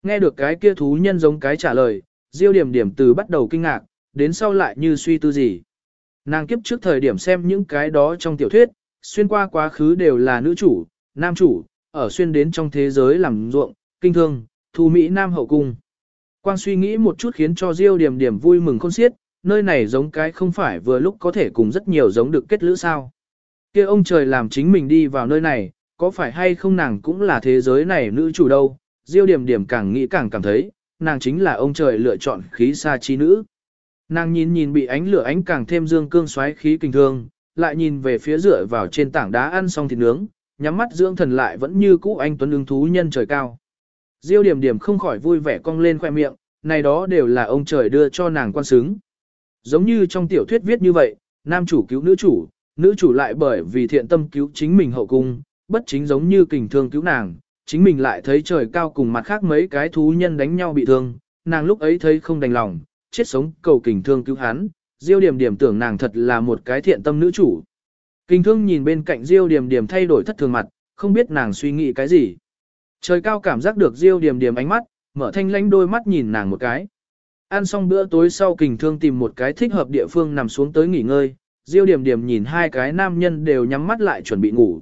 Nghe được cái kia thú nhân giống cái trả lời, Diêu điểm điểm từ bắt đầu kinh ngạc, đến sau lại như suy tư gì. Nàng kiếp trước thời điểm xem những cái đó trong tiểu thuyết, xuyên qua quá khứ đều là nữ chủ, nam chủ, ở xuyên đến trong thế giới làm ruộng, kinh thương, thu Mỹ Nam hậu cung. Quang suy nghĩ một chút khiến cho Diêu điểm điểm vui mừng khôn xiết, nơi này giống cái không phải vừa lúc có thể cùng rất nhiều giống được kết lữ sao. kia ông trời làm chính mình đi vào nơi này, có phải hay không nàng cũng là thế giới này nữ chủ đâu, Diêu điểm điểm càng nghĩ càng cảm thấy, nàng chính là ông trời lựa chọn khí xa chi nữ. Nàng nhìn nhìn bị ánh lửa ánh càng thêm dương cương xoáy khí kinh thương, lại nhìn về phía dựa vào trên tảng đá ăn xong thịt nướng, nhắm mắt dưỡng thần lại vẫn như cũ anh tuấn ứng thú nhân trời cao. Diêu điểm điểm không khỏi vui vẻ cong lên khoe miệng, này đó đều là ông trời đưa cho nàng quan xứng. Giống như trong tiểu thuyết viết như vậy, nam chủ cứu nữ chủ, nữ chủ lại bởi vì thiện tâm cứu chính mình hậu cung, bất chính giống như kình thương cứu nàng, chính mình lại thấy trời cao cùng mặt khác mấy cái thú nhân đánh nhau bị thương, nàng lúc ấy thấy không đành lòng, chết sống cầu kình thương cứu hắn, Diêu Điểm Điểm tưởng nàng thật là một cái thiện tâm nữ chủ. Kình thương nhìn bên cạnh Diêu Điểm Điểm thay đổi thất thường mặt, không biết nàng suy nghĩ cái gì. Trời cao cảm giác được Diêu Điểm Điểm ánh mắt, mở thanh lãnh đôi mắt nhìn nàng một cái. Ăn xong bữa tối sau kình thương tìm một cái thích hợp địa phương nằm xuống tới nghỉ ngơi, Diêu Điểm Điểm nhìn hai cái nam nhân đều nhắm mắt lại chuẩn bị ngủ.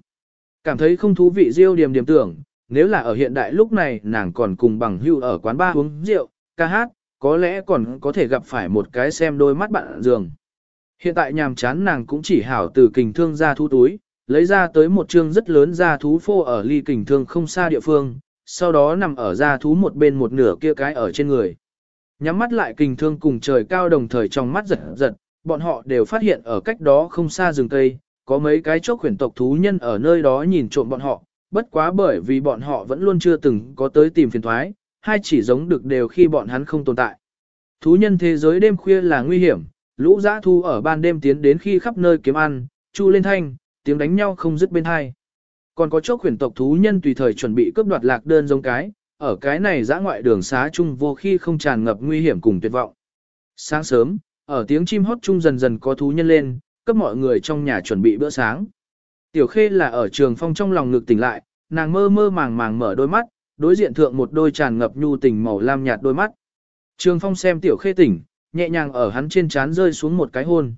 Cảm thấy không thú vị Diêu Điểm Điểm tưởng, nếu là ở hiện đại lúc này nàng còn cùng bằng hưu ở quán bar uống rượu, ca hát, có lẽ còn có thể gặp phải một cái xem đôi mắt bạn giường. Hiện tại nhàm chán nàng cũng chỉ hảo từ kình thương ra thu túi, lấy ra tới một chương rất lớn ra thú phô ở ly kình thương không xa địa phương, sau đó nằm ở ra thú một bên một nửa kia cái ở trên người. Nhắm mắt lại kình thương cùng trời cao đồng thời trong mắt giật giật, bọn họ đều phát hiện ở cách đó không xa rừng cây, có mấy cái chốc khuyển tộc thú nhân ở nơi đó nhìn trộm bọn họ, bất quá bởi vì bọn họ vẫn luôn chưa từng có tới tìm phiền thoái, hay chỉ giống được đều khi bọn hắn không tồn tại. Thú nhân thế giới đêm khuya là nguy hiểm, lũ dã thu ở ban đêm tiến đến khi khắp nơi kiếm ăn, chu lên thanh, tiếng đánh nhau không dứt bên hai. Còn có chốc khuyển tộc thú nhân tùy thời chuẩn bị cướp đoạt lạc đơn giống cái, ở cái này dã ngoại đường xá chung vô khi không tràn ngập nguy hiểm cùng tuyệt vọng. Sáng sớm, ở tiếng chim hót chung dần dần có thú nhân lên, cấp mọi người trong nhà chuẩn bị bữa sáng. Tiểu khê là ở trường phong trong lòng ngực tỉnh lại, nàng mơ mơ màng màng mở đôi mắt, đối diện thượng một đôi tràn ngập nhu tình màu lam nhạt đôi mắt. Trường phong xem tiểu khê tỉnh, nhẹ nhàng ở hắn trên trán rơi xuống một cái hôn.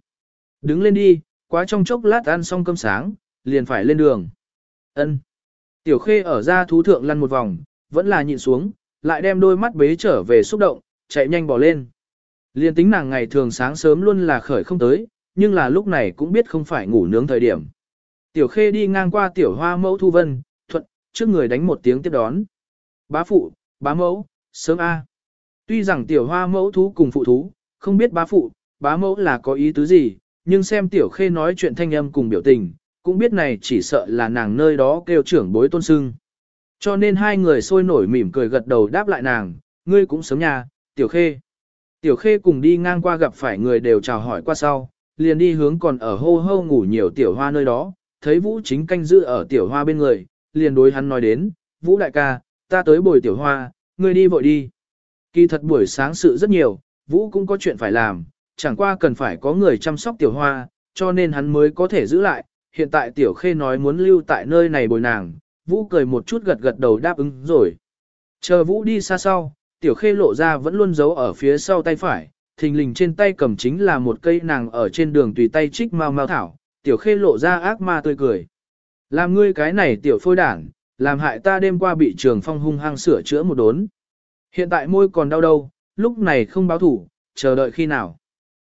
Đứng lên đi, quá trong chốc lát ăn xong cơm sáng, liền phải lên đường. Ân. Tiểu khê ở ra thú thượng lăn một vòng, vẫn là nhịn xuống, lại đem đôi mắt bế trở về xúc động, chạy nhanh bỏ lên. Liên tính nàng ngày thường sáng sớm luôn là khởi không tới, nhưng là lúc này cũng biết không phải ngủ nướng thời điểm. Tiểu khê đi ngang qua tiểu hoa mẫu thu vân, thuận, trước người đánh một tiếng tiếp đón. Bá phụ, bá mẫu, sớm A. Tuy rằng tiểu hoa mẫu thú cùng phụ thú, không biết bá phụ, bá mẫu là có ý tứ gì, nhưng xem tiểu khê nói chuyện thanh âm cùng biểu tình, cũng biết này chỉ sợ là nàng nơi đó kêu trưởng bối tôn sưng. Cho nên hai người sôi nổi mỉm cười gật đầu đáp lại nàng, ngươi cũng sớm nhà, tiểu khê. Tiểu khê cùng đi ngang qua gặp phải người đều chào hỏi qua sau, liền đi hướng còn ở hô hô ngủ nhiều tiểu hoa nơi đó, thấy vũ chính canh giữ ở tiểu hoa bên người, liền đối hắn nói đến, vũ đại ca, ta tới bồi tiểu hoa, ngươi đi vội đi. Kỳ thật buổi sáng sự rất nhiều, Vũ cũng có chuyện phải làm, chẳng qua cần phải có người chăm sóc tiểu hoa, cho nên hắn mới có thể giữ lại. Hiện tại tiểu khê nói muốn lưu tại nơi này bồi nàng, Vũ cười một chút gật gật đầu đáp ứng rồi. Chờ Vũ đi xa sau, tiểu khê lộ ra vẫn luôn giấu ở phía sau tay phải, thình lình trên tay cầm chính là một cây nàng ở trên đường tùy tay trích mau mau thảo, tiểu khê lộ ra ác ma tươi cười. Làm ngươi cái này tiểu phôi đảng, làm hại ta đêm qua bị trường phong hung hăng sửa chữa một đốn. Hiện tại môi còn đau đâu, lúc này không báo thủ, chờ đợi khi nào.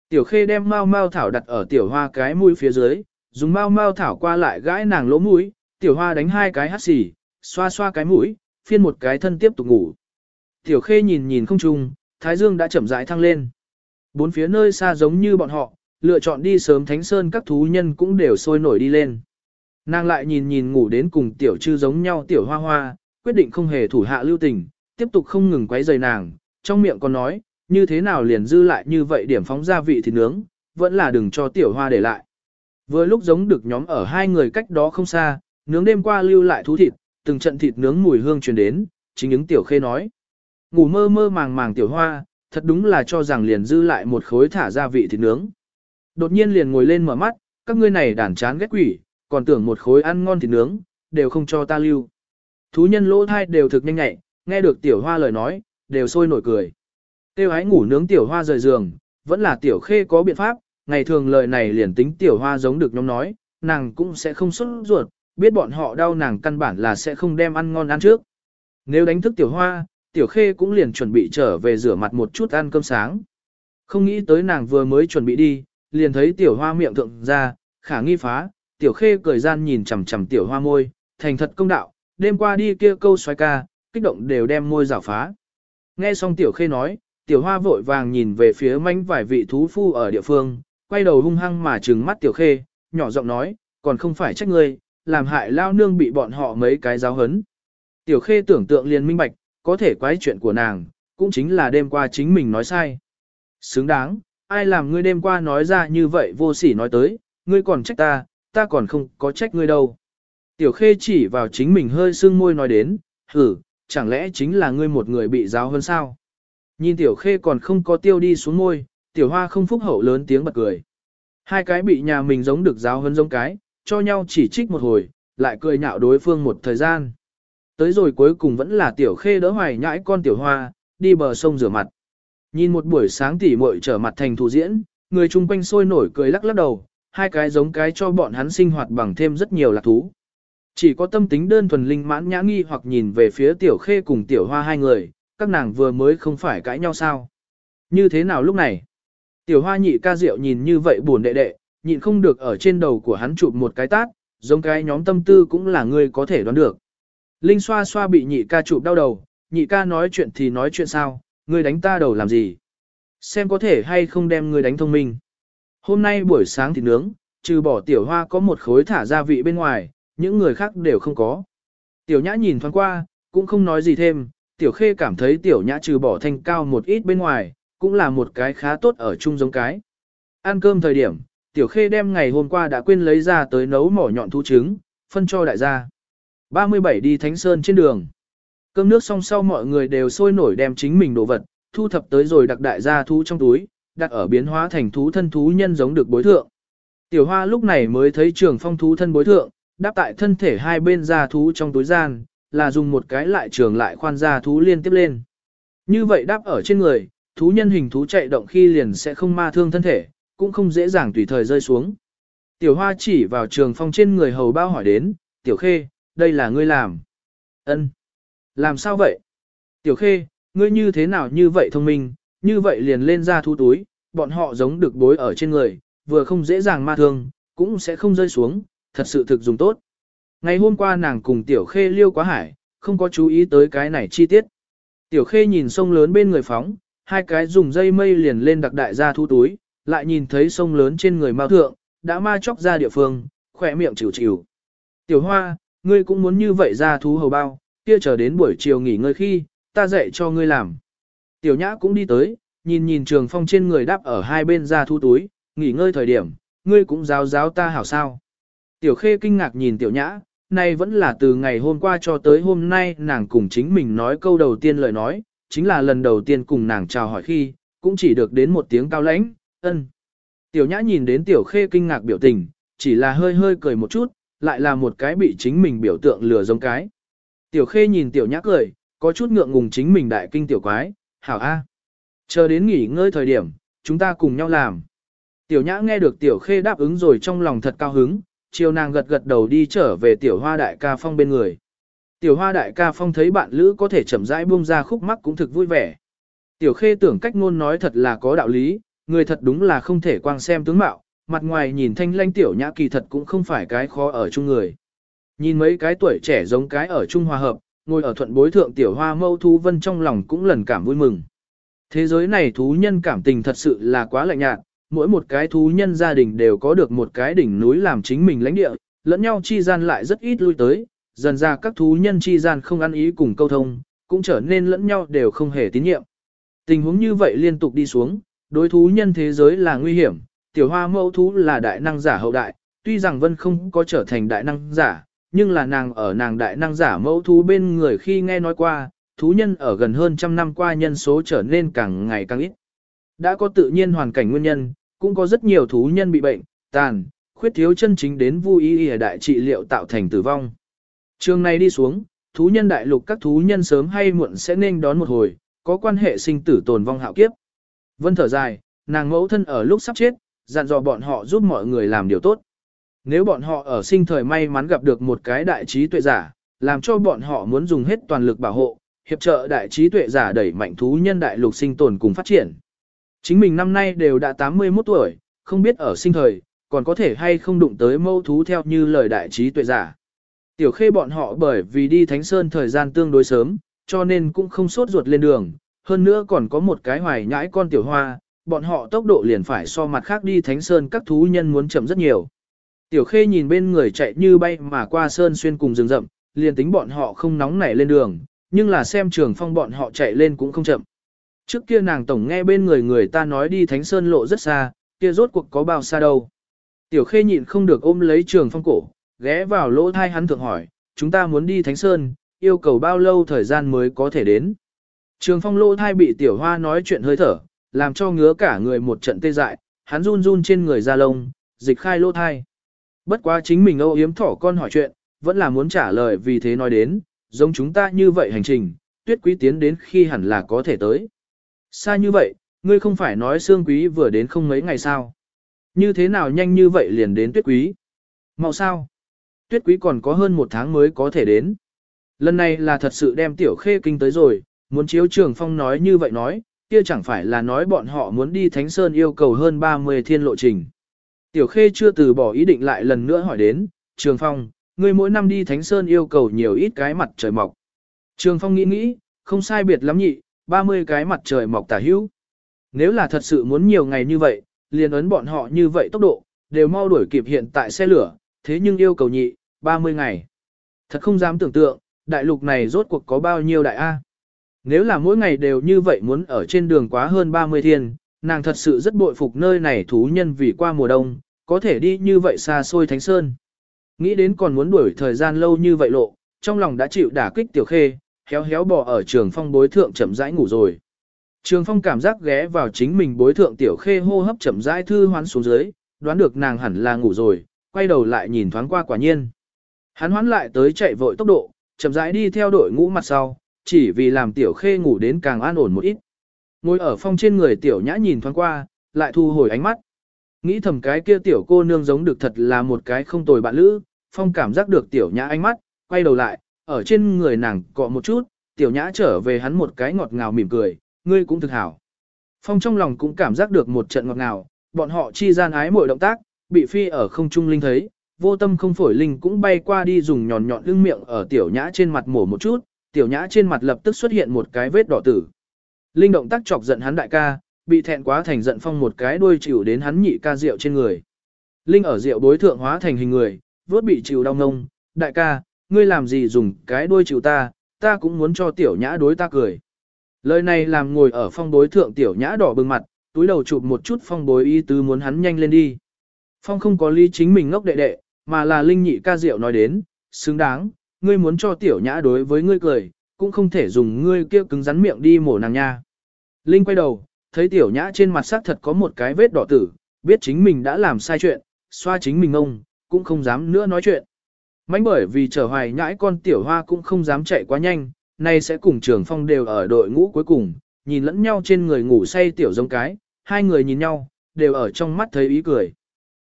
Tiểu khê đem mau mau thảo đặt ở tiểu hoa cái mũi phía dưới, dùng mau mau thảo qua lại gãi nàng lỗ mũi, tiểu hoa đánh hai cái hắt xì, xoa xoa cái mũi, phiên một cái thân tiếp tục ngủ. Tiểu khê nhìn nhìn không trung, thái dương đã chậm rãi thăng lên. Bốn phía nơi xa giống như bọn họ, lựa chọn đi sớm thánh sơn các thú nhân cũng đều sôi nổi đi lên. Nàng lại nhìn nhìn ngủ đến cùng tiểu chư giống nhau tiểu hoa hoa, quyết định không hề thủ hạ lưu tình, tiếp tục không ngừng quấy rầy nàng, trong miệng còn nói, như thế nào liền dư lại như vậy điểm phóng gia vị thịt nướng, vẫn là đừng cho tiểu hoa để lại. Vừa lúc giống được nhóm ở hai người cách đó không xa, nướng đêm qua lưu lại thú thịt, từng trận thịt nướng mùi hương truyền đến, chính những tiểu khê nói. Ngủ mơ mơ màng màng tiểu hoa, thật đúng là cho rằng liền dư lại một khối thả gia vị thịt nướng. Đột nhiên liền ngồi lên mở mắt, các ngươi này đản chán ghét quỷ, còn tưởng một khối ăn ngon thịt nướng, đều không cho ta lưu. Thú nhân lỗ thai đều thực nhanh nhạy, nghe được tiểu hoa lời nói, đều sôi nổi cười. Tiêu hái ngủ nướng tiểu hoa rời giường, vẫn là tiểu khê có biện pháp, ngày thường lời này liền tính tiểu hoa giống được nhóm nói, nàng cũng sẽ không xuất ruột, biết bọn họ đau nàng căn bản là sẽ không đem ăn ngon ăn trước. Nếu đánh thức tiểu hoa, tiểu khê cũng liền chuẩn bị trở về rửa mặt một chút ăn cơm sáng. Không nghĩ tới nàng vừa mới chuẩn bị đi, liền thấy tiểu hoa miệng thượng ra, khả nghi phá, tiểu khê cười gian nhìn chằm chằm tiểu hoa môi, thành thật công đạo, đêm qua đi kia câu xoay ca, kích động đều đem môi rào phá. Nghe xong tiểu khê nói, tiểu hoa vội vàng nhìn về phía manh vài vị thú phu ở địa phương, quay đầu hung hăng mà trừng mắt tiểu khê, nhỏ giọng nói, còn không phải trách ngươi, làm hại lao nương bị bọn họ mấy cái giáo hấn. Tiểu khê tưởng tượng liền minh bạch, có thể quái chuyện của nàng, cũng chính là đêm qua chính mình nói sai. Xứng đáng, ai làm ngươi đêm qua nói ra như vậy vô sỉ nói tới, ngươi còn trách ta, ta còn không có trách ngươi đâu. Tiểu khê chỉ vào chính mình hơi sưng môi nói đến, hử, chẳng lẽ chính là ngươi một người bị giáo hơn sao? Nhìn tiểu khê còn không có tiêu đi xuống môi, tiểu hoa không phúc hậu lớn tiếng bật cười. Hai cái bị nhà mình giống được giáo hơn giống cái, cho nhau chỉ trích một hồi, lại cười nhạo đối phương một thời gian. Tới rồi cuối cùng vẫn là tiểu khê đỡ hoài nhãi con tiểu hoa, đi bờ sông rửa mặt. Nhìn một buổi sáng tỉ muội trở mặt thành thủ diễn, người chung quanh sôi nổi cười lắc lắc đầu, hai cái giống cái cho bọn hắn sinh hoạt bằng thêm rất nhiều lạc thú. Chỉ có tâm tính đơn thuần linh mãn nhã nghi hoặc nhìn về phía tiểu khê cùng tiểu hoa hai người, các nàng vừa mới không phải cãi nhau sao. Như thế nào lúc này? Tiểu hoa nhị ca diệu nhìn như vậy buồn đệ đệ, nhịn không được ở trên đầu của hắn chụp một cái tát, giống cái nhóm tâm tư cũng là người có thể đoán được. Linh xoa xoa bị nhị ca chụp đau đầu, nhị ca nói chuyện thì nói chuyện sao, ngươi đánh ta đầu làm gì? Xem có thể hay không đem ngươi đánh thông minh. Hôm nay buổi sáng thì nướng, trừ bỏ tiểu hoa có một khối thả gia vị bên ngoài, những người khác đều không có. Tiểu nhã nhìn thoáng qua, cũng không nói gì thêm, tiểu khê cảm thấy tiểu nhã trừ bỏ thanh cao một ít bên ngoài, cũng là một cái khá tốt ở chung giống cái. Ăn cơm thời điểm, tiểu khê đem ngày hôm qua đã quên lấy ra tới nấu mỏ nhọn thu trứng, phân cho đại gia. 37 đi Thánh Sơn trên đường. Cơm nước xong sau mọi người đều sôi nổi đem chính mình đồ vật, thu thập tới rồi đặt đại gia thú trong túi, đặt ở biến hóa thành thú thân thú nhân giống được bối thượng. Tiểu hoa lúc này mới thấy trường phong thú thân bối thượng, đáp tại thân thể hai bên gia thú trong túi gian, là dùng một cái lại trường lại khoan gia thú liên tiếp lên. Như vậy đáp ở trên người, thú nhân hình thú chạy động khi liền sẽ không ma thương thân thể, cũng không dễ dàng tùy thời rơi xuống. Tiểu hoa chỉ vào trường phong trên người hầu bao hỏi đến, tiểu khê, đây là ngươi làm. ân làm sao vậy? Tiểu khê, ngươi như thế nào như vậy thông minh, như vậy liền lên ra thu túi, bọn họ giống được bối ở trên người, vừa không dễ dàng ma thương, cũng sẽ không rơi xuống, thật sự thực dùng tốt. Ngày hôm qua nàng cùng Tiểu Khê liêu quá hải, không có chú ý tới cái này chi tiết. Tiểu Khê nhìn sông lớn bên người phóng, hai cái dùng dây mây liền lên đặc đại ra thu túi, lại nhìn thấy sông lớn trên người mao thượng, đã ma chóc ra địa phương, khỏe miệng chịu chịu. Tiểu Hoa, ngươi cũng muốn như vậy ra thú hầu bao, kia chờ đến buổi chiều nghỉ ngơi khi, ta dạy cho ngươi làm. Tiểu Nhã cũng đi tới, nhìn nhìn trường phong trên người đáp ở hai bên ra thu túi, nghỉ ngơi thời điểm, ngươi cũng giáo giáo ta hảo sao. Tiểu khê kinh ngạc nhìn tiểu nhã, nay vẫn là từ ngày hôm qua cho tới hôm nay nàng cùng chính mình nói câu đầu tiên lời nói, chính là lần đầu tiên cùng nàng chào hỏi khi, cũng chỉ được đến một tiếng cao lãnh, ân. Tiểu nhã nhìn đến tiểu khê kinh ngạc biểu tình, chỉ là hơi hơi cười một chút, lại là một cái bị chính mình biểu tượng lừa giống cái. Tiểu khê nhìn tiểu nhã cười, có chút ngượng ngùng chính mình đại kinh tiểu quái, hảo a. Chờ đến nghỉ ngơi thời điểm, chúng ta cùng nhau làm. Tiểu nhã nghe được tiểu khê đáp ứng rồi trong lòng thật cao hứng, chiều nàng gật gật đầu đi trở về tiểu hoa đại ca phong bên người. Tiểu hoa đại ca phong thấy bạn lữ có thể chậm rãi buông ra khúc mắc cũng thực vui vẻ. Tiểu khê tưởng cách ngôn nói thật là có đạo lý, người thật đúng là không thể quang xem tướng mạo, mặt ngoài nhìn thanh lanh tiểu nhã kỳ thật cũng không phải cái khó ở chung người. Nhìn mấy cái tuổi trẻ giống cái ở Trung hòa hợp, ngồi ở thuận bối thượng tiểu hoa mâu thú vân trong lòng cũng lần cảm vui mừng. Thế giới này thú nhân cảm tình thật sự là quá lạnh nhạt, mỗi một cái thú nhân gia đình đều có được một cái đỉnh núi làm chính mình lãnh địa, lẫn nhau chi gian lại rất ít lui tới, dần ra các thú nhân chi gian không ăn ý cùng câu thông, cũng trở nên lẫn nhau đều không hề tín nhiệm. Tình huống như vậy liên tục đi xuống, đối thú nhân thế giới là nguy hiểm, tiểu hoa mẫu thú là đại năng giả hậu đại, tuy rằng vân không có trở thành đại năng giả, nhưng là nàng ở nàng đại năng giả mẫu thú bên người khi nghe nói qua, thú nhân ở gần hơn trăm năm qua nhân số trở nên càng ngày càng ít. Đã có tự nhiên hoàn cảnh nguyên nhân, cũng có rất nhiều thú nhân bị bệnh, tàn, khuyết thiếu chân chính đến vui ý đại trị liệu tạo thành tử vong. Trường này đi xuống, thú nhân đại lục các thú nhân sớm hay muộn sẽ nên đón một hồi, có quan hệ sinh tử tồn vong hạo kiếp. Vân thở dài, nàng mẫu thân ở lúc sắp chết, dặn dò bọn họ giúp mọi người làm điều tốt. Nếu bọn họ ở sinh thời may mắn gặp được một cái đại trí tuệ giả, làm cho bọn họ muốn dùng hết toàn lực bảo hộ, hiệp trợ đại trí tuệ giả đẩy mạnh thú nhân đại lục sinh tồn cùng phát triển. Chính mình năm nay đều đã 81 tuổi, không biết ở sinh thời, còn có thể hay không đụng tới mâu thú theo như lời đại trí tuệ giả. Tiểu khê bọn họ bởi vì đi Thánh Sơn thời gian tương đối sớm, cho nên cũng không sốt ruột lên đường, hơn nữa còn có một cái hoài nhãi con tiểu hoa, bọn họ tốc độ liền phải so mặt khác đi Thánh Sơn các thú nhân muốn chậm rất nhiều. Tiểu khê nhìn bên người chạy như bay mà qua Sơn xuyên cùng rừng rậm, liền tính bọn họ không nóng nảy lên đường, nhưng là xem trường phong bọn họ chạy lên cũng không chậm. Trước kia nàng tổng nghe bên người người ta nói đi Thánh Sơn lộ rất xa, kia rốt cuộc có bao xa đâu. Tiểu khê nhịn không được ôm lấy trường phong cổ, ghé vào lỗ thai hắn thượng hỏi, chúng ta muốn đi Thánh Sơn, yêu cầu bao lâu thời gian mới có thể đến. Trường phong lỗ thai bị tiểu hoa nói chuyện hơi thở, làm cho ngứa cả người một trận tê dại, hắn run run trên người ra lông, dịch khai lỗ thai. Bất quá chính mình âu yếm thỏ con hỏi chuyện, vẫn là muốn trả lời vì thế nói đến, giống chúng ta như vậy hành trình, tuyết quý tiến đến khi hẳn là có thể tới. Xa như vậy, ngươi không phải nói xương quý vừa đến không mấy ngày sao. Như thế nào nhanh như vậy liền đến tuyết quý? Màu sao? Tuyết quý còn có hơn một tháng mới có thể đến. Lần này là thật sự đem tiểu khê kinh tới rồi, muốn chiếu trường phong nói như vậy nói, kia chẳng phải là nói bọn họ muốn đi Thánh Sơn yêu cầu hơn 30 thiên lộ trình. Tiểu khê chưa từ bỏ ý định lại lần nữa hỏi đến, trường phong, ngươi mỗi năm đi Thánh Sơn yêu cầu nhiều ít cái mặt trời mọc. Trường phong nghĩ nghĩ, không sai biệt lắm nhị, 30 cái mặt trời mọc tả hữu. Nếu là thật sự muốn nhiều ngày như vậy, liền ấn bọn họ như vậy tốc độ, đều mau đuổi kịp hiện tại xe lửa, thế nhưng yêu cầu nhị, 30 ngày. Thật không dám tưởng tượng, đại lục này rốt cuộc có bao nhiêu đại A. Nếu là mỗi ngày đều như vậy muốn ở trên đường quá hơn 30 thiên, nàng thật sự rất bội phục nơi này thú nhân vì qua mùa đông, có thể đi như vậy xa xôi thánh sơn. Nghĩ đến còn muốn đuổi thời gian lâu như vậy lộ, trong lòng đã chịu đả kích tiểu khê, héo héo bò ở trường phong bối thượng chậm rãi ngủ rồi. Trường phong cảm giác ghé vào chính mình bối thượng tiểu khê hô hấp chậm rãi thư hoán xuống dưới, đoán được nàng hẳn là ngủ rồi, quay đầu lại nhìn thoáng qua quả nhiên. Hắn hoán lại tới chạy vội tốc độ, chậm rãi đi theo đội ngũ mặt sau, chỉ vì làm tiểu khê ngủ đến càng an ổn một ít. Ngồi ở phong trên người tiểu nhã nhìn thoáng qua, lại thu hồi ánh mắt. Nghĩ thầm cái kia tiểu cô nương giống được thật là một cái không tồi bạn lữ, phong cảm giác được tiểu nhã ánh mắt, quay đầu lại, ở trên người nàng cọ một chút, tiểu nhã trở về hắn một cái ngọt ngào mỉm cười, ngươi cũng thực hảo. Phong trong lòng cũng cảm giác được một trận ngọt ngào, bọn họ chi gian ái mỗi động tác, bị phi ở không trung linh thấy, vô tâm không phổi linh cũng bay qua đi dùng nhọn nhọn lưng miệng ở tiểu nhã trên mặt mổ một chút, tiểu nhã trên mặt lập tức xuất hiện một cái vết đỏ tử. Linh động tác chọc giận hắn đại ca, bị thẹn quá thành giận phong một cái đuôi chịu đến hắn nhị ca rượu trên người. Linh ở rượu bối thượng hóa thành hình người, vốt bị chịu đau ngông, đại ca, ngươi làm gì dùng cái đuôi chịu ta, ta cũng muốn cho tiểu nhã đối ta cười. Lời này làm ngồi ở phong bối thượng tiểu nhã đỏ bừng mặt, túi đầu chụp một chút phong bối y tứ muốn hắn nhanh lên đi. Phong không có lý chính mình ngốc đệ đệ, mà là linh nhị ca rượu nói đến, xứng đáng, ngươi muốn cho tiểu nhã đối với ngươi cười, cũng không thể dùng ngươi kia cứng rắn miệng đi mổ nàng nha. Linh quay đầu, thấy tiểu nhã trên mặt sắc thật có một cái vết đỏ tử, biết chính mình đã làm sai chuyện, xoa chính mình ông, cũng không dám nữa nói chuyện. Mánh bởi vì trở hoài nhãi con tiểu hoa cũng không dám chạy quá nhanh, nay sẽ cùng trường phong đều ở đội ngũ cuối cùng, nhìn lẫn nhau trên người ngủ say tiểu giống cái, hai người nhìn nhau, đều ở trong mắt thấy ý cười.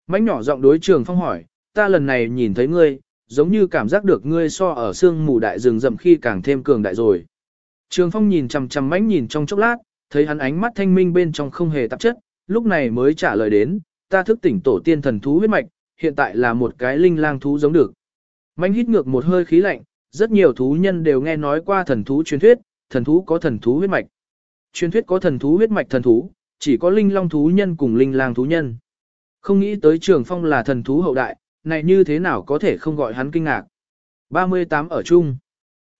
Mánh nhỏ giọng đối trường phong hỏi, ta lần này nhìn thấy ngươi, giống như cảm giác được ngươi so ở sương mù đại rừng rậm khi càng thêm cường đại rồi. Trường phong nhìn chằm chằm mánh nhìn trong chốc lát, thấy hắn ánh mắt thanh minh bên trong không hề tạp chất, lúc này mới trả lời đến, ta thức tỉnh tổ tiên thần thú huyết mạch, hiện tại là một cái linh lang thú giống được. Mánh hít ngược một hơi khí lạnh, rất nhiều thú nhân đều nghe nói qua thần thú truyền thuyết, thần thú có thần thú huyết mạch. Truyền thuyết có thần thú huyết mạch thần thú, chỉ có linh long thú nhân cùng linh lang thú nhân. Không nghĩ tới trường phong là thần thú hậu đại, này như thế nào có thể không gọi hắn kinh ngạc. 38 ở chung.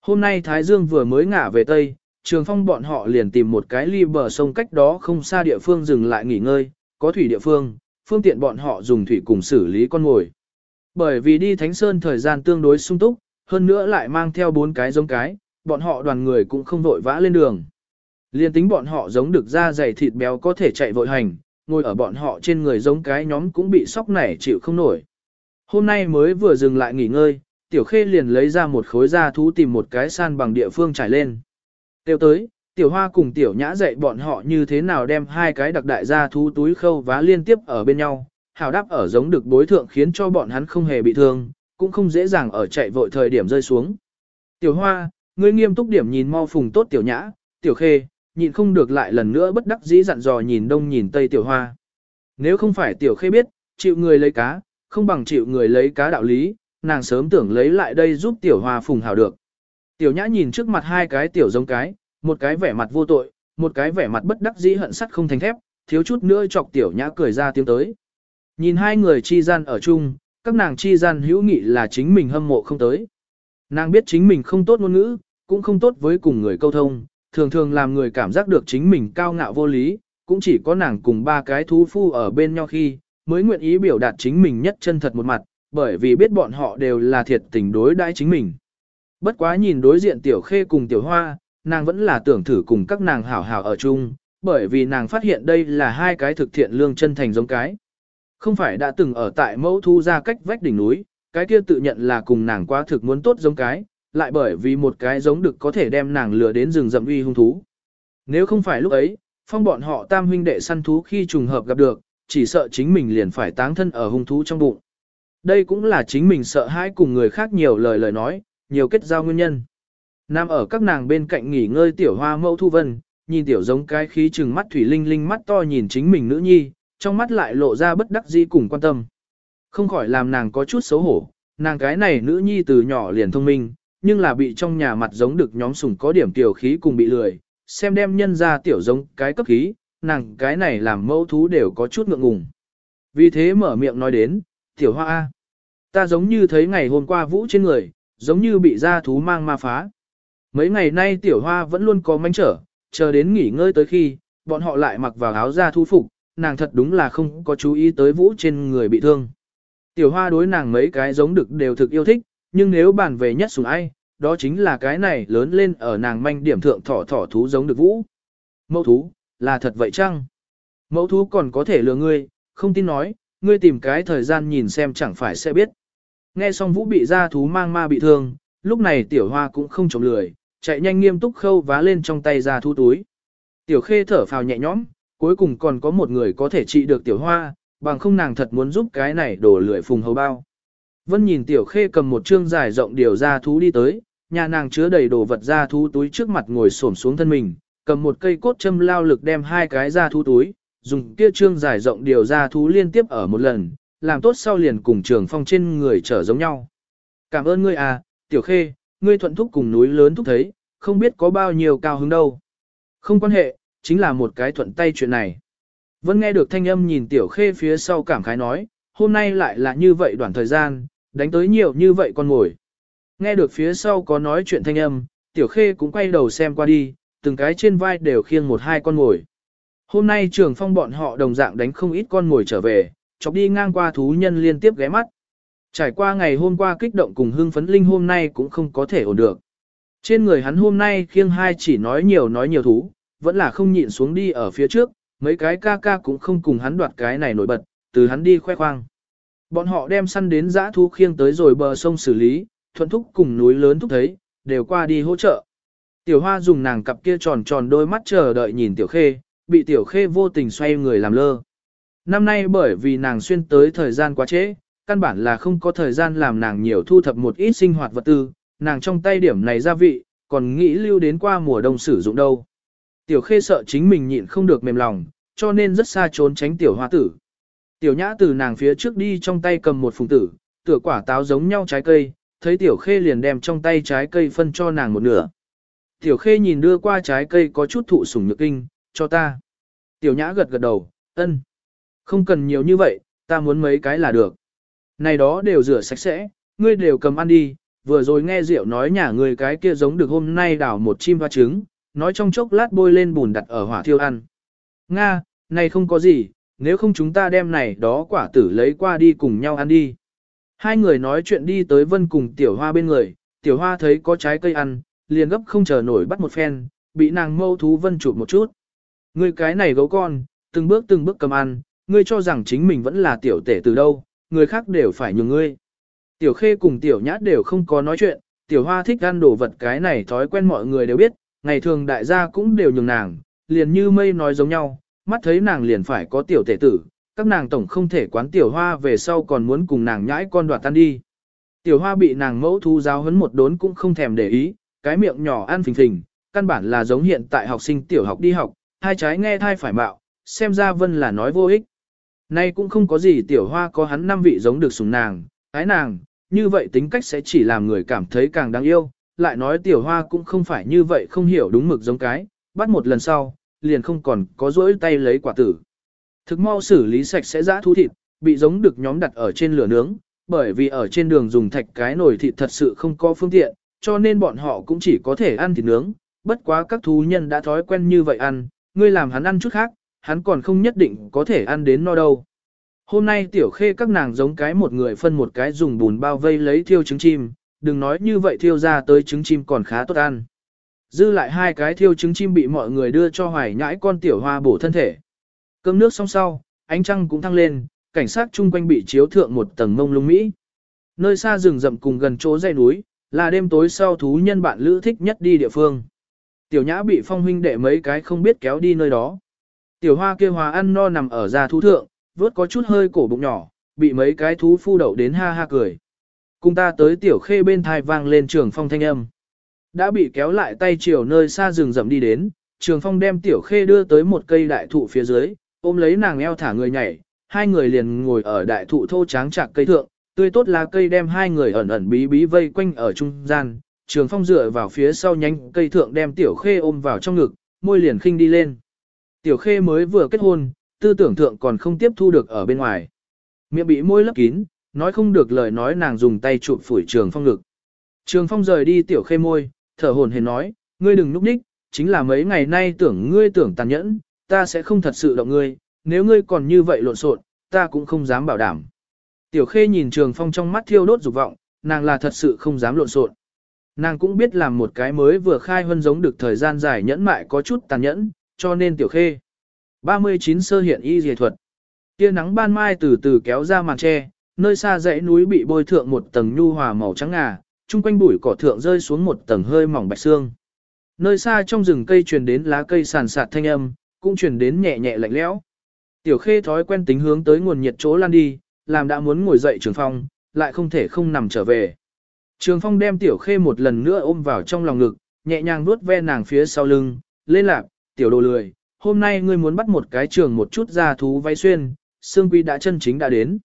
Hôm nay Thái Dương vừa mới ngả về Tây, trường phong bọn họ liền tìm một cái ly bờ sông cách đó không xa địa phương dừng lại nghỉ ngơi, có thủy địa phương, phương tiện bọn họ dùng thủy cùng xử lý con ngồi. Bởi vì đi Thánh Sơn thời gian tương đối sung túc, hơn nữa lại mang theo bốn cái giống cái, bọn họ đoàn người cũng không vội vã lên đường. Liên tính bọn họ giống được da dày thịt béo có thể chạy vội hành, ngồi ở bọn họ trên người giống cái nhóm cũng bị sóc nảy chịu không nổi. Hôm nay mới vừa dừng lại nghỉ ngơi, tiểu khê liền lấy ra một khối da thú tìm một cái san bằng địa phương trải lên. Kêu tới, tiểu hoa cùng tiểu nhã dạy bọn họ như thế nào đem hai cái đặc đại gia thú túi khâu vá liên tiếp ở bên nhau, hào đáp ở giống được bối thượng khiến cho bọn hắn không hề bị thương, cũng không dễ dàng ở chạy vội thời điểm rơi xuống. Tiểu hoa, ngươi nghiêm túc điểm nhìn mau phùng tốt tiểu nhã, tiểu khê, nhịn không được lại lần nữa bất đắc dĩ dặn dò nhìn đông nhìn tây tiểu hoa. Nếu không phải tiểu khê biết, chịu người lấy cá, không bằng chịu người lấy cá đạo lý, nàng sớm tưởng lấy lại đây giúp tiểu hoa phùng hào được. Tiểu nhã nhìn trước mặt hai cái tiểu giống cái, một cái vẻ mặt vô tội, một cái vẻ mặt bất đắc dĩ hận sắt không thành thép, thiếu chút nữa chọc tiểu nhã cười ra tiếng tới. Nhìn hai người chi gian ở chung, các nàng chi gian hữu nghị là chính mình hâm mộ không tới. Nàng biết chính mình không tốt ngôn ngữ, cũng không tốt với cùng người câu thông, thường thường làm người cảm giác được chính mình cao ngạo vô lý, cũng chỉ có nàng cùng ba cái thú phu ở bên nhau khi, mới nguyện ý biểu đạt chính mình nhất chân thật một mặt, bởi vì biết bọn họ đều là thiệt tình đối đãi chính mình. Bất quá nhìn đối diện tiểu khê cùng tiểu hoa, nàng vẫn là tưởng thử cùng các nàng hảo hảo ở chung, bởi vì nàng phát hiện đây là hai cái thực thiện lương chân thành giống cái. Không phải đã từng ở tại mẫu thu ra cách vách đỉnh núi, cái kia tự nhận là cùng nàng quá thực muốn tốt giống cái, lại bởi vì một cái giống được có thể đem nàng lừa đến rừng rậm uy hung thú. Nếu không phải lúc ấy, phong bọn họ tam huynh đệ săn thú khi trùng hợp gặp được, chỉ sợ chính mình liền phải táng thân ở hung thú trong bụng. Đây cũng là chính mình sợ hãi cùng người khác nhiều lời lời nói, nhiều kết giao nguyên nhân. Nam ở các nàng bên cạnh nghỉ ngơi tiểu hoa mẫu thu vân, nhìn tiểu giống cái khí trừng mắt thủy linh linh mắt to nhìn chính mình nữ nhi, trong mắt lại lộ ra bất đắc dĩ cùng quan tâm. Không khỏi làm nàng có chút xấu hổ, nàng cái này nữ nhi từ nhỏ liền thông minh, nhưng là bị trong nhà mặt giống được nhóm sủng có điểm tiểu khí cùng bị lười, xem đem nhân ra tiểu giống cái cấp khí, nàng cái này làm mẫu thú đều có chút ngượng ngùng. Vì thế mở miệng nói đến, tiểu hoa A. Ta giống như thấy ngày hôm qua vũ trên người, giống như bị ra thú mang ma phá. Mấy ngày nay tiểu hoa vẫn luôn có mánh trở, chờ đến nghỉ ngơi tới khi, bọn họ lại mặc vào áo da thú phục, nàng thật đúng là không có chú ý tới vũ trên người bị thương. Tiểu hoa đối nàng mấy cái giống được đều thực yêu thích, nhưng nếu bàn về nhất sủng ai, đó chính là cái này lớn lên ở nàng manh điểm thượng thỏ thỏ thú giống được vũ. Mẫu thú, là thật vậy chăng? Mẫu thú còn có thể lừa ngươi, không tin nói, ngươi tìm cái thời gian nhìn xem chẳng phải sẽ biết. Nghe xong vũ bị ra thú mang ma bị thương, lúc này tiểu hoa cũng không chống lười, chạy nhanh nghiêm túc khâu vá lên trong tay ra thú túi. Tiểu khê thở phào nhẹ nhõm, cuối cùng còn có một người có thể trị được tiểu hoa, bằng không nàng thật muốn giúp cái này đổ lưỡi phùng hầu bao. Vân nhìn tiểu khê cầm một chương dài rộng điều ra thú đi tới, nhà nàng chứa đầy đồ vật ra thú túi trước mặt ngồi xổm xuống thân mình, cầm một cây cốt châm lao lực đem hai cái ra thú túi, dùng kia trương dài rộng điều ra thú liên tiếp ở một lần, làm tốt sau liền cùng trường phong trên người trở giống nhau. Cảm ơn ngươi à, tiểu khê, ngươi thuận thúc cùng núi lớn thúc thấy, không biết có bao nhiêu cao hứng đâu. Không quan hệ, chính là một cái thuận tay chuyện này. Vẫn nghe được thanh âm nhìn tiểu khê phía sau cảm khái nói, hôm nay lại là như vậy đoạn thời gian, đánh tới nhiều như vậy con ngồi. Nghe được phía sau có nói chuyện thanh âm, tiểu khê cũng quay đầu xem qua đi, từng cái trên vai đều khiêng một hai con ngồi. Hôm nay trường phong bọn họ đồng dạng đánh không ít con ngồi trở về, chọc đi ngang qua thú nhân liên tiếp ghé mắt. Trải qua ngày hôm qua kích động cùng hưng phấn linh hôm nay cũng không có thể ổn được. Trên người hắn hôm nay khiêng hai chỉ nói nhiều nói nhiều thú, vẫn là không nhịn xuống đi ở phía trước, mấy cái ca ca cũng không cùng hắn đoạt cái này nổi bật, từ hắn đi khoe khoang. Bọn họ đem săn đến dã thú khiêng tới rồi bờ sông xử lý, thuận thúc cùng núi lớn thúc thấy, đều qua đi hỗ trợ. Tiểu hoa dùng nàng cặp kia tròn tròn đôi mắt chờ đợi nhìn tiểu khê, bị tiểu khê vô tình xoay người làm lơ. Năm nay bởi vì nàng xuyên tới thời gian quá trễ, căn bản là không có thời gian làm nàng nhiều thu thập một ít sinh hoạt vật tư, nàng trong tay điểm này gia vị, còn nghĩ lưu đến qua mùa đông sử dụng đâu. Tiểu khê sợ chính mình nhịn không được mềm lòng, cho nên rất xa trốn tránh tiểu hoa tử. Tiểu nhã từ nàng phía trước đi trong tay cầm một phùng tử, tựa quả táo giống nhau trái cây, thấy tiểu khê liền đem trong tay trái cây phân cho nàng một nửa. Tiểu khê nhìn đưa qua trái cây có chút thụ sủng nhược kinh, cho ta. Tiểu nhã gật gật đầu, ân. Không cần nhiều như vậy, ta muốn mấy cái là được. Này đó đều rửa sạch sẽ, ngươi đều cầm ăn đi, vừa rồi nghe Diệu nói nhà người cái kia giống được hôm nay đảo một chim hoa trứng, nói trong chốc lát bôi lên bùn đặt ở hỏa thiêu ăn. Nga, này không có gì, nếu không chúng ta đem này đó quả tử lấy qua đi cùng nhau ăn đi. Hai người nói chuyện đi tới vân cùng tiểu hoa bên người, tiểu hoa thấy có trái cây ăn, liền gấp không chờ nổi bắt một phen, bị nàng mâu thú vân chụp một chút. Ngươi cái này gấu con, từng bước từng bước cầm ăn, ngươi cho rằng chính mình vẫn là tiểu tể từ đâu, người khác đều phải nhường ngươi. Tiểu khê cùng tiểu nhát đều không có nói chuyện, tiểu hoa thích ăn đồ vật cái này thói quen mọi người đều biết, ngày thường đại gia cũng đều nhường nàng, liền như mây nói giống nhau, mắt thấy nàng liền phải có tiểu tể tử, các nàng tổng không thể quán tiểu hoa về sau còn muốn cùng nàng nhãi con đoạt tan đi. Tiểu hoa bị nàng mẫu thu giáo hấn một đốn cũng không thèm để ý, cái miệng nhỏ ăn phình phình, căn bản là giống hiện tại học sinh tiểu học đi học, hai trái nghe thai phải mạo, xem ra vân là nói vô ích. Nay cũng không có gì tiểu hoa có hắn năm vị giống được sủng nàng, ái nàng, như vậy tính cách sẽ chỉ làm người cảm thấy càng đáng yêu, lại nói tiểu hoa cũng không phải như vậy không hiểu đúng mực giống cái, bắt một lần sau, liền không còn có rỗi tay lấy quả tử. Thực mau xử lý sạch sẽ giã thú thịt, bị giống được nhóm đặt ở trên lửa nướng, bởi vì ở trên đường dùng thạch cái nồi thịt thật sự không có phương tiện, cho nên bọn họ cũng chỉ có thể ăn thịt nướng, bất quá các thú nhân đã thói quen như vậy ăn, ngươi làm hắn ăn chút khác, hắn còn không nhất định có thể ăn đến no đâu. Hôm nay tiểu khê các nàng giống cái một người phân một cái dùng bùn bao vây lấy thiêu trứng chim, đừng nói như vậy thiêu ra tới trứng chim còn khá tốt ăn. Dư lại hai cái thiêu trứng chim bị mọi người đưa cho hoài nhãi con tiểu hoa bổ thân thể. Cơm nước xong sau, ánh trăng cũng thăng lên, cảnh sát chung quanh bị chiếu thượng một tầng mông lung Mỹ. Nơi xa rừng rậm cùng gần chỗ dãy núi, là đêm tối sau thú nhân bạn lữ thích nhất đi địa phương. Tiểu nhã bị phong huynh đệ mấy cái không biết kéo đi nơi đó. Tiểu hoa kia hòa ăn no nằm ở ra thú thượng, vớt có chút hơi cổ bụng nhỏ, bị mấy cái thú phu đậu đến ha ha cười. Cùng ta tới tiểu khê bên thai vang lên trường phong thanh âm. Đã bị kéo lại tay chiều nơi xa rừng rậm đi đến, trường phong đem tiểu khê đưa tới một cây đại thụ phía dưới, ôm lấy nàng eo thả người nhảy, hai người liền ngồi ở đại thụ thô tráng chạc cây thượng, tươi tốt lá cây đem hai người ẩn ẩn bí bí vây quanh ở trung gian, trường phong dựa vào phía sau nhánh cây thượng đem tiểu khê ôm vào trong ngực, môi liền khinh đi lên. Tiểu khê mới vừa kết hôn, tư tưởng thượng còn không tiếp thu được ở bên ngoài. Miệng bị môi lấp kín, nói không được lời nói nàng dùng tay chụp phủi trường phong ngực. Trường phong rời đi tiểu khê môi, thở hồn hển nói, ngươi đừng núp ních, chính là mấy ngày nay tưởng ngươi tưởng tàn nhẫn, ta sẽ không thật sự động ngươi, nếu ngươi còn như vậy lộn xộn, ta cũng không dám bảo đảm. Tiểu khê nhìn trường phong trong mắt thiêu đốt dục vọng, nàng là thật sự không dám lộn xộn. Nàng cũng biết làm một cái mới vừa khai hơn giống được thời gian dài nhẫn mại có chút tàn nhẫn, cho nên tiểu khê. 39 sơ hiện y dề thuật. Tia nắng ban mai từ từ kéo ra màn tre, nơi xa dãy núi bị bôi thượng một tầng nhu hòa màu trắng ngà, chung quanh bụi cỏ thượng rơi xuống một tầng hơi mỏng bạch xương. Nơi xa trong rừng cây truyền đến lá cây sàn sạt thanh âm, cũng truyền đến nhẹ nhẹ lạnh lẽo. Tiểu Khê thói quen tính hướng tới nguồn nhiệt chỗ lan đi, làm đã muốn ngồi dậy Trường Phong, lại không thể không nằm trở về. Trường Phong đem Tiểu Khê một lần nữa ôm vào trong lòng ngực, nhẹ nhàng vuốt ve nàng phía sau lưng, lên lạc, tiểu đồ lười, hôm nay ngươi muốn bắt một cái trường một chút ra thú váy xuyên, xương quy đã chân chính đã đến.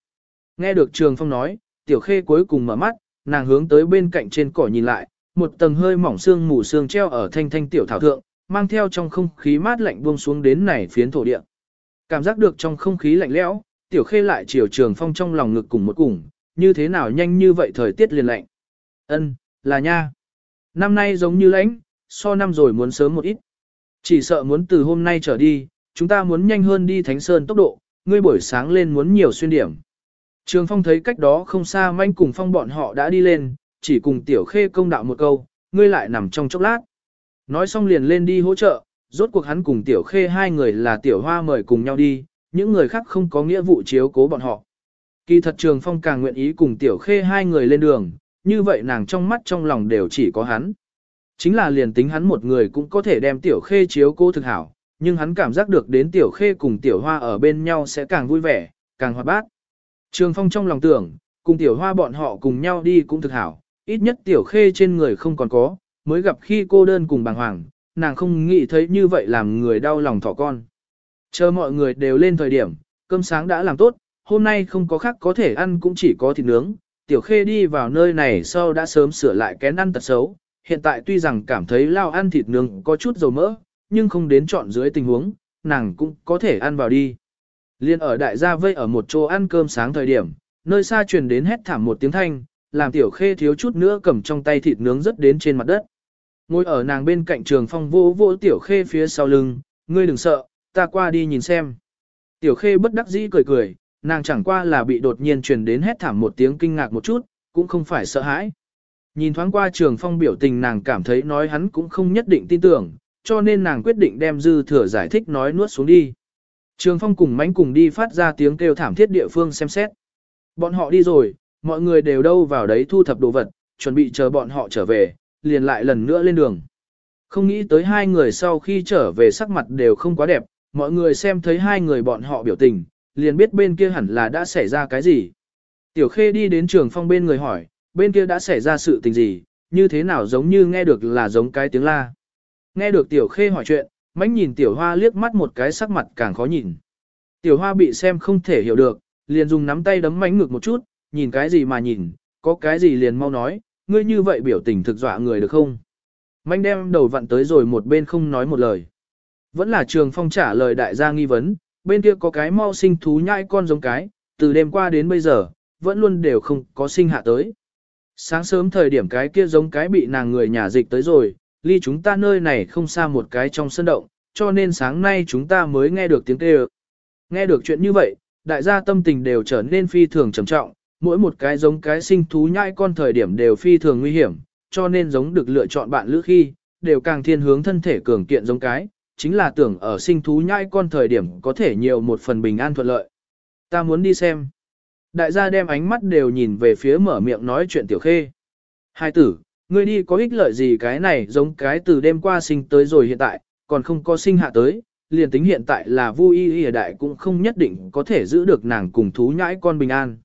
Nghe được Trường Phong nói, Tiểu Khê cuối cùng mở mắt, nàng hướng tới bên cạnh trên cỏ nhìn lại, một tầng hơi mỏng xương mù xương treo ở thanh thanh tiểu thảo thượng, mang theo trong không khí mát lạnh buông xuống đến này phiến thổ địa. Cảm giác được trong không khí lạnh lẽo, tiểu khê lại chiều trường phong trong lòng ngực cùng một cùng, như thế nào nhanh như vậy thời tiết liền lạnh. Ân, là nha. Năm nay giống như lãnh, so năm rồi muốn sớm một ít. Chỉ sợ muốn từ hôm nay trở đi, chúng ta muốn nhanh hơn đi Thánh Sơn tốc độ, ngươi buổi sáng lên muốn nhiều xuyên điểm. Trường phong thấy cách đó không xa manh cùng phong bọn họ đã đi lên, chỉ cùng tiểu khê công đạo một câu, ngươi lại nằm trong chốc lát. Nói xong liền lên đi hỗ trợ, rốt cuộc hắn cùng tiểu khê hai người là tiểu hoa mời cùng nhau đi, những người khác không có nghĩa vụ chiếu cố bọn họ. Kỳ thật Trường Phong càng nguyện ý cùng Tiểu Khê hai người lên đường, như vậy nàng trong mắt trong lòng đều chỉ có hắn. Chính là liền tính hắn một người cũng có thể đem Tiểu Khê chiếu cô thực hảo, nhưng hắn cảm giác được đến Tiểu Khê cùng Tiểu Hoa ở bên nhau sẽ càng vui vẻ, càng hoạt bát. Trường Phong trong lòng tưởng, cùng Tiểu Hoa bọn họ cùng nhau đi cũng thực hảo, ít nhất Tiểu Khê trên người không còn có, mới gặp khi cô đơn cùng bàng hoàng, nàng không nghĩ thấy như vậy làm người đau lòng thỏ con. Chờ mọi người đều lên thời điểm, cơm sáng đã làm tốt, hôm nay không có khác có thể ăn cũng chỉ có thịt nướng. Tiểu Khê đi vào nơi này sau đã sớm sửa lại kén ăn tật xấu, hiện tại tuy rằng cảm thấy lao ăn thịt nướng có chút dầu mỡ, nhưng không đến chọn dưới tình huống, nàng cũng có thể ăn vào đi. Liên ở đại gia vây ở một chỗ ăn cơm sáng thời điểm, nơi xa truyền đến hét thảm một tiếng thanh, làm tiểu khê thiếu chút nữa cầm trong tay thịt nướng rất đến trên mặt đất. Ngồi ở nàng bên cạnh trường phong vô vô tiểu khê phía sau lưng, ngươi đừng sợ, ta qua đi nhìn xem. Tiểu khê bất đắc dĩ cười cười, nàng chẳng qua là bị đột nhiên truyền đến hét thảm một tiếng kinh ngạc một chút, cũng không phải sợ hãi. Nhìn thoáng qua trường phong biểu tình nàng cảm thấy nói hắn cũng không nhất định tin tưởng, cho nên nàng quyết định đem dư thừa giải thích nói nuốt xuống đi. Trường phong cùng mánh cùng đi phát ra tiếng kêu thảm thiết địa phương xem xét. Bọn họ đi rồi, mọi người đều đâu vào đấy thu thập đồ vật, chuẩn bị chờ bọn họ trở về, liền lại lần nữa lên đường. Không nghĩ tới hai người sau khi trở về sắc mặt đều không quá đẹp, mọi người xem thấy hai người bọn họ biểu tình, liền biết bên kia hẳn là đã xảy ra cái gì. Tiểu Khê đi đến trường phong bên người hỏi, bên kia đã xảy ra sự tình gì, như thế nào giống như nghe được là giống cái tiếng la. Nghe được Tiểu Khê hỏi chuyện, mánh nhìn Tiểu Hoa liếc mắt một cái sắc mặt càng khó nhìn. Tiểu Hoa bị xem không thể hiểu được, liền dùng nắm tay đấm mánh ngực một chút, nhìn cái gì mà nhìn, có cái gì liền mau nói, ngươi như vậy biểu tình thực dọa người được không? Mánh đem đầu vặn tới rồi một bên không nói một lời. Vẫn là trường phong trả lời đại gia nghi vấn, bên kia có cái mau sinh thú nhãi con giống cái, từ đêm qua đến bây giờ, vẫn luôn đều không có sinh hạ tới. Sáng sớm thời điểm cái kia giống cái bị nàng người nhà dịch tới rồi, ly chúng ta nơi này không xa một cái trong sân động, cho nên sáng nay chúng ta mới nghe được tiếng kêu. Nghe được chuyện như vậy, đại gia tâm tình đều trở nên phi thường trầm trọng, mỗi một cái giống cái sinh thú nhãi con thời điểm đều phi thường nguy hiểm, cho nên giống được lựa chọn bạn lữ khi, đều càng thiên hướng thân thể cường kiện giống cái, chính là tưởng ở sinh thú nhãi con thời điểm có thể nhiều một phần bình an thuận lợi. Ta muốn đi xem. Đại gia đem ánh mắt đều nhìn về phía mở miệng nói chuyện tiểu khê. Hai tử, ngươi đi có ích lợi gì cái này giống cái từ đêm qua sinh tới rồi hiện tại, còn không có sinh hạ tới, liền tính hiện tại là vui y đại cũng không nhất định có thể giữ được nàng cùng thú nhãi con bình an.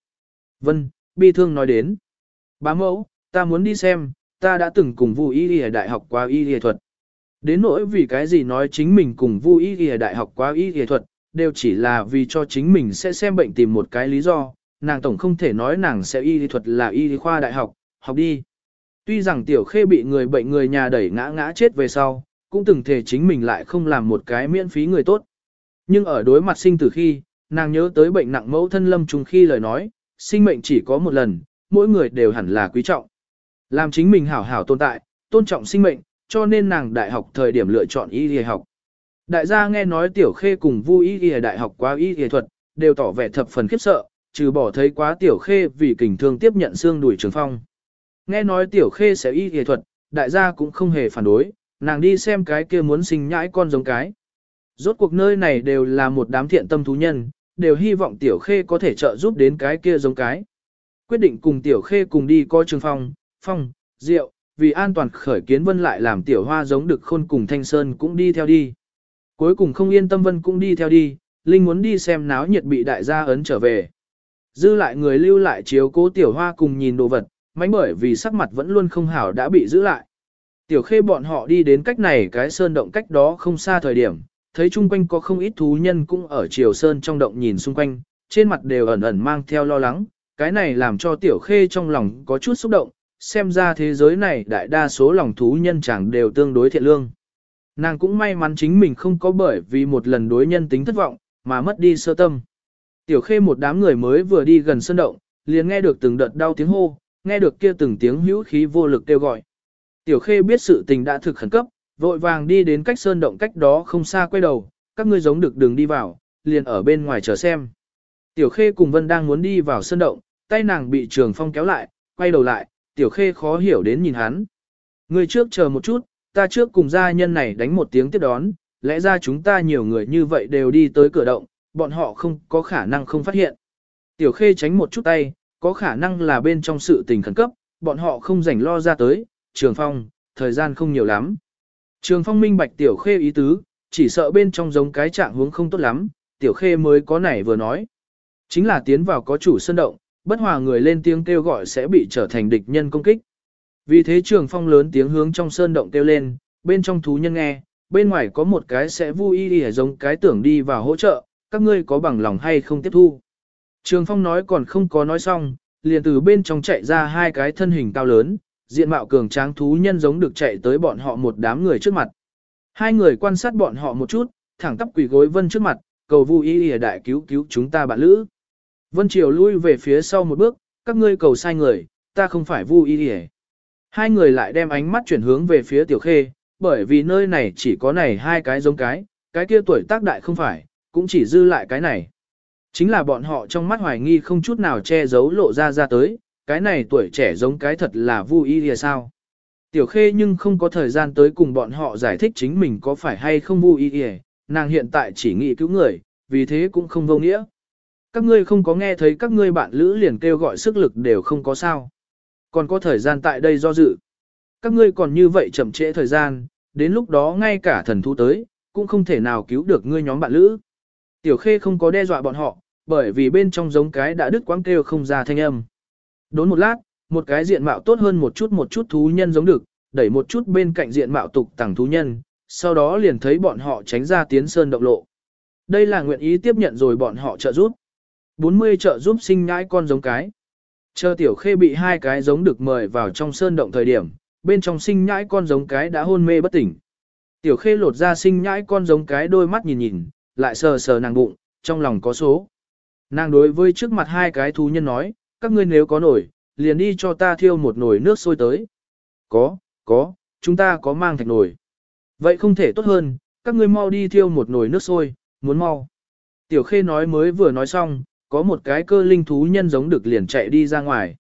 Vân, bi thương nói đến. Bá mẫu, ta muốn đi xem, ta đã từng cùng vui y đại học qua y y thuật. Đến nỗi vì cái gì nói chính mình cùng vui y y đại học qua y y thuật, đều chỉ là vì cho chính mình sẽ xem bệnh tìm một cái lý do, nàng tổng không thể nói nàng sẽ y lý thuật là y lý khoa đại học, học đi. Tuy rằng tiểu khê bị người bệnh người nhà đẩy ngã ngã chết về sau, cũng từng thể chính mình lại không làm một cái miễn phí người tốt. Nhưng ở đối mặt sinh tử khi, nàng nhớ tới bệnh nặng mẫu thân lâm trùng khi lời nói, sinh mệnh chỉ có một lần, mỗi người đều hẳn là quý trọng. Làm chính mình hảo hảo tồn tại, tôn trọng sinh mệnh, cho nên nàng đại học thời điểm lựa chọn y y học. Đại gia nghe nói tiểu khê cùng vui y y đại học qua y y thuật, đều tỏ vẻ thập phần khiếp sợ, trừ bỏ thấy quá tiểu khê vì kình thương tiếp nhận xương đuổi trường phong. Nghe nói tiểu khê sẽ y y thuật, đại gia cũng không hề phản đối, nàng đi xem cái kia muốn sinh nhãi con giống cái. Rốt cuộc nơi này đều là một đám thiện tâm thú nhân, đều hy vọng tiểu khê có thể trợ giúp đến cái kia giống cái. Quyết định cùng tiểu khê cùng đi coi trường phong, phong, rượu, vì an toàn khởi kiến vân lại làm tiểu hoa giống được khôn cùng thanh sơn cũng đi theo đi. Cuối cùng không yên tâm vân cũng đi theo đi, Linh muốn đi xem náo nhiệt bị đại gia ấn trở về. Dư lại người lưu lại chiếu cố tiểu hoa cùng nhìn đồ vật, mánh bởi vì sắc mặt vẫn luôn không hảo đã bị giữ lại. Tiểu khê bọn họ đi đến cách này cái sơn động cách đó không xa thời điểm, thấy chung quanh có không ít thú nhân cũng ở chiều sơn trong động nhìn xung quanh, trên mặt đều ẩn ẩn mang theo lo lắng, cái này làm cho tiểu khê trong lòng có chút xúc động, xem ra thế giới này đại đa số lòng thú nhân chẳng đều tương đối thiện lương. Nàng cũng may mắn chính mình không có bởi vì một lần đối nhân tính thất vọng, mà mất đi sơ tâm. Tiểu khê một đám người mới vừa đi gần sân động, liền nghe được từng đợt đau tiếng hô, nghe được kia từng tiếng hữu khí vô lực kêu gọi. Tiểu khê biết sự tình đã thực khẩn cấp, vội vàng đi đến cách sơn động cách đó không xa quay đầu, các ngươi giống được đường đi vào, liền ở bên ngoài chờ xem. Tiểu khê cùng vân đang muốn đi vào sơn động, tay nàng bị trường phong kéo lại, quay đầu lại, tiểu khê khó hiểu đến nhìn hắn. Người trước chờ một chút, ta trước cùng gia nhân này đánh một tiếng tiếp đón, lẽ ra chúng ta nhiều người như vậy đều đi tới cửa động, bọn họ không có khả năng không phát hiện. Tiểu khê tránh một chút tay, có khả năng là bên trong sự tình khẩn cấp, bọn họ không rảnh lo ra tới, trường phong, thời gian không nhiều lắm. Trường phong minh bạch tiểu khê ý tứ, chỉ sợ bên trong giống cái trạng hướng không tốt lắm, tiểu khê mới có nảy vừa nói. Chính là tiến vào có chủ sân động, bất hòa người lên tiếng kêu gọi sẽ bị trở thành địch nhân công kích. Vì thế trường phong lớn tiếng hướng trong sơn động kêu lên, bên trong thú nhân nghe, bên ngoài có một cái sẽ vui y giống cái tưởng đi vào hỗ trợ, các ngươi có bằng lòng hay không tiếp thu. Trường phong nói còn không có nói xong, liền từ bên trong chạy ra hai cái thân hình cao lớn, diện mạo cường tráng thú nhân giống được chạy tới bọn họ một đám người trước mặt. Hai người quan sát bọn họ một chút, thẳng tắp quỳ gối vân trước mặt, cầu vui y đại cứu cứu chúng ta bạn lữ. Vân Triều lui về phía sau một bước, các ngươi cầu sai người, ta không phải vu y ỉa. Hai người lại đem ánh mắt chuyển hướng về phía tiểu khê, bởi vì nơi này chỉ có này hai cái giống cái, cái kia tuổi tác đại không phải, cũng chỉ dư lại cái này. Chính là bọn họ trong mắt hoài nghi không chút nào che giấu lộ ra ra tới, cái này tuổi trẻ giống cái thật là vu y hề sao. Tiểu khê nhưng không có thời gian tới cùng bọn họ giải thích chính mình có phải hay không vu y hề, nàng hiện tại chỉ nghĩ cứu người, vì thế cũng không vô nghĩa. Các ngươi không có nghe thấy các ngươi bạn lữ liền kêu gọi sức lực đều không có sao. Còn có thời gian tại đây do dự. Các ngươi còn như vậy chậm trễ thời gian, đến lúc đó ngay cả thần thú tới, cũng không thể nào cứu được ngươi nhóm bạn lữ. Tiểu khê không có đe dọa bọn họ, bởi vì bên trong giống cái đã đứt quãng kêu không ra thanh âm. Đốn một lát, một cái diện mạo tốt hơn một chút một chút thú nhân giống được, đẩy một chút bên cạnh diện mạo tục tàng thú nhân, sau đó liền thấy bọn họ tránh ra tiến sơn động lộ. Đây là nguyện ý tiếp nhận rồi bọn họ trợ giúp. 40 trợ giúp sinh nhãi con giống cái. Chờ tiểu khê bị hai cái giống được mời vào trong sơn động thời điểm, bên trong sinh nhãi con giống cái đã hôn mê bất tỉnh. Tiểu khê lột ra sinh nhãi con giống cái đôi mắt nhìn nhìn, lại sờ sờ nàng bụng, trong lòng có số. Nàng đối với trước mặt hai cái thú nhân nói, các ngươi nếu có nổi, liền đi cho ta thiêu một nồi nước sôi tới. Có, có, chúng ta có mang thạch nồi. Vậy không thể tốt hơn, các ngươi mau đi thiêu một nồi nước sôi, muốn mau. Tiểu khê nói mới vừa nói xong, có một cái cơ linh thú nhân giống được liền chạy đi ra ngoài.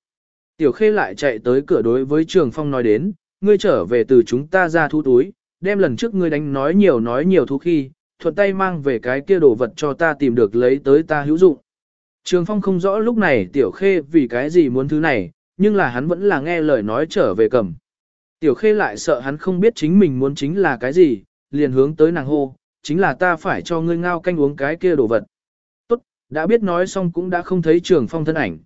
Tiểu khê lại chạy tới cửa đối với trường phong nói đến, ngươi trở về từ chúng ta ra thú túi, đem lần trước ngươi đánh nói nhiều nói nhiều thú khi, thuận tay mang về cái kia đồ vật cho ta tìm được lấy tới ta hữu dụng. Trường phong không rõ lúc này tiểu khê vì cái gì muốn thứ này, nhưng là hắn vẫn là nghe lời nói trở về cầm. Tiểu khê lại sợ hắn không biết chính mình muốn chính là cái gì, liền hướng tới nàng hô, chính là ta phải cho ngươi ngao canh uống cái kia đồ vật. Tốt, Đã biết nói xong cũng đã không thấy trường phong thân ảnh.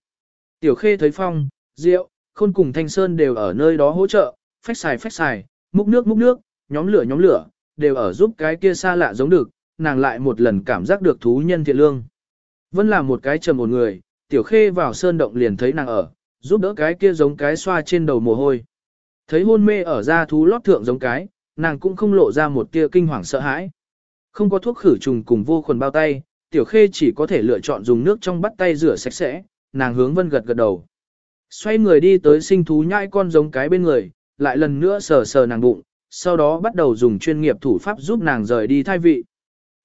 Tiểu khê thấy phong, rượu, khôn cùng thanh sơn đều ở nơi đó hỗ trợ, phách xài phách xài, múc nước múc nước, nhóm lửa nhóm lửa, đều ở giúp cái kia xa lạ giống được, nàng lại một lần cảm giác được thú nhân thiện lương. Vẫn là một cái trầm một người, tiểu khê vào sơn động liền thấy nàng ở, giúp đỡ cái kia giống cái xoa trên đầu mồ hôi. Thấy hôn mê ở da thú lót thượng giống cái, nàng cũng không lộ ra một tia kinh hoàng sợ hãi. Không có thuốc khử trùng cùng vô khuẩn bao tay, tiểu khê chỉ có thể lựa chọn dùng nước trong bắt tay rửa sạch sẽ, nàng hướng vân gật gật đầu. Xoay người đi tới sinh thú nhai con giống cái bên người, lại lần nữa sờ sờ nàng bụng, sau đó bắt đầu dùng chuyên nghiệp thủ pháp giúp nàng rời đi thai vị.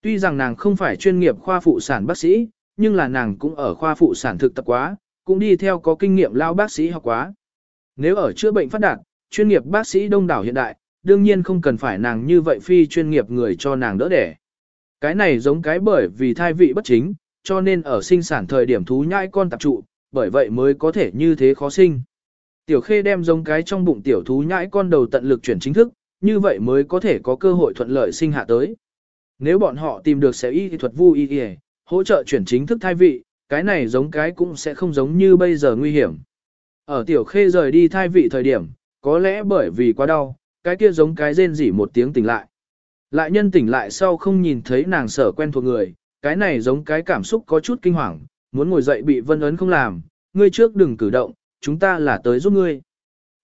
Tuy rằng nàng không phải chuyên nghiệp khoa phụ sản bác sĩ, nhưng là nàng cũng ở khoa phụ sản thực tập quá, cũng đi theo có kinh nghiệm lao bác sĩ học quá. Nếu ở chữa bệnh phát đạt, chuyên nghiệp bác sĩ đông đảo hiện đại, đương nhiên không cần phải nàng như vậy phi chuyên nghiệp người cho nàng đỡ đẻ. Cái này giống cái bởi vì thai vị bất chính, cho nên ở sinh sản thời điểm thú nhãi con tạp trụ, bởi vậy mới có thể như thế khó sinh. Tiểu khê đem giống cái trong bụng tiểu thú nhãi con đầu tận lực chuyển chính thức, như vậy mới có thể có cơ hội thuận lợi sinh hạ tới. Nếu bọn họ tìm được sẽ y thuật vu y y, hỗ trợ chuyển chính thức thai vị, cái này giống cái cũng sẽ không giống như bây giờ nguy hiểm. Ở tiểu khê rời đi thai vị thời điểm, có lẽ bởi vì quá đau, cái kia giống cái rên rỉ một tiếng tỉnh lại. Lại nhân tỉnh lại sau không nhìn thấy nàng sở quen thuộc người, cái này giống cái cảm xúc có chút kinh hoàng, muốn ngồi dậy bị vân ấn không làm, ngươi trước đừng cử động, chúng ta là tới giúp ngươi.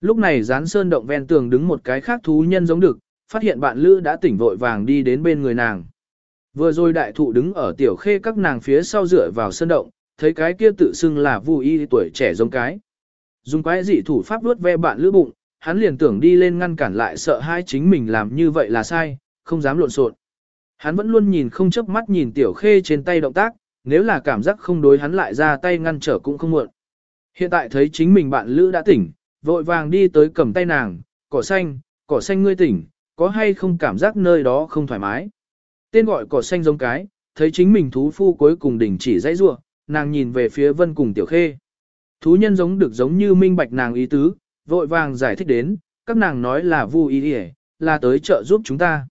Lúc này dán sơn động ven tường đứng một cái khác thú nhân giống được, phát hiện bạn lữ đã tỉnh vội vàng đi đến bên người nàng. Vừa rồi đại thụ đứng ở tiểu khê các nàng phía sau dựa vào sơn động, thấy cái kia tự xưng là vu y tuổi trẻ giống cái. Dùng quái dị thủ pháp vuốt ve bạn lữ bụng, hắn liền tưởng đi lên ngăn cản lại sợ hai chính mình làm như vậy là sai, không dám lộn xộn. Hắn vẫn luôn nhìn không chớp mắt nhìn tiểu khê trên tay động tác, nếu là cảm giác không đối hắn lại ra tay ngăn trở cũng không muộn. Hiện tại thấy chính mình bạn Lữ đã tỉnh, vội vàng đi tới cầm tay nàng, cỏ xanh, cỏ xanh ngươi tỉnh, có hay không cảm giác nơi đó không thoải mái. Tên gọi cỏ xanh giống cái, thấy chính mình thú phu cuối cùng đỉnh chỉ dãy rua, nàng nhìn về phía vân cùng tiểu khê. Thú nhân giống được giống như minh bạch nàng ý tứ, vội vàng giải thích đến, các nàng nói là vu ý ỉa, là tới trợ giúp chúng ta.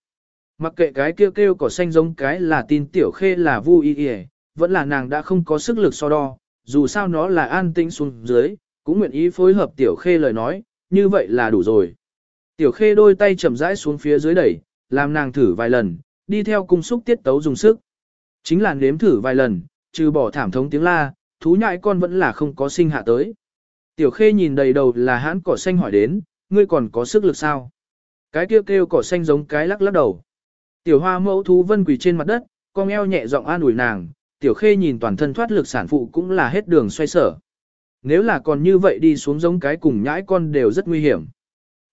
Mặc kệ cái kêu kêu cỏ xanh giống cái là tin tiểu khê là vu ý ỉa, vẫn là nàng đã không có sức lực so đo, dù sao nó là an tĩnh xuống dưới, cũng nguyện ý phối hợp tiểu khê lời nói, như vậy là đủ rồi. Tiểu khê đôi tay chậm rãi xuống phía dưới đẩy, làm nàng thử vài lần, đi theo cung xúc tiết tấu dùng sức. Chính là nếm thử vài lần, trừ bỏ thảm thống tiếng la, thú nhại con vẫn là không có sinh hạ tới. Tiểu khê nhìn đầy đầu là hãn cỏ xanh hỏi đến, ngươi còn có sức lực sao? Cái kêu kêu cỏ xanh giống cái lắc lắc đầu. Tiểu hoa mẫu thú vân quỳ trên mặt đất, con eo nhẹ giọng an ủi nàng, tiểu khê nhìn toàn thân thoát lực sản phụ cũng là hết đường xoay sở. Nếu là còn như vậy đi xuống giống cái cùng nhãi con đều rất nguy hiểm.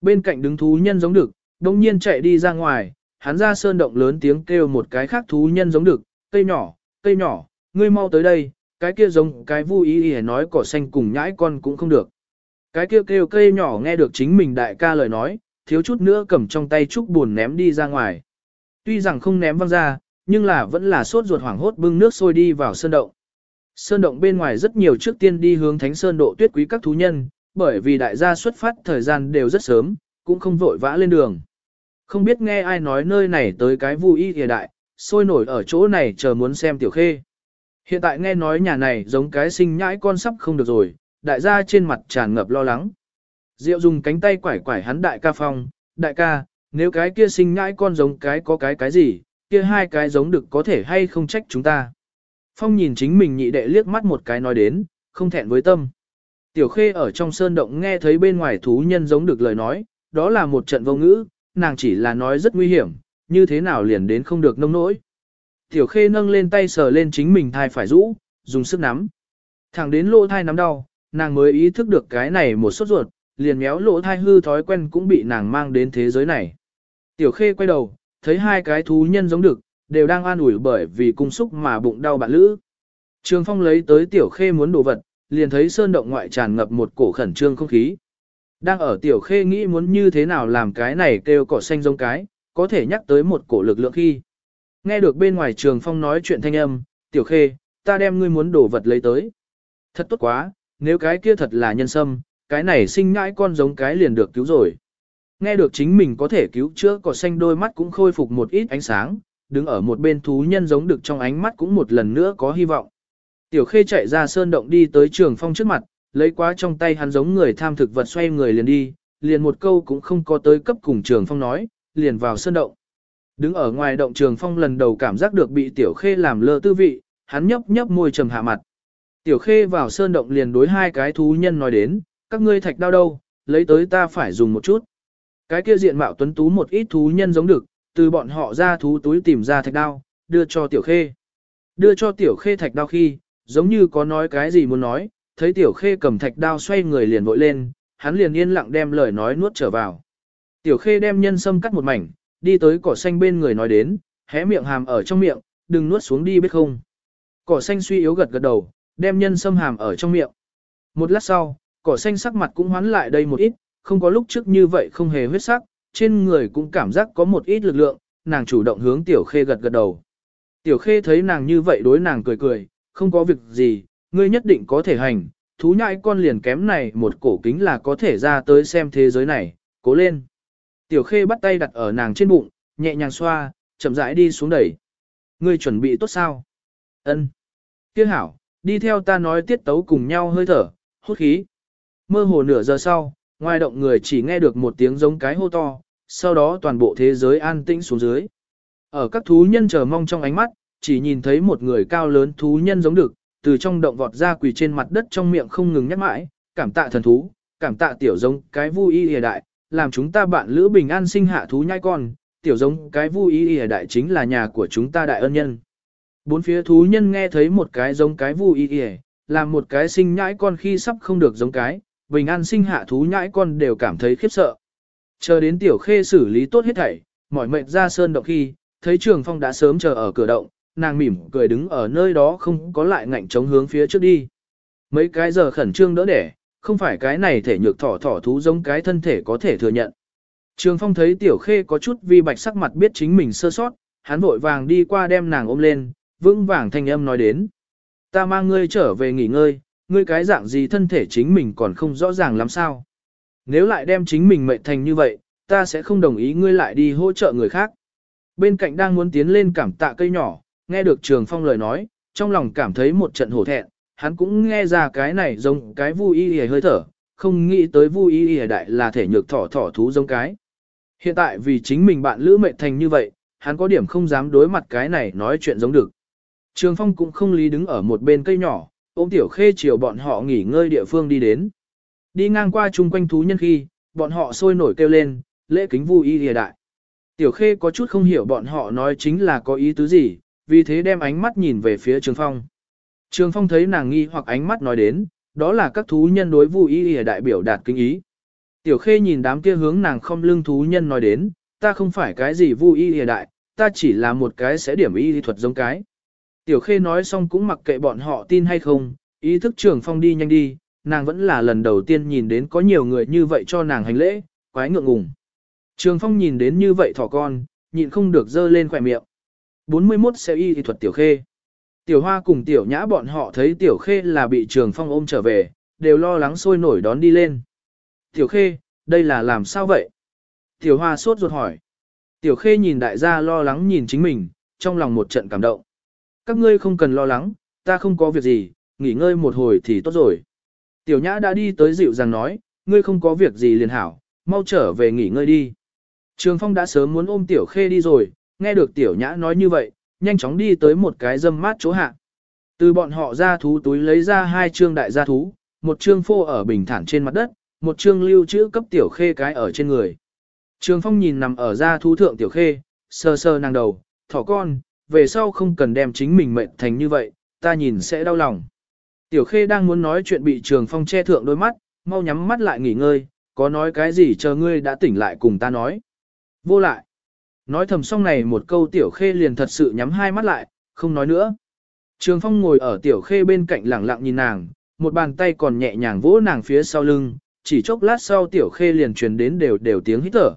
Bên cạnh đứng thú nhân giống được, đồng nhiên chạy đi ra ngoài, hắn ra sơn động lớn tiếng kêu một cái khác thú nhân giống được, cây nhỏ, cây nhỏ, ngươi mau tới đây, cái kia giống cái vui ý ý nói cỏ xanh cùng nhãi con cũng không được. Cái kia kêu cây nhỏ nghe được chính mình đại ca lời nói, thiếu chút nữa cầm trong tay trúc buồn ném đi ra ngoài. Tuy rằng không ném văng ra, nhưng là vẫn là sốt ruột hoảng hốt bưng nước sôi đi vào sơn động. Sơn động bên ngoài rất nhiều trước tiên đi hướng thánh sơn độ tuyết quý các thú nhân, bởi vì đại gia xuất phát thời gian đều rất sớm, cũng không vội vã lên đường. Không biết nghe ai nói nơi này tới cái vui y kìa đại, sôi nổi ở chỗ này chờ muốn xem tiểu khê. Hiện tại nghe nói nhà này giống cái sinh nhãi con sắp không được rồi, đại gia trên mặt tràn ngập lo lắng. Diệu dùng cánh tay quải quải hắn đại ca phong, đại ca, nếu cái kia sinh nhãi con giống cái có cái cái gì, kia hai cái giống được có thể hay không trách chúng ta. Phong nhìn chính mình nhị đệ liếc mắt một cái nói đến, không thẹn với tâm. Tiểu khê ở trong sơn động nghe thấy bên ngoài thú nhân giống được lời nói, đó là một trận vô ngữ, nàng chỉ là nói rất nguy hiểm, như thế nào liền đến không được nông nỗi. Tiểu khê nâng lên tay sờ lên chính mình thai phải rũ, dùng sức nắm. Thẳng đến lỗ thai nắm đau, nàng mới ý thức được cái này một sốt ruột, liền méo lỗ thai hư thói quen cũng bị nàng mang đến thế giới này. Tiểu khê quay đầu, thấy hai cái thú nhân giống được, đều đang an ủi bởi vì cung xúc mà bụng đau bạn lữ. Trường phong lấy tới tiểu khê muốn đồ vật, liền thấy sơn động ngoại tràn ngập một cổ khẩn trương không khí. Đang ở tiểu khê nghĩ muốn như thế nào làm cái này kêu cỏ xanh giống cái, có thể nhắc tới một cổ lực lượng khi. Nghe được bên ngoài trường phong nói chuyện thanh âm, tiểu khê, ta đem ngươi muốn đổ vật lấy tới. Thật tốt quá, nếu cái kia thật là nhân sâm, cái này sinh ngãi con giống cái liền được cứu rồi. Nghe được chính mình có thể cứu chữa cỏ xanh đôi mắt cũng khôi phục một ít ánh sáng, đứng ở một bên thú nhân giống được trong ánh mắt cũng một lần nữa có hy vọng. Tiểu khê chạy ra sơn động đi tới trường phong trước mặt, lấy quá trong tay hắn giống người tham thực vật xoay người liền đi, liền một câu cũng không có tới cấp cùng trường phong nói, liền vào sơn động. Đứng ở ngoài động trường phong lần đầu cảm giác được bị tiểu khê làm lơ tư vị, hắn nhấp nhấp môi trầm hạ mặt. Tiểu khê vào sơn động liền đối hai cái thú nhân nói đến, các ngươi thạch đau đâu, lấy tới ta phải dùng một chút. Cái kia diện mạo tuấn tú một ít thú nhân giống được, từ bọn họ ra thú túi tìm ra thạch đao, đưa cho tiểu khê. Đưa cho tiểu khê thạch đao khi, giống như có nói cái gì muốn nói, thấy tiểu khê cầm thạch đao xoay người liền vội lên, hắn liền yên lặng đem lời nói nuốt trở vào. Tiểu khê đem nhân sâm cắt một mảnh, đi tới cỏ xanh bên người nói đến, hé miệng hàm ở trong miệng, đừng nuốt xuống đi biết không. Cỏ xanh suy yếu gật gật đầu, đem nhân sâm hàm ở trong miệng. Một lát sau, cỏ xanh sắc mặt cũng hoán lại đây một ít, không có lúc trước như vậy không hề huyết sắc, trên người cũng cảm giác có một ít lực lượng, nàng chủ động hướng tiểu khê gật gật đầu. Tiểu khê thấy nàng như vậy đối nàng cười cười, không có việc gì, ngươi nhất định có thể hành, thú nhãi con liền kém này một cổ kính là có thể ra tới xem thế giới này, cố lên. Tiểu khê bắt tay đặt ở nàng trên bụng, nhẹ nhàng xoa, chậm rãi đi xuống đẩy. Ngươi chuẩn bị tốt sao? Ân. Tiếc hảo, đi theo ta nói tiết tấu cùng nhau hơi thở, hút khí. Mơ hồ nửa giờ sau, ngoài động người chỉ nghe được một tiếng giống cái hô to, sau đó toàn bộ thế giới an tĩnh xuống dưới. Ở các thú nhân chờ mong trong ánh mắt, chỉ nhìn thấy một người cao lớn thú nhân giống được, từ trong động vọt ra quỳ trên mặt đất trong miệng không ngừng nhắc mãi, cảm tạ thần thú, cảm tạ tiểu giống cái vui y hề đại, làm chúng ta bạn lữ bình an sinh hạ thú nhai con, tiểu giống cái vui y hề đại chính là nhà của chúng ta đại ân nhân. Bốn phía thú nhân nghe thấy một cái giống cái vui y hề, làm một cái sinh nhãi con khi sắp không được giống cái, bình an sinh hạ thú nhãi con đều cảm thấy khiếp sợ. Chờ đến tiểu khê xử lý tốt hết thảy, mỏi mệt ra sơn động khi, thấy trường phong đã sớm chờ ở cửa động, nàng mỉm cười đứng ở nơi đó không có lại ngạnh chống hướng phía trước đi. Mấy cái giờ khẩn trương đỡ đẻ, không phải cái này thể nhược thỏ thỏ thú giống cái thân thể có thể thừa nhận. Trường phong thấy tiểu khê có chút vi bạch sắc mặt biết chính mình sơ sót, hắn vội vàng đi qua đem nàng ôm lên, vững vàng thanh âm nói đến. Ta mang ngươi trở về nghỉ ngơi, ngươi cái dạng gì thân thể chính mình còn không rõ ràng lắm sao. Nếu lại đem chính mình mệnh thành như vậy, ta sẽ không đồng ý ngươi lại đi hỗ trợ người khác. Bên cạnh đang muốn tiến lên cảm tạ cây nhỏ, nghe được Trường Phong lời nói, trong lòng cảm thấy một trận hổ thẹn, hắn cũng nghe ra cái này giống cái vui y hơi thở, không nghĩ tới vui y đại là thể nhược thỏ thỏ thú giống cái. Hiện tại vì chính mình bạn lữ mệnh thành như vậy, hắn có điểm không dám đối mặt cái này nói chuyện giống được. Trường Phong cũng không lý đứng ở một bên cây nhỏ, ôm tiểu khê chiều bọn họ nghỉ ngơi địa phương đi đến. Đi ngang qua chung quanh thú nhân khi, bọn họ sôi nổi kêu lên, lễ kính vui y địa đại. Tiểu khê có chút không hiểu bọn họ nói chính là có ý tứ gì, vì thế đem ánh mắt nhìn về phía Trường Phong. Trường Phong thấy nàng nghi hoặc ánh mắt nói đến, đó là các thú nhân đối vui y địa đại biểu đạt kinh ý. Tiểu khê nhìn đám kia hướng nàng không lưng thú nhân nói đến, ta không phải cái gì vui y địa đại, ta chỉ là một cái sẽ điểm y thuật giống cái. Tiểu khê nói xong cũng mặc kệ bọn họ tin hay không, ý thức trường phong đi nhanh đi, nàng vẫn là lần đầu tiên nhìn đến có nhiều người như vậy cho nàng hành lễ, quái ngượng ngùng. Trường phong nhìn đến như vậy thỏ con, nhịn không được dơ lên khỏe miệng. 41 xe y thì thuật tiểu khê. Tiểu hoa cùng tiểu nhã bọn họ thấy tiểu khê là bị trường phong ôm trở về, đều lo lắng sôi nổi đón đi lên. Tiểu khê, đây là làm sao vậy? Tiểu hoa sốt ruột hỏi. Tiểu khê nhìn đại gia lo lắng nhìn chính mình, trong lòng một trận cảm động. Các ngươi không cần lo lắng, ta không có việc gì, nghỉ ngơi một hồi thì tốt rồi. Tiểu nhã đã đi tới dịu rằng nói, ngươi không có việc gì liền hảo, mau trở về nghỉ ngơi đi. Trường phong đã sớm muốn ôm tiểu khê đi rồi, nghe được tiểu nhã nói như vậy, nhanh chóng đi tới một cái dâm mát chỗ hạ. Từ bọn họ ra thú túi lấy ra hai trương đại gia thú, một trương phô ở bình thản trên mặt đất, một trương lưu trữ cấp tiểu khê cái ở trên người. Trường phong nhìn nằm ở ra thú thượng tiểu khê, sơ sơ nàng đầu, thỏ con, về sau không cần đem chính mình mệnh thành như vậy, ta nhìn sẽ đau lòng. Tiểu khê đang muốn nói chuyện bị trường phong che thượng đôi mắt, mau nhắm mắt lại nghỉ ngơi, có nói cái gì chờ ngươi đã tỉnh lại cùng ta nói. Vô lại. Nói thầm xong này một câu tiểu khê liền thật sự nhắm hai mắt lại, không nói nữa. Trường phong ngồi ở tiểu khê bên cạnh lẳng lặng nhìn nàng, một bàn tay còn nhẹ nhàng vỗ nàng phía sau lưng, chỉ chốc lát sau tiểu khê liền truyền đến đều đều tiếng hít thở.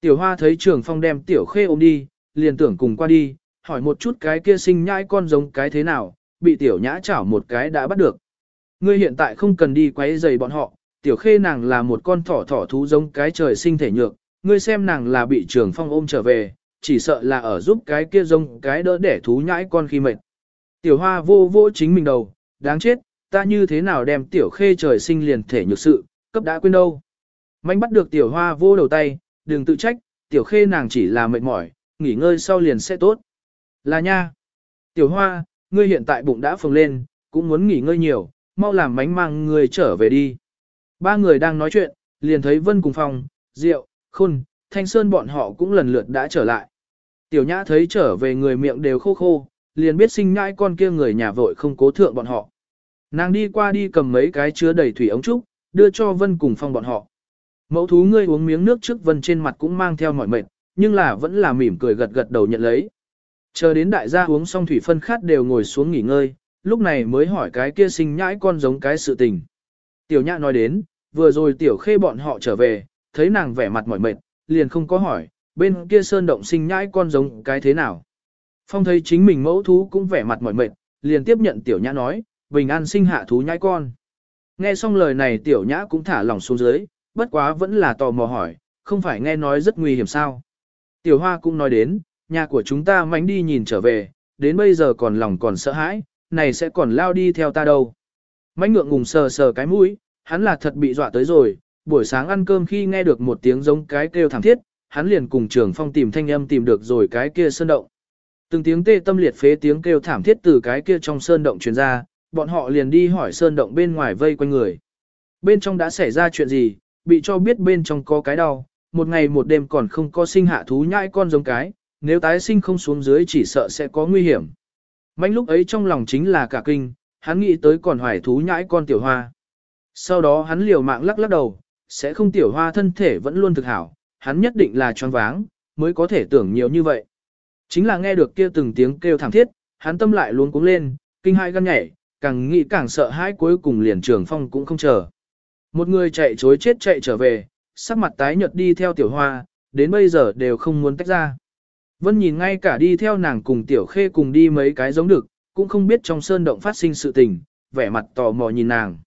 Tiểu hoa thấy trường phong đem tiểu khê ôm đi, liền tưởng cùng qua đi, hỏi một chút cái kia sinh nhãi con giống cái thế nào, bị tiểu nhã chảo một cái đã bắt được. Ngươi hiện tại không cần đi quấy rầy bọn họ, tiểu khê nàng là một con thỏ thỏ thú giống cái trời sinh thể nhược, ngươi xem nàng là bị trường phong ôm trở về, chỉ sợ là ở giúp cái kia giống cái đỡ để thú nhãi con khi mệt. Tiểu hoa vô vô chính mình đầu, đáng chết, ta như thế nào đem tiểu khê trời sinh liền thể nhược sự, cấp đã quên đâu. Mạnh bắt được tiểu hoa vô đầu tay, đừng tự trách, tiểu khê nàng chỉ là mệt mỏi, nghỉ ngơi sau liền sẽ tốt. Là nha. Tiểu hoa, ngươi hiện tại bụng đã phồng lên, cũng muốn nghỉ ngơi nhiều, mau làm bánh mang ngươi trở về đi. Ba người đang nói chuyện, liền thấy Vân cùng phòng, Diệu, Khôn, Thanh Sơn bọn họ cũng lần lượt đã trở lại. Tiểu Nhã thấy trở về người miệng đều khô khô, liền biết sinh nhãi con kia người nhà vội không cố thượng bọn họ. Nàng đi qua đi cầm mấy cái chứa đầy thủy ống trúc, đưa cho Vân cùng phong bọn họ. Mẫu thú ngươi uống miếng nước trước Vân trên mặt cũng mang theo mọi mệt, nhưng là vẫn là mỉm cười gật gật đầu nhận lấy. Chờ đến đại gia uống xong thủy phân khát đều ngồi xuống nghỉ ngơi, lúc này mới hỏi cái kia sinh nhãi con giống cái sự tình. Tiểu nhã nói đến, vừa rồi tiểu khê bọn họ trở về, thấy nàng vẻ mặt mỏi mệt, liền không có hỏi, bên kia sơn động sinh nhãi con giống cái thế nào. Phong thấy chính mình mẫu thú cũng vẻ mặt mỏi mệt, liền tiếp nhận tiểu nhã nói, bình an sinh hạ thú nhãi con. Nghe xong lời này tiểu nhã cũng thả lỏng xuống dưới, bất quá vẫn là tò mò hỏi, không phải nghe nói rất nguy hiểm sao. Tiểu hoa cũng nói đến, nhà của chúng ta mánh đi nhìn trở về, đến bây giờ còn lòng còn sợ hãi, này sẽ còn lao đi theo ta đâu. Mánh ngượng ngùng sờ sờ cái mũi, hắn là thật bị dọa tới rồi, buổi sáng ăn cơm khi nghe được một tiếng giống cái kêu thảm thiết, hắn liền cùng trường phong tìm thanh âm tìm được rồi cái kia sơn động. Từng tiếng tê tâm liệt phế tiếng kêu thảm thiết từ cái kia trong sơn động truyền ra, bọn họ liền đi hỏi sơn động bên ngoài vây quanh người. Bên trong đã xảy ra chuyện gì, bị cho biết bên trong có cái đau, một ngày một đêm còn không có sinh hạ thú nhãi con giống cái, nếu tái sinh không xuống dưới chỉ sợ sẽ có nguy hiểm. Mạnh lúc ấy trong lòng chính là cả kinh, hắn nghĩ tới còn hoài thú nhãi con tiểu hoa. Sau đó hắn liều mạng lắc lắc đầu, sẽ không tiểu hoa thân thể vẫn luôn thực hảo, hắn nhất định là choáng váng, mới có thể tưởng nhiều như vậy. Chính là nghe được kia từng tiếng kêu thảm thiết, hắn tâm lại luôn cuống lên, kinh hai gan nhảy, càng nghĩ càng sợ hãi cuối cùng liền trường phong cũng không chờ. Một người chạy chối chết chạy trở về, sắc mặt tái nhợt đi theo tiểu hoa, đến bây giờ đều không muốn tách ra. Vân nhìn ngay cả đi theo nàng cùng tiểu khê cùng đi mấy cái giống được, cũng không biết trong sơn động phát sinh sự tình, vẻ mặt tò mò nhìn nàng.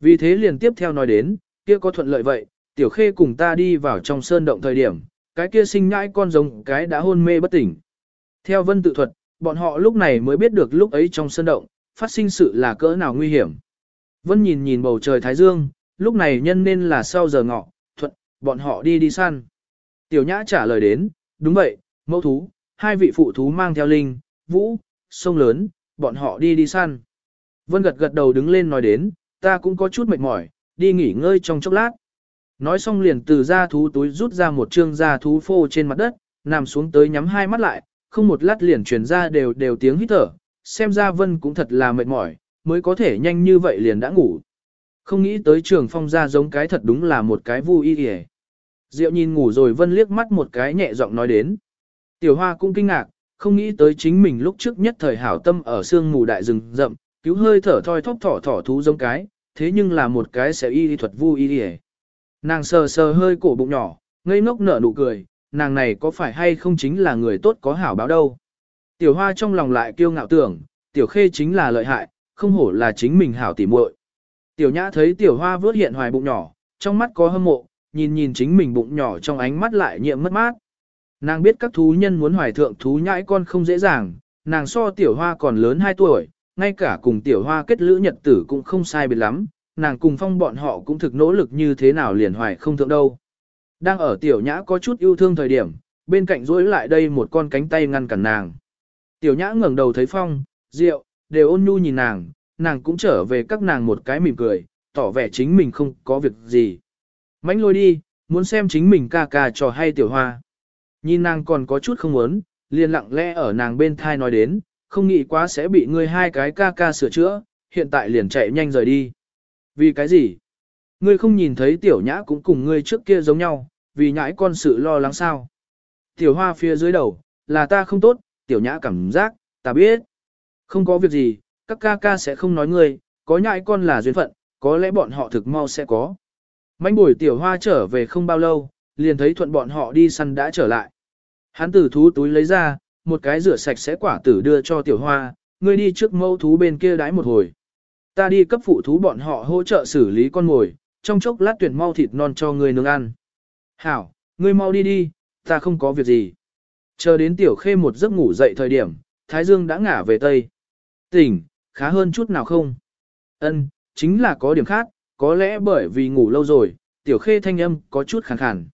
Vì thế liền tiếp theo nói đến, kia có thuận lợi vậy, tiểu khê cùng ta đi vào trong sơn động thời điểm, cái kia sinh nhãi con giống cái đã hôn mê bất tỉnh. Theo vân tự thuật, bọn họ lúc này mới biết được lúc ấy trong sơn động, phát sinh sự là cỡ nào nguy hiểm. Vân nhìn nhìn bầu trời Thái Dương, lúc này nhân nên là sau giờ ngọ, thuận, bọn họ đi đi săn. Tiểu nhã trả lời đến, đúng vậy, mẫu thú, hai vị phụ thú mang theo linh, vũ, sông lớn, bọn họ đi đi săn. Vân gật gật đầu đứng lên nói đến, ta cũng có chút mệt mỏi, đi nghỉ ngơi trong chốc lát. Nói xong liền từ ra thú túi rút ra một trương da thú phô trên mặt đất, nằm xuống tới nhắm hai mắt lại, không một lát liền truyền ra đều đều tiếng hít thở, xem ra Vân cũng thật là mệt mỏi, mới có thể nhanh như vậy liền đã ngủ. Không nghĩ tới trường phong ra giống cái thật đúng là một cái vui y. Diệu nhìn ngủ rồi Vân liếc mắt một cái nhẹ giọng nói đến. Tiểu hoa cũng kinh ngạc, không nghĩ tới chính mình lúc trước nhất thời hảo tâm ở sương mù đại rừng rậm, cứu hơi thở thoi thóp thỏ thỏ thú giống cái, thế nhưng là một cái sẽ y thuật vu y hề. Nàng sờ sờ hơi cổ bụng nhỏ, ngây ngốc nở nụ cười, nàng này có phải hay không chính là người tốt có hảo báo đâu. Tiểu hoa trong lòng lại kiêu ngạo tưởng, tiểu khê chính là lợi hại, không hổ là chính mình hảo tỉ muội. Tiểu nhã thấy tiểu hoa vớt hiện hoài bụng nhỏ, trong mắt có hâm mộ, nhìn nhìn chính mình bụng nhỏ trong ánh mắt lại nhiệm mất mát. Nàng biết các thú nhân muốn hoài thượng thú nhãi con không dễ dàng, nàng so tiểu hoa còn lớn 2 tuổi, ngay cả cùng tiểu hoa kết lữ nhật tử cũng không sai biệt lắm, nàng cùng phong bọn họ cũng thực nỗ lực như thế nào liền hoài không thượng đâu. Đang ở tiểu nhã có chút yêu thương thời điểm, bên cạnh rối lại đây một con cánh tay ngăn cản nàng. Tiểu nhã ngẩng đầu thấy phong, rượu, đều ôn nhu nhìn nàng, nàng cũng trở về các nàng một cái mỉm cười, tỏ vẻ chính mình không có việc gì. Mánh lôi đi, muốn xem chính mình ca ca trò hay tiểu hoa. Nhìn nàng còn có chút không muốn, liền lặng lẽ ở nàng bên thai nói đến, không nghĩ quá sẽ bị ngươi hai cái ca ca sửa chữa, hiện tại liền chạy nhanh rời đi. Vì cái gì? Ngươi không nhìn thấy tiểu nhã cũng cùng ngươi trước kia giống nhau, vì nhãi con sự lo lắng sao. Tiểu hoa phía dưới đầu, là ta không tốt, tiểu nhã cảm giác, ta biết. Không có việc gì, các ca ca sẽ không nói ngươi, có nhãi con là duyên phận, có lẽ bọn họ thực mau sẽ có. Mánh bồi tiểu hoa trở về không bao lâu, liền thấy thuận bọn họ đi săn đã trở lại. Hắn từ thú túi lấy ra, một cái rửa sạch sẽ quả tử đưa cho tiểu hoa, ngươi đi trước mẫu thú bên kia đái một hồi. Ta đi cấp phụ thú bọn họ hỗ trợ xử lý con mồi, trong chốc lát tuyển mau thịt non cho ngươi nướng ăn. Hảo, ngươi mau đi đi, ta không có việc gì. Chờ đến tiểu khê một giấc ngủ dậy thời điểm, Thái Dương đã ngả về Tây. Tỉnh, khá hơn chút nào không? Ân, chính là có điểm khác, có lẽ bởi vì ngủ lâu rồi, tiểu khê thanh âm có chút khàn khàn.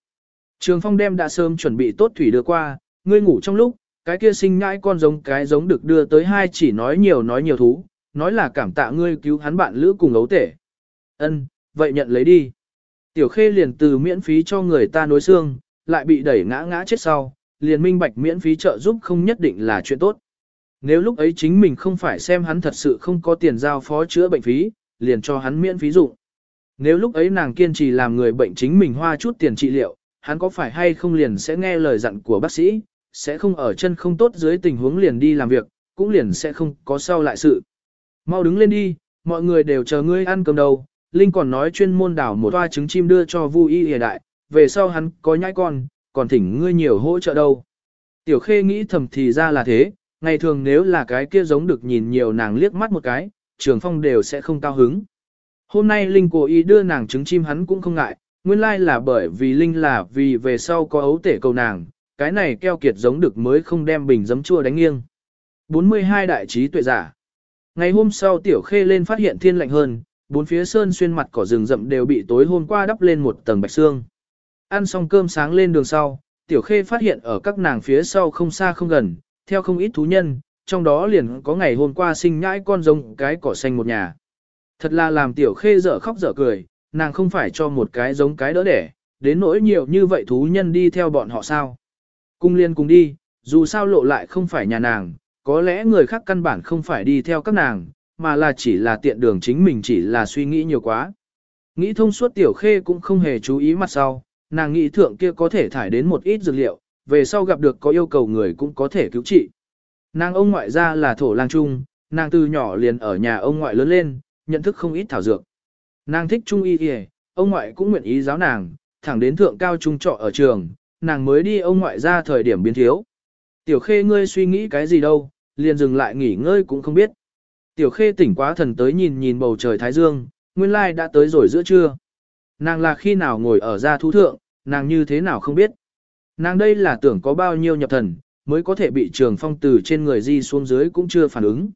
Trường phong đem đã sớm chuẩn bị tốt thủy đưa qua, ngươi ngủ trong lúc, cái kia sinh nhãi con giống cái giống được đưa tới hai chỉ nói nhiều nói nhiều thú, nói là cảm tạ ngươi cứu hắn bạn lữ cùng ấu tể. Ân, vậy nhận lấy đi. Tiểu khê liền từ miễn phí cho người ta nối xương, lại bị đẩy ngã ngã chết sau, liền minh bạch miễn phí trợ giúp không nhất định là chuyện tốt. Nếu lúc ấy chính mình không phải xem hắn thật sự không có tiền giao phó chữa bệnh phí, liền cho hắn miễn phí dụng. Nếu lúc ấy nàng kiên trì làm người bệnh chính mình hoa chút tiền trị liệu, hắn có phải hay không liền sẽ nghe lời dặn của bác sĩ, sẽ không ở chân không tốt dưới tình huống liền đi làm việc, cũng liền sẽ không có sau lại sự. Mau đứng lên đi, mọi người đều chờ ngươi ăn cơm đâu. Linh còn nói chuyên môn đảo một toa trứng chim đưa cho Vu Y Hề đại, về sau hắn có nhãi con, còn thỉnh ngươi nhiều hỗ trợ đâu. Tiểu Khê nghĩ thầm thì ra là thế, ngày thường nếu là cái kia giống được nhìn nhiều nàng liếc mắt một cái, Trường Phong đều sẽ không cao hứng. Hôm nay Linh cố ý đưa nàng trứng chim hắn cũng không ngại, nguyên lai là bởi vì Linh là vì về sau có ấu tể cầu nàng, cái này keo kiệt giống được mới không đem bình giấm chua đánh nghiêng. 42 đại trí tuệ giả Ngày hôm sau Tiểu Khê lên phát hiện thiên lạnh hơn, bốn phía sơn xuyên mặt cỏ rừng rậm đều bị tối hôm qua đắp lên một tầng bạch xương. Ăn xong cơm sáng lên đường sau, Tiểu Khê phát hiện ở các nàng phía sau không xa không gần, theo không ít thú nhân, trong đó liền có ngày hôm qua sinh nhãi con rồng cái cỏ xanh một nhà. Thật là làm Tiểu Khê dở khóc dở cười, nàng không phải cho một cái giống cái đỡ đẻ, đến nỗi nhiều như vậy thú nhân đi theo bọn họ sao. Cung liên cùng đi, dù sao lộ lại không phải nhà nàng, có lẽ người khác căn bản không phải đi theo các nàng, mà là chỉ là tiện đường chính mình chỉ là suy nghĩ nhiều quá. Nghĩ thông suốt tiểu khê cũng không hề chú ý mặt sau, nàng nghĩ thượng kia có thể thải đến một ít dược liệu, về sau gặp được có yêu cầu người cũng có thể cứu trị. Nàng ông ngoại ra là thổ lang trung, nàng từ nhỏ liền ở nhà ông ngoại lớn lên, nhận thức không ít thảo dược. Nàng thích trung y kìa, ông ngoại cũng nguyện ý giáo nàng, thẳng đến thượng cao trung trọ ở trường, nàng mới đi ông ngoại ra thời điểm biến thiếu. Tiểu khê ngươi suy nghĩ cái gì đâu, liền dừng lại nghỉ ngơi cũng không biết. Tiểu khê tỉnh quá thần tới nhìn nhìn bầu trời thái dương, nguyên lai đã tới rồi giữa trưa. Nàng là khi nào ngồi ở gia thú thượng, nàng như thế nào không biết. Nàng đây là tưởng có bao nhiêu nhập thần, mới có thể bị trường phong từ trên người di xuống dưới cũng chưa phản ứng.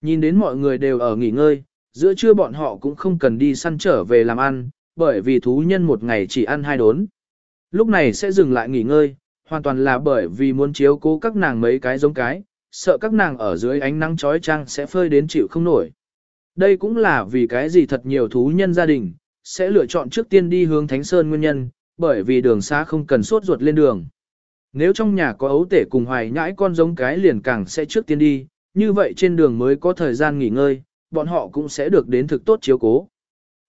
Nhìn đến mọi người đều ở nghỉ ngơi, giữa trưa bọn họ cũng không cần đi săn trở về làm ăn, bởi vì thú nhân một ngày chỉ ăn hai đốn. Lúc này sẽ dừng lại nghỉ ngơi, hoàn toàn là bởi vì muốn chiếu cố các nàng mấy cái giống cái, sợ các nàng ở dưới ánh nắng chói chang sẽ phơi đến chịu không nổi. Đây cũng là vì cái gì thật nhiều thú nhân gia đình, sẽ lựa chọn trước tiên đi hướng Thánh Sơn nguyên nhân, bởi vì đường xa không cần sốt ruột lên đường. Nếu trong nhà có ấu tể cùng hoài nhãi con giống cái liền càng sẽ trước tiên đi, như vậy trên đường mới có thời gian nghỉ ngơi, bọn họ cũng sẽ được đến thực tốt chiếu cố.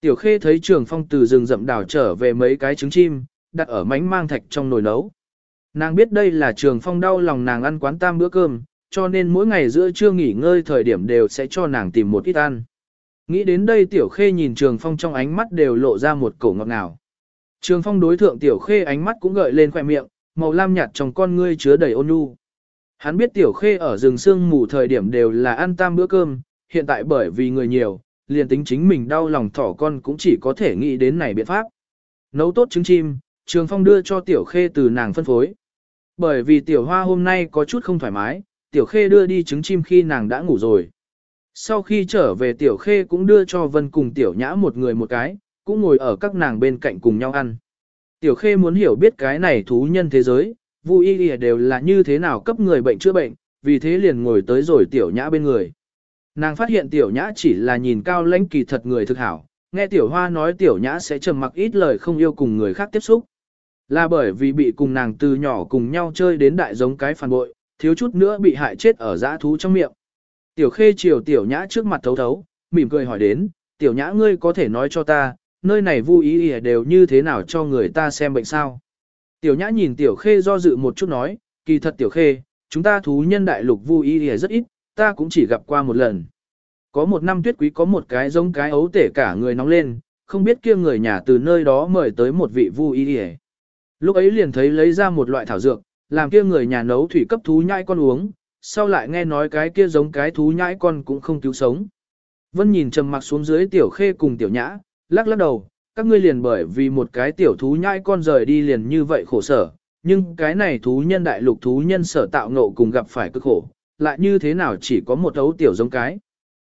Tiểu Khê thấy Trường Phong từ rừng rậm đảo trở về mấy cái trứng chim, đặt ở mánh mang thạch trong nồi nấu. Nàng biết đây là Trường Phong đau lòng nàng ăn quán tam bữa cơm, cho nên mỗi ngày giữa trưa nghỉ ngơi thời điểm đều sẽ cho nàng tìm một ít ăn. Nghĩ đến đây Tiểu Khê nhìn Trường Phong trong ánh mắt đều lộ ra một cổ ngọt ngào. Trường Phong đối thượng Tiểu Khê ánh mắt cũng gợi lên khỏe miệng, màu lam nhạt trong con ngươi chứa đầy ôn nhu. Hắn biết Tiểu Khê ở rừng sương mù thời điểm đều là ăn tam bữa cơm, hiện tại bởi vì người nhiều, liền tính chính mình đau lòng thỏ con cũng chỉ có thể nghĩ đến này biện pháp. Nấu tốt trứng chim, Trường Phong đưa cho Tiểu Khê từ nàng phân phối. Bởi vì Tiểu Hoa hôm nay có chút không thoải mái, Tiểu Khê đưa đi trứng chim khi nàng đã ngủ rồi. Sau khi trở về Tiểu Khê cũng đưa cho Vân cùng Tiểu Nhã một người một cái, cũng ngồi ở các nàng bên cạnh cùng nhau ăn. Tiểu Khê muốn hiểu biết cái này thú nhân thế giới, vui y đều là như thế nào cấp người bệnh chữa bệnh, vì thế liền ngồi tới rồi Tiểu Nhã bên người. Nàng phát hiện tiểu nhã chỉ là nhìn cao lãnh kỳ thật người thực hảo, nghe tiểu hoa nói tiểu nhã sẽ trầm mặc ít lời không yêu cùng người khác tiếp xúc. Là bởi vì bị cùng nàng từ nhỏ cùng nhau chơi đến đại giống cái phản bội, thiếu chút nữa bị hại chết ở dã thú trong miệng. Tiểu khê chiều tiểu nhã trước mặt thấu thấu, mỉm cười hỏi đến, tiểu nhã ngươi có thể nói cho ta, nơi này vui ý đều như thế nào cho người ta xem bệnh sao. Tiểu nhã nhìn tiểu khê do dự một chút nói, kỳ thật tiểu khê, chúng ta thú nhân đại lục vui ý rất ít, ta cũng chỉ gặp qua một lần. Có một năm tuyết quý có một cái giống cái ấu tể cả người nóng lên, không biết kia người nhà từ nơi đó mời tới một vị vu y đi Lúc ấy liền thấy lấy ra một loại thảo dược, làm kia người nhà nấu thủy cấp thú nhãi con uống, sau lại nghe nói cái kia giống cái thú nhãi con cũng không cứu sống. Vân nhìn trầm mặc xuống dưới tiểu khê cùng tiểu nhã, lắc lắc đầu, các ngươi liền bởi vì một cái tiểu thú nhãi con rời đi liền như vậy khổ sở, nhưng cái này thú nhân đại lục thú nhân sở tạo nộ cùng gặp phải cực khổ, lại như thế nào chỉ có một ấu tiểu giống cái.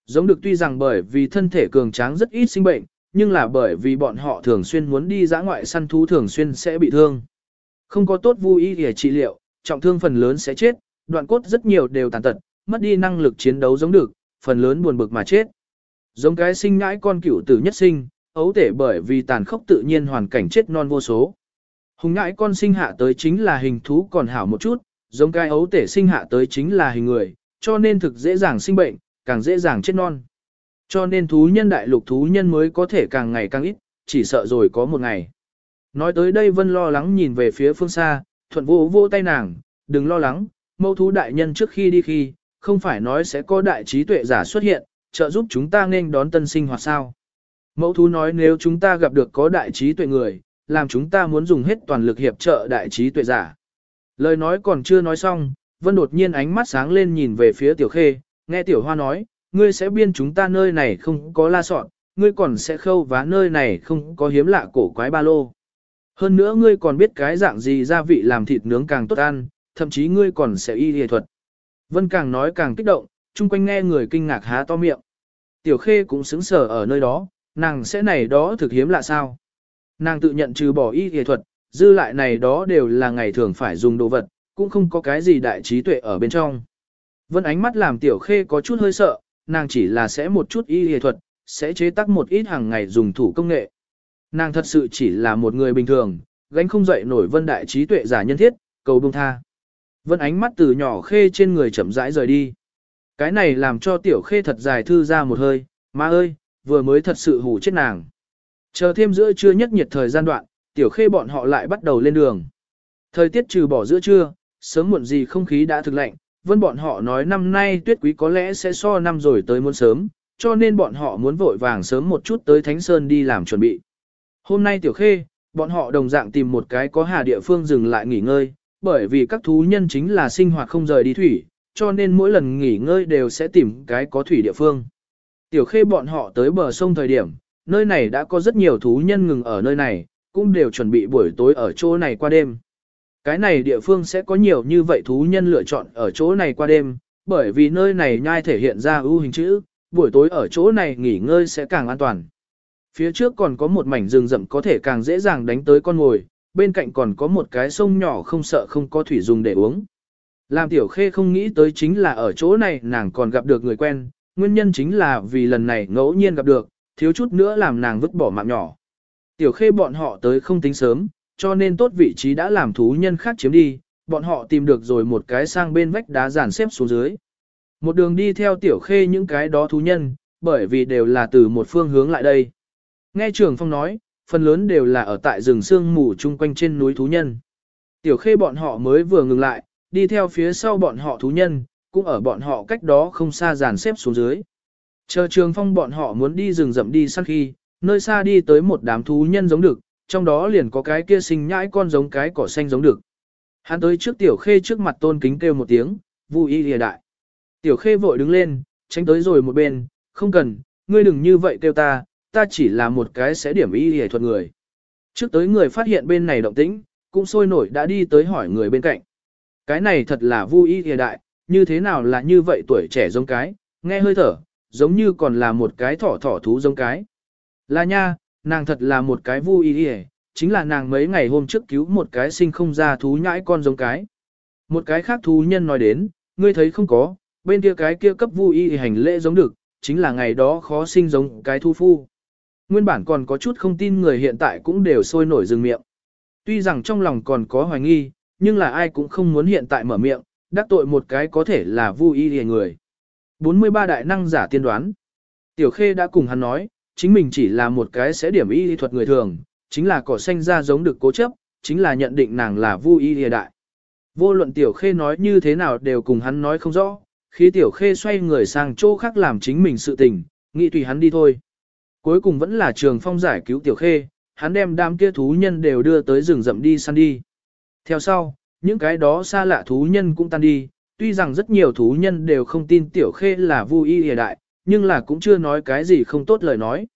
Giống được tuy rằng bởi vì thân thể cường tráng rất ít sinh bệnh, nhưng là bởi vì bọn họ thường xuyên muốn đi dã ngoại săn thú thường xuyên sẽ bị thương. Không có tốt vui y để trị liệu, trọng thương phần lớn sẽ chết, đoạn cốt rất nhiều đều tàn tật, mất đi năng lực chiến đấu giống được, phần lớn buồn bực mà chết. Giống cái sinh ngãi con cựu tử nhất sinh, ấu thể bởi vì tàn khốc tự nhiên hoàn cảnh chết non vô số. Hùng ngãi con sinh hạ tới chính là hình thú còn hảo một chút, giống cái ấu tể sinh hạ tới chính là hình người, cho nên thực dễ dàng sinh bệnh, càng dễ dàng chết non. Cho nên thú nhân đại lục thú nhân mới có thể càng ngày càng ít, chỉ sợ rồi có một ngày. Nói tới đây Vân lo lắng nhìn về phía phương xa, thuận vô vô tay nàng, đừng lo lắng, mâu thú đại nhân trước khi đi khi, không phải nói sẽ có đại trí tuệ giả xuất hiện, trợ giúp chúng ta nên đón tân sinh hoạt sao. Mẫu thú nói nếu chúng ta gặp được có đại trí tuệ người, làm chúng ta muốn dùng hết toàn lực hiệp trợ đại trí tuệ giả. Lời nói còn chưa nói xong, Vân đột nhiên ánh mắt sáng lên nhìn về phía Tiểu Khê, nghe Tiểu Hoa nói, ngươi sẽ biên chúng ta nơi này không có la sọn, ngươi còn sẽ khâu vá nơi này không có hiếm lạ cổ quái ba lô. Hơn nữa ngươi còn biết cái dạng gì gia vị làm thịt nướng càng tốt ăn, thậm chí ngươi còn sẽ y y thuật. Vân càng nói càng kích động, chung quanh nghe người kinh ngạc há to miệng. Tiểu Khê cũng xứng sở ở nơi đó, nàng sẽ này đó thực hiếm lạ sao. Nàng tự nhận trừ bỏ y y thuật, dư lại này đó đều là ngày thường phải dùng đồ vật, cũng không có cái gì đại trí tuệ ở bên trong. Vân ánh mắt làm tiểu khê có chút hơi sợ, nàng chỉ là sẽ một chút y y thuật, sẽ chế tác một ít hàng ngày dùng thủ công nghệ. Nàng thật sự chỉ là một người bình thường, gánh không dậy nổi vân đại trí tuệ giả nhân thiết, cầu bông tha. Vân ánh mắt từ nhỏ khê trên người chậm rãi rời đi. Cái này làm cho tiểu khê thật dài thư ra một hơi, má ơi, vừa mới thật sự hủ chết nàng. Chờ thêm giữa trưa nhất nhiệt thời gian đoạn, tiểu khê bọn họ lại bắt đầu lên đường. Thời tiết trừ bỏ giữa trưa, sớm muộn gì không khí đã thực lạnh, vân bọn họ nói năm nay tuyết quý có lẽ sẽ so năm rồi tới muốn sớm, cho nên bọn họ muốn vội vàng sớm một chút tới Thánh Sơn đi làm chuẩn bị. Hôm nay tiểu khê, bọn họ đồng dạng tìm một cái có hà địa phương dừng lại nghỉ ngơi, bởi vì các thú nhân chính là sinh hoạt không rời đi thủy, cho nên mỗi lần nghỉ ngơi đều sẽ tìm cái có thủy địa phương. Tiểu khê bọn họ tới bờ sông thời điểm, nơi này đã có rất nhiều thú nhân ngừng ở nơi này, cũng đều chuẩn bị buổi tối ở chỗ này qua đêm. Cái này địa phương sẽ có nhiều như vậy thú nhân lựa chọn ở chỗ này qua đêm, bởi vì nơi này nhai thể hiện ra ưu hình chữ, buổi tối ở chỗ này nghỉ ngơi sẽ càng an toàn. Phía trước còn có một mảnh rừng rậm có thể càng dễ dàng đánh tới con ngồi, bên cạnh còn có một cái sông nhỏ không sợ không có thủy dùng để uống. Làm tiểu khê không nghĩ tới chính là ở chỗ này nàng còn gặp được người quen, nguyên nhân chính là vì lần này ngẫu nhiên gặp được, thiếu chút nữa làm nàng vứt bỏ mạng nhỏ. Tiểu khê bọn họ tới không tính sớm, cho nên tốt vị trí đã làm thú nhân khác chiếm đi, bọn họ tìm được rồi một cái sang bên vách đá giản xếp xuống dưới. Một đường đi theo tiểu khê những cái đó thú nhân, bởi vì đều là từ một phương hướng lại đây. Nghe trường phong nói, phần lớn đều là ở tại rừng sương mù chung quanh trên núi thú nhân. Tiểu khê bọn họ mới vừa ngừng lại, đi theo phía sau bọn họ thú nhân, cũng ở bọn họ cách đó không xa dàn xếp xuống dưới. Chờ trường phong bọn họ muốn đi rừng rậm đi săn khi, nơi xa đi tới một đám thú nhân giống được, trong đó liền có cái kia sinh nhãi con giống cái cỏ xanh giống được. Hắn tới trước tiểu khê trước mặt tôn kính kêu một tiếng, vui y lìa đại. Tiểu khê vội đứng lên, tránh tới rồi một bên, không cần, ngươi đừng như vậy kêu ta, ta chỉ là một cái sẽ điểm y lìa thuật người. Trước tới người phát hiện bên này động tĩnh, cũng sôi nổi đã đi tới hỏi người bên cạnh. Cái này thật là vui y lìa đại, như thế nào là như vậy tuổi trẻ giống cái, nghe hơi thở, giống như còn là một cái thỏ thỏ thú giống cái. Là nha, nàng thật là một cái vui ý lìa, chính là nàng mấy ngày hôm trước cứu một cái sinh không ra thú nhãi con giống cái. Một cái khác thú nhân nói đến, ngươi thấy không có, bên kia cái kia cấp vui y hành lễ giống được, chính là ngày đó khó sinh giống cái thu phu. Nguyên bản còn có chút không tin người hiện tại cũng đều sôi nổi dừng miệng. Tuy rằng trong lòng còn có hoài nghi, nhưng là ai cũng không muốn hiện tại mở miệng, đắc tội một cái có thể là vui y hề người. 43 đại năng giả tiên đoán. Tiểu Khê đã cùng hắn nói, chính mình chỉ là một cái sẽ điểm y thuật người thường, chính là cỏ xanh ra giống được cố chấp, chính là nhận định nàng là vu y lìa đại. Vô luận Tiểu Khê nói như thế nào đều cùng hắn nói không rõ, khi Tiểu Khê xoay người sang chỗ khác làm chính mình sự tình, nghĩ tùy hắn đi thôi. Cuối cùng vẫn là trường phong giải cứu Tiểu Khê, hắn đem đám kia thú nhân đều đưa tới rừng rậm đi săn đi. Theo sau, những cái đó xa lạ thú nhân cũng tan đi, tuy rằng rất nhiều thú nhân đều không tin Tiểu Khê là vu y lìa đại, nhưng là cũng chưa nói cái gì không tốt lời nói.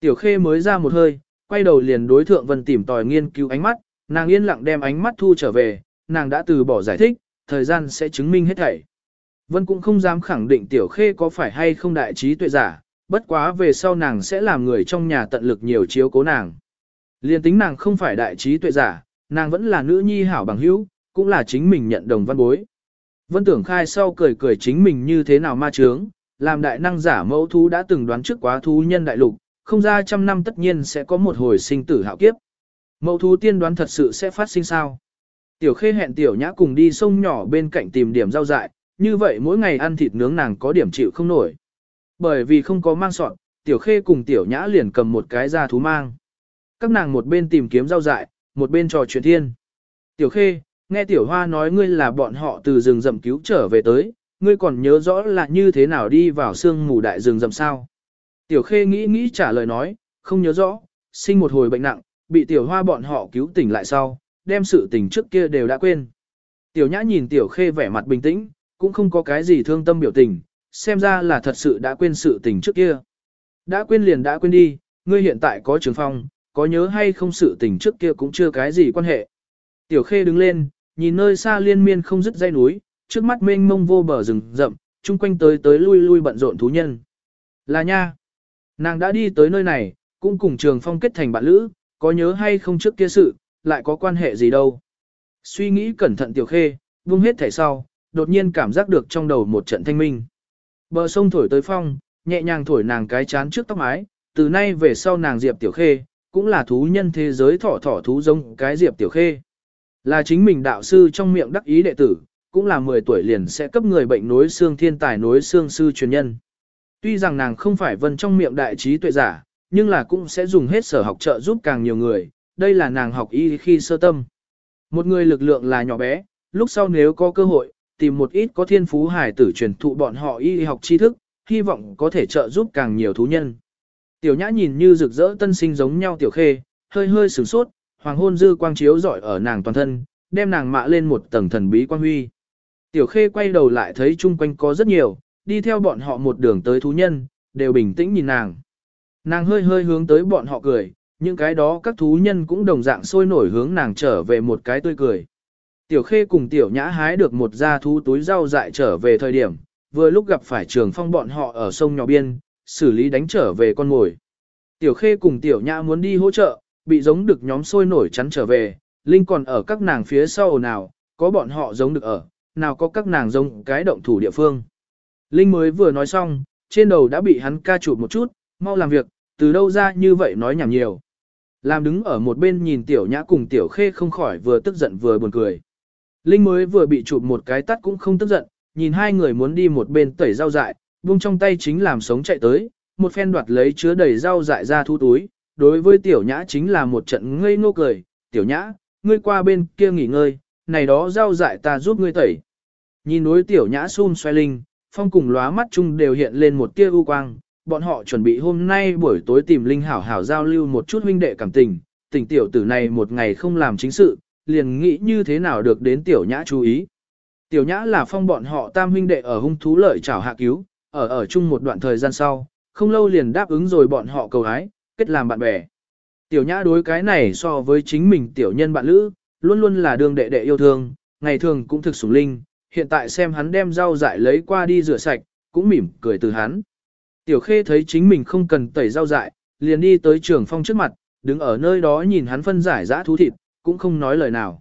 Tiểu Khê mới ra một hơi, quay đầu liền đối thượng Vân tìm tòi nghiên cứu ánh mắt, nàng yên lặng đem ánh mắt thu trở về, nàng đã từ bỏ giải thích, thời gian sẽ chứng minh hết thảy. Vân cũng không dám khẳng định Tiểu Khê có phải hay không đại trí tuệ giả, bất quá về sau nàng sẽ làm người trong nhà tận lực nhiều chiếu cố nàng. Liên tính nàng không phải đại trí tuệ giả, nàng vẫn là nữ nhi hảo bằng hữu, cũng là chính mình nhận đồng văn bối. Vân tưởng khai sau cười cười chính mình như thế nào ma trướng, làm đại năng giả mẫu thú đã từng đoán trước quá thú nhân đại lục, không ra trăm năm tất nhiên sẽ có một hồi sinh tử hạo kiếp. Mẫu thú tiên đoán thật sự sẽ phát sinh sao? Tiểu khê hẹn tiểu nhã cùng đi sông nhỏ bên cạnh tìm điểm rau dại, như vậy mỗi ngày ăn thịt nướng nàng có điểm chịu không nổi. Bởi vì không có mang sọn, tiểu khê cùng tiểu nhã liền cầm một cái da thú mang. Các nàng một bên tìm kiếm rau dại, một bên trò chuyện thiên. Tiểu khê, nghe tiểu hoa nói ngươi là bọn họ từ rừng rậm cứu trở về tới, ngươi còn nhớ rõ là như thế nào đi vào sương mù đại rừng rậm sao. Tiểu khê nghĩ nghĩ trả lời nói, không nhớ rõ, sinh một hồi bệnh nặng, bị tiểu hoa bọn họ cứu tỉnh lại sau, đem sự tình trước kia đều đã quên. Tiểu nhã nhìn tiểu khê vẻ mặt bình tĩnh, cũng không có cái gì thương tâm biểu tình, xem ra là thật sự đã quên sự tình trước kia. Đã quên liền đã quên đi, ngươi hiện tại có trường phong, có nhớ hay không sự tình trước kia cũng chưa cái gì quan hệ. Tiểu khê đứng lên, nhìn nơi xa liên miên không dứt dây núi, trước mắt mênh mông vô bờ rừng rậm, chung quanh tới tới lui lui bận rộn thú nhân. Là nha. Nàng đã đi tới nơi này, cũng cùng trường phong kết thành bạn lữ, có nhớ hay không trước kia sự, lại có quan hệ gì đâu. Suy nghĩ cẩn thận tiểu khê, buông hết thẻ sau, đột nhiên cảm giác được trong đầu một trận thanh minh. Bờ sông thổi tới phong, nhẹ nhàng thổi nàng cái chán trước tóc mái, từ nay về sau nàng Diệp Tiểu Khê, cũng là thú nhân thế giới thỏ thỏ thú giống cái Diệp Tiểu Khê. Là chính mình đạo sư trong miệng đắc ý đệ tử, cũng là 10 tuổi liền sẽ cấp người bệnh nối xương thiên tài nối xương sư truyền nhân. Tuy rằng nàng không phải vân trong miệng đại trí tuệ giả, nhưng là cũng sẽ dùng hết sở học trợ giúp càng nhiều người, đây là nàng học y khi sơ tâm. Một người lực lượng là nhỏ bé, lúc sau nếu có cơ hội, tìm một ít có thiên phú hải tử truyền thụ bọn họ y học tri thức, hy vọng có thể trợ giúp càng nhiều thú nhân. Tiểu nhã nhìn như rực rỡ tân sinh giống nhau tiểu khê, hơi hơi sửng sốt, hoàng hôn dư quang chiếu rọi ở nàng toàn thân, đem nàng mạ lên một tầng thần bí quang huy. Tiểu khê quay đầu lại thấy chung quanh có rất nhiều, đi theo bọn họ một đường tới thú nhân, đều bình tĩnh nhìn nàng. Nàng hơi hơi hướng tới bọn họ cười, những cái đó các thú nhân cũng đồng dạng sôi nổi hướng nàng trở về một cái tươi cười. Tiểu khê cùng tiểu nhã hái được một da thú túi rau dại trở về thời điểm, vừa lúc gặp phải trường phong bọn họ ở sông nhỏ biên, xử lý đánh trở về con mồi. Tiểu khê cùng tiểu nhã muốn đi hỗ trợ, bị giống được nhóm sôi nổi chắn trở về, Linh còn ở các nàng phía sau nào, có bọn họ giống được ở, nào có các nàng giống cái động thủ địa phương. Linh mới vừa nói xong, trên đầu đã bị hắn ca chụp một chút, mau làm việc, từ đâu ra như vậy nói nhảm nhiều. Làm đứng ở một bên nhìn tiểu nhã cùng tiểu khê không khỏi vừa tức giận vừa buồn cười. Linh mới vừa bị chụp một cái tắt cũng không tức giận, nhìn hai người muốn đi một bên tẩy rau dại, buông trong tay chính làm sống chạy tới, một phen đoạt lấy chứa đầy rau dại ra thu túi. Đối với tiểu nhã chính là một trận ngây ngô cười, tiểu nhã, ngươi qua bên kia nghỉ ngơi, này đó rau dại ta giúp ngươi tẩy. Nhìn núi tiểu nhã xun xoay linh, phong cùng lóa mắt chung đều hiện lên một tia ưu quang, bọn họ chuẩn bị hôm nay buổi tối tìm linh hảo hảo giao lưu một chút huynh đệ cảm tình, tình tiểu tử này một ngày không làm chính sự, liền nghĩ như thế nào được đến tiểu nhã chú ý. Tiểu nhã là phong bọn họ tam huynh đệ ở hung thú lợi chảo hạ cứu, ở ở chung một đoạn thời gian sau, không lâu liền đáp ứng rồi bọn họ cầu hái, kết làm bạn bè. Tiểu nhã đối cái này so với chính mình tiểu nhân bạn lữ, luôn luôn là đương đệ đệ yêu thương, ngày thường cũng thực sủng linh, hiện tại xem hắn đem rau dại lấy qua đi rửa sạch, cũng mỉm cười từ hắn. Tiểu khê thấy chính mình không cần tẩy rau dại, liền đi tới trường phong trước mặt, đứng ở nơi đó nhìn hắn phân giải dã thú thịt, cũng không nói lời nào.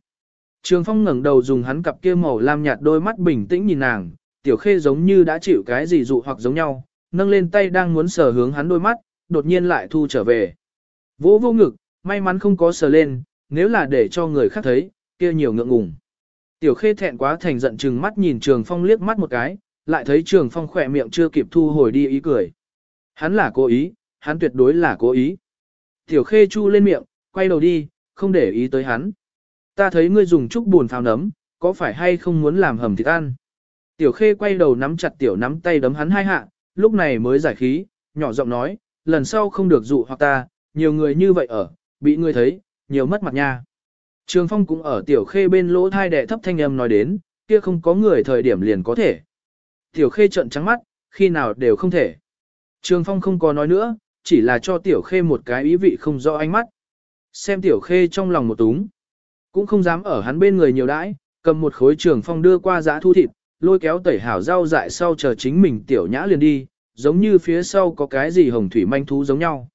Trường phong ngẩng đầu dùng hắn cặp kia màu lam nhạt đôi mắt bình tĩnh nhìn nàng, tiểu khê giống như đã chịu cái gì dụ hoặc giống nhau, nâng lên tay đang muốn sờ hướng hắn đôi mắt, đột nhiên lại thu trở về. Vỗ vô ngực, may mắn không có sờ lên, nếu là để cho người khác thấy, kia nhiều ngượng ngùng. Tiểu khê thẹn quá thành giận chừng mắt nhìn trường phong liếc mắt một cái, lại thấy trường phong khỏe miệng chưa kịp thu hồi đi ý cười. Hắn là cố ý, hắn tuyệt đối là cố ý. Tiểu khê chu lên miệng, quay đầu đi, không để ý tới hắn. Ta thấy ngươi dùng chút buồn phao nấm, có phải hay không muốn làm hầm thịt ăn? Tiểu khê quay đầu nắm chặt tiểu nắm tay đấm hắn hai hạ, lúc này mới giải khí, nhỏ giọng nói, lần sau không được dụ hoặc ta, nhiều người như vậy ở, bị ngươi thấy, nhiều mất mặt nha. Trường phong cũng ở tiểu khê bên lỗ thai đệ thấp thanh âm nói đến, kia không có người thời điểm liền có thể. Tiểu khê trợn trắng mắt, khi nào đều không thể. Trường phong không có nói nữa, chỉ là cho tiểu khê một cái ý vị không rõ ánh mắt. Xem tiểu khê trong lòng một túng. Cũng không dám ở hắn bên người nhiều đãi, cầm một khối trường phong đưa qua giã thu thịt, lôi kéo tẩy hảo rau dại sau chờ chính mình tiểu nhã liền đi, giống như phía sau có cái gì hồng thủy manh thú giống nhau.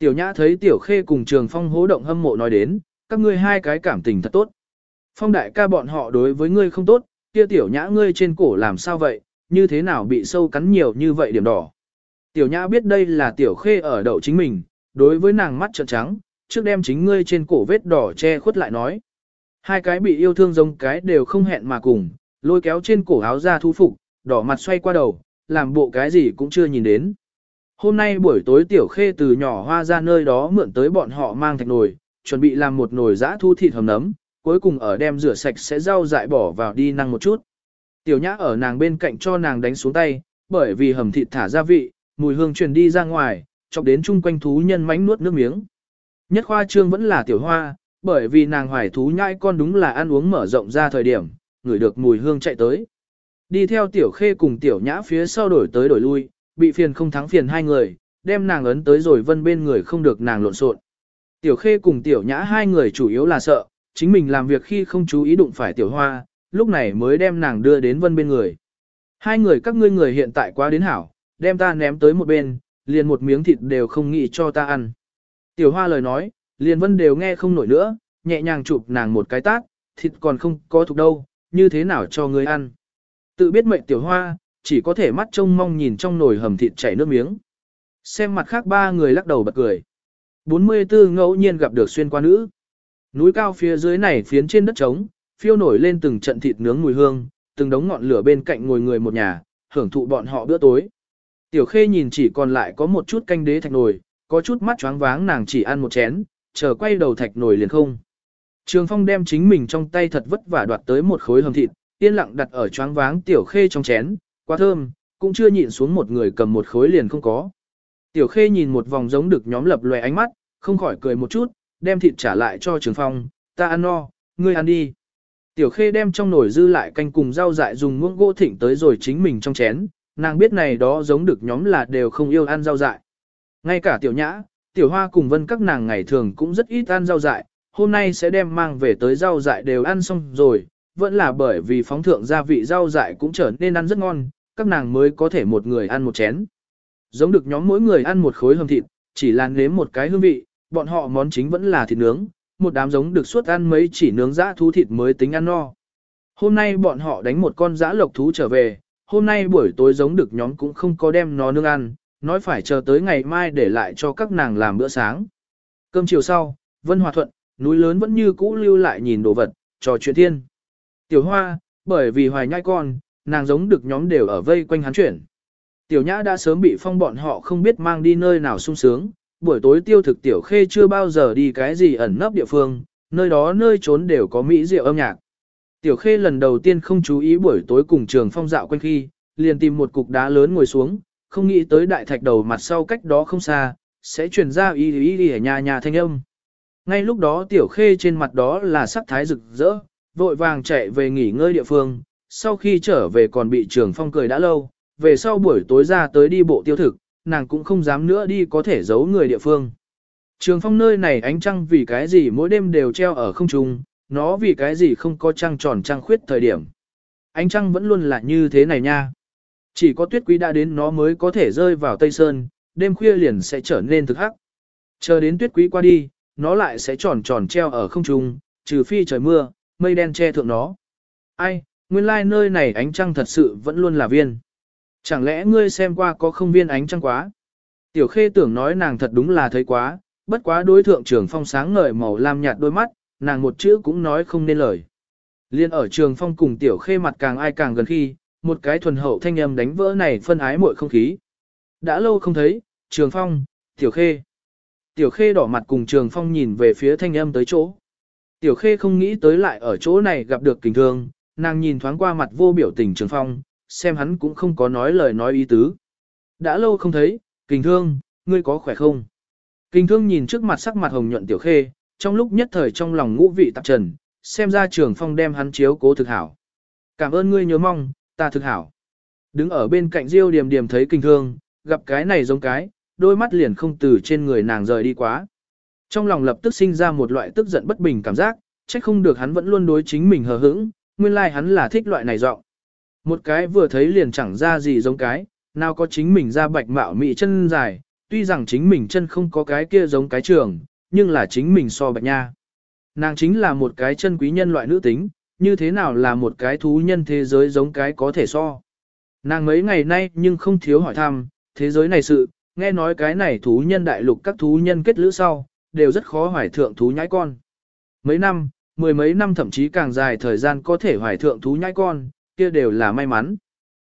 Tiểu nhã thấy tiểu khê cùng trường phong hố động hâm mộ nói đến, các ngươi hai cái cảm tình thật tốt. Phong đại ca bọn họ đối với ngươi không tốt, kia tiểu nhã ngươi trên cổ làm sao vậy, như thế nào bị sâu cắn nhiều như vậy điểm đỏ. Tiểu nhã biết đây là tiểu khê ở đậu chính mình, đối với nàng mắt trợn trắng, trước đem chính ngươi trên cổ vết đỏ che khuất lại nói. Hai cái bị yêu thương giống cái đều không hẹn mà cùng, lôi kéo trên cổ áo ra thu phục, đỏ mặt xoay qua đầu, làm bộ cái gì cũng chưa nhìn đến. Hôm nay buổi tối tiểu khê từ nhỏ hoa ra nơi đó mượn tới bọn họ mang thạch nồi, chuẩn bị làm một nồi giã thu thịt hầm nấm, cuối cùng ở đem rửa sạch sẽ rau dại bỏ vào đi năng một chút. Tiểu nhã ở nàng bên cạnh cho nàng đánh xuống tay, bởi vì hầm thịt thả gia vị, mùi hương truyền đi ra ngoài, chọc đến chung quanh thú nhân mánh nuốt nước miếng. Nhất khoa trương vẫn là tiểu hoa, bởi vì nàng hoài thú nhai con đúng là ăn uống mở rộng ra thời điểm, ngửi được mùi hương chạy tới. Đi theo tiểu khê cùng tiểu nhã phía sau đổi tới đổi lui, bị phiền không thắng phiền hai người, đem nàng ấn tới rồi vân bên người không được nàng lộn xộn. Tiểu khê cùng tiểu nhã hai người chủ yếu là sợ, chính mình làm việc khi không chú ý đụng phải tiểu hoa, lúc này mới đem nàng đưa đến vân bên người. Hai người các ngươi người hiện tại quá đến hảo, đem ta ném tới một bên, liền một miếng thịt đều không nghĩ cho ta ăn. Tiểu hoa lời nói, liền vân đều nghe không nổi nữa, nhẹ nhàng chụp nàng một cái tát, thịt còn không có thuộc đâu, như thế nào cho ngươi ăn. Tự biết mệnh tiểu hoa, chỉ có thể mắt trông mong nhìn trong nồi hầm thịt chảy nước miếng. Xem mặt khác ba người lắc đầu bật cười. 44 ngẫu nhiên gặp được xuyên qua nữ. Núi cao phía dưới này phiến trên đất trống, phiêu nổi lên từng trận thịt nướng mùi hương, từng đống ngọn lửa bên cạnh ngồi người một nhà, hưởng thụ bọn họ bữa tối. Tiểu khê nhìn chỉ còn lại có một chút canh đế thạch nồi, có chút mắt choáng váng nàng chỉ ăn một chén, chờ quay đầu thạch nồi liền không. Trường phong đem chính mình trong tay thật vất vả đoạt tới một khối hầm thịt, yên lặng đặt ở choáng váng tiểu khê trong chén, quá thơm, cũng chưa nhịn xuống một người cầm một khối liền không có. Tiểu khê nhìn một vòng giống được nhóm lập loè ánh mắt, không khỏi cười một chút, đem thịt trả lại cho trường phong, ta ăn no, ngươi ăn đi. Tiểu khê đem trong nồi dư lại canh cùng rau dại dùng muỗng gỗ thỉnh tới rồi chính mình trong chén, nàng biết này đó giống được nhóm là đều không yêu ăn rau dại. Ngay cả tiểu nhã, tiểu hoa cùng vân các nàng ngày thường cũng rất ít ăn rau dại, hôm nay sẽ đem mang về tới rau dại đều ăn xong rồi, vẫn là bởi vì phóng thượng gia vị rau dại cũng trở nên ăn rất ngon, các nàng mới có thể một người ăn một chén. Giống được nhóm mỗi người ăn một khối hầm thịt, chỉ là nếm một cái hương vị, bọn họ món chính vẫn là thịt nướng, một đám giống được suốt ăn mấy chỉ nướng dã thú thịt mới tính ăn no. Hôm nay bọn họ đánh một con dã lộc thú trở về, hôm nay buổi tối giống được nhóm cũng không có đem nó nướng ăn, nói phải chờ tới ngày mai để lại cho các nàng làm bữa sáng. Cơm chiều sau, Vân Hòa Thuận, núi lớn vẫn như cũ lưu lại nhìn đồ vật, trò chuyện thiên. Tiểu Hoa, bởi vì hoài nhai con, nàng giống được nhóm đều ở vây quanh hắn chuyển. Tiểu Nhã đã sớm bị phong bọn họ không biết mang đi nơi nào sung sướng, buổi tối tiêu thực Tiểu Khê chưa bao giờ đi cái gì ẩn nấp địa phương, nơi đó nơi trốn đều có mỹ rượu âm nhạc. Tiểu Khê lần đầu tiên không chú ý buổi tối cùng trường phong dạo quanh khi, liền tìm một cục đá lớn ngồi xuống, không nghĩ tới đại thạch đầu mặt sau cách đó không xa, sẽ truyền ra y ý ý ở nhà nhà thanh âm. Ngay lúc đó Tiểu Khê trên mặt đó là sắc thái rực rỡ, vội vàng chạy về nghỉ ngơi địa phương, sau khi trở về còn bị trường phong cười đã lâu, về sau buổi tối ra tới đi bộ tiêu thực, nàng cũng không dám nữa đi có thể giấu người địa phương. Trường phong nơi này ánh trăng vì cái gì mỗi đêm đều treo ở không trung, nó vì cái gì không có trăng tròn trăng khuyết thời điểm. Ánh trăng vẫn luôn là như thế này nha. Chỉ có tuyết quý đã đến nó mới có thể rơi vào Tây Sơn, đêm khuya liền sẽ trở nên thực hắc. Chờ đến tuyết quý qua đi, nó lại sẽ tròn tròn treo ở không trung, trừ phi trời mưa, mây đen che thượng nó. Ai, nguyên lai like nơi này ánh trăng thật sự vẫn luôn là viên. Chẳng lẽ ngươi xem qua có không viên ánh trăng quá? Tiểu khê tưởng nói nàng thật đúng là thấy quá, bất quá đối thượng trường phong sáng ngời màu lam nhạt đôi mắt, nàng một chữ cũng nói không nên lời. Liên ở trường phong cùng tiểu khê mặt càng ai càng gần khi, một cái thuần hậu thanh âm đánh vỡ này phân ái muội không khí. Đã lâu không thấy, trường phong, tiểu khê. Tiểu khê đỏ mặt cùng trường phong nhìn về phía thanh âm tới chỗ. Tiểu khê không nghĩ tới lại ở chỗ này gặp được kình thương, nàng nhìn thoáng qua mặt vô biểu tình trường phong, xem hắn cũng không có nói lời nói ý tứ. Đã lâu không thấy, kình thương, ngươi có khỏe không? Kình thương nhìn trước mặt sắc mặt hồng nhuận tiểu khê, trong lúc nhất thời trong lòng ngũ vị tạp trần, xem ra trường phong đem hắn chiếu cố thực hảo. Cảm ơn ngươi nhớ mong, ta thực hảo. Đứng ở bên cạnh Diêu Điềm Điềm thấy kinh thương, gặp cái này giống cái, đôi mắt liền không từ trên người nàng rời đi quá. Trong lòng lập tức sinh ra một loại tức giận bất bình cảm giác, trách không được hắn vẫn luôn đối chính mình hờ hững, nguyên lai like hắn là thích loại này giọng. Một cái vừa thấy liền chẳng ra gì giống cái, nào có chính mình ra bạch mạo mị chân dài, tuy rằng chính mình chân không có cái kia giống cái trường, nhưng là chính mình so bạch nha. Nàng chính là một cái chân quý nhân loại nữ tính, như thế nào là một cái thú nhân thế giới giống cái có thể so. Nàng mấy ngày nay nhưng không thiếu hỏi thăm, thế giới này sự, nghe nói cái này thú nhân đại lục các thú nhân kết lữ sau, đều rất khó hoài thượng thú nhãi con. Mấy năm, mười mấy năm thậm chí càng dài thời gian có thể hoài thượng thú nhãi con, kia đều là may mắn.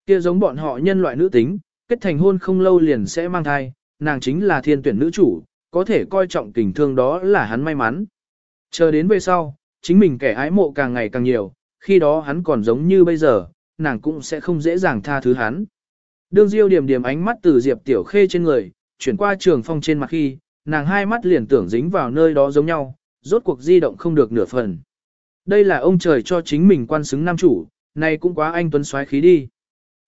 Kia giống bọn họ nhân loại nữ tính, kết thành hôn không lâu liền sẽ mang thai, nàng chính là thiên tuyển nữ chủ, có thể coi trọng tình thương đó là hắn may mắn. Chờ đến về sau, chính mình kẻ ái mộ càng ngày càng nhiều, khi đó hắn còn giống như bây giờ, nàng cũng sẽ không dễ dàng tha thứ hắn. Đương Diêu điểm điểm ánh mắt từ Diệp Tiểu Khê trên người, chuyển qua trường phong trên mặt khi, nàng hai mắt liền tưởng dính vào nơi đó giống nhau, rốt cuộc di động không được nửa phần. Đây là ông trời cho chính mình quan xứng nam chủ, này cũng quá anh tuấn xoáy khí đi.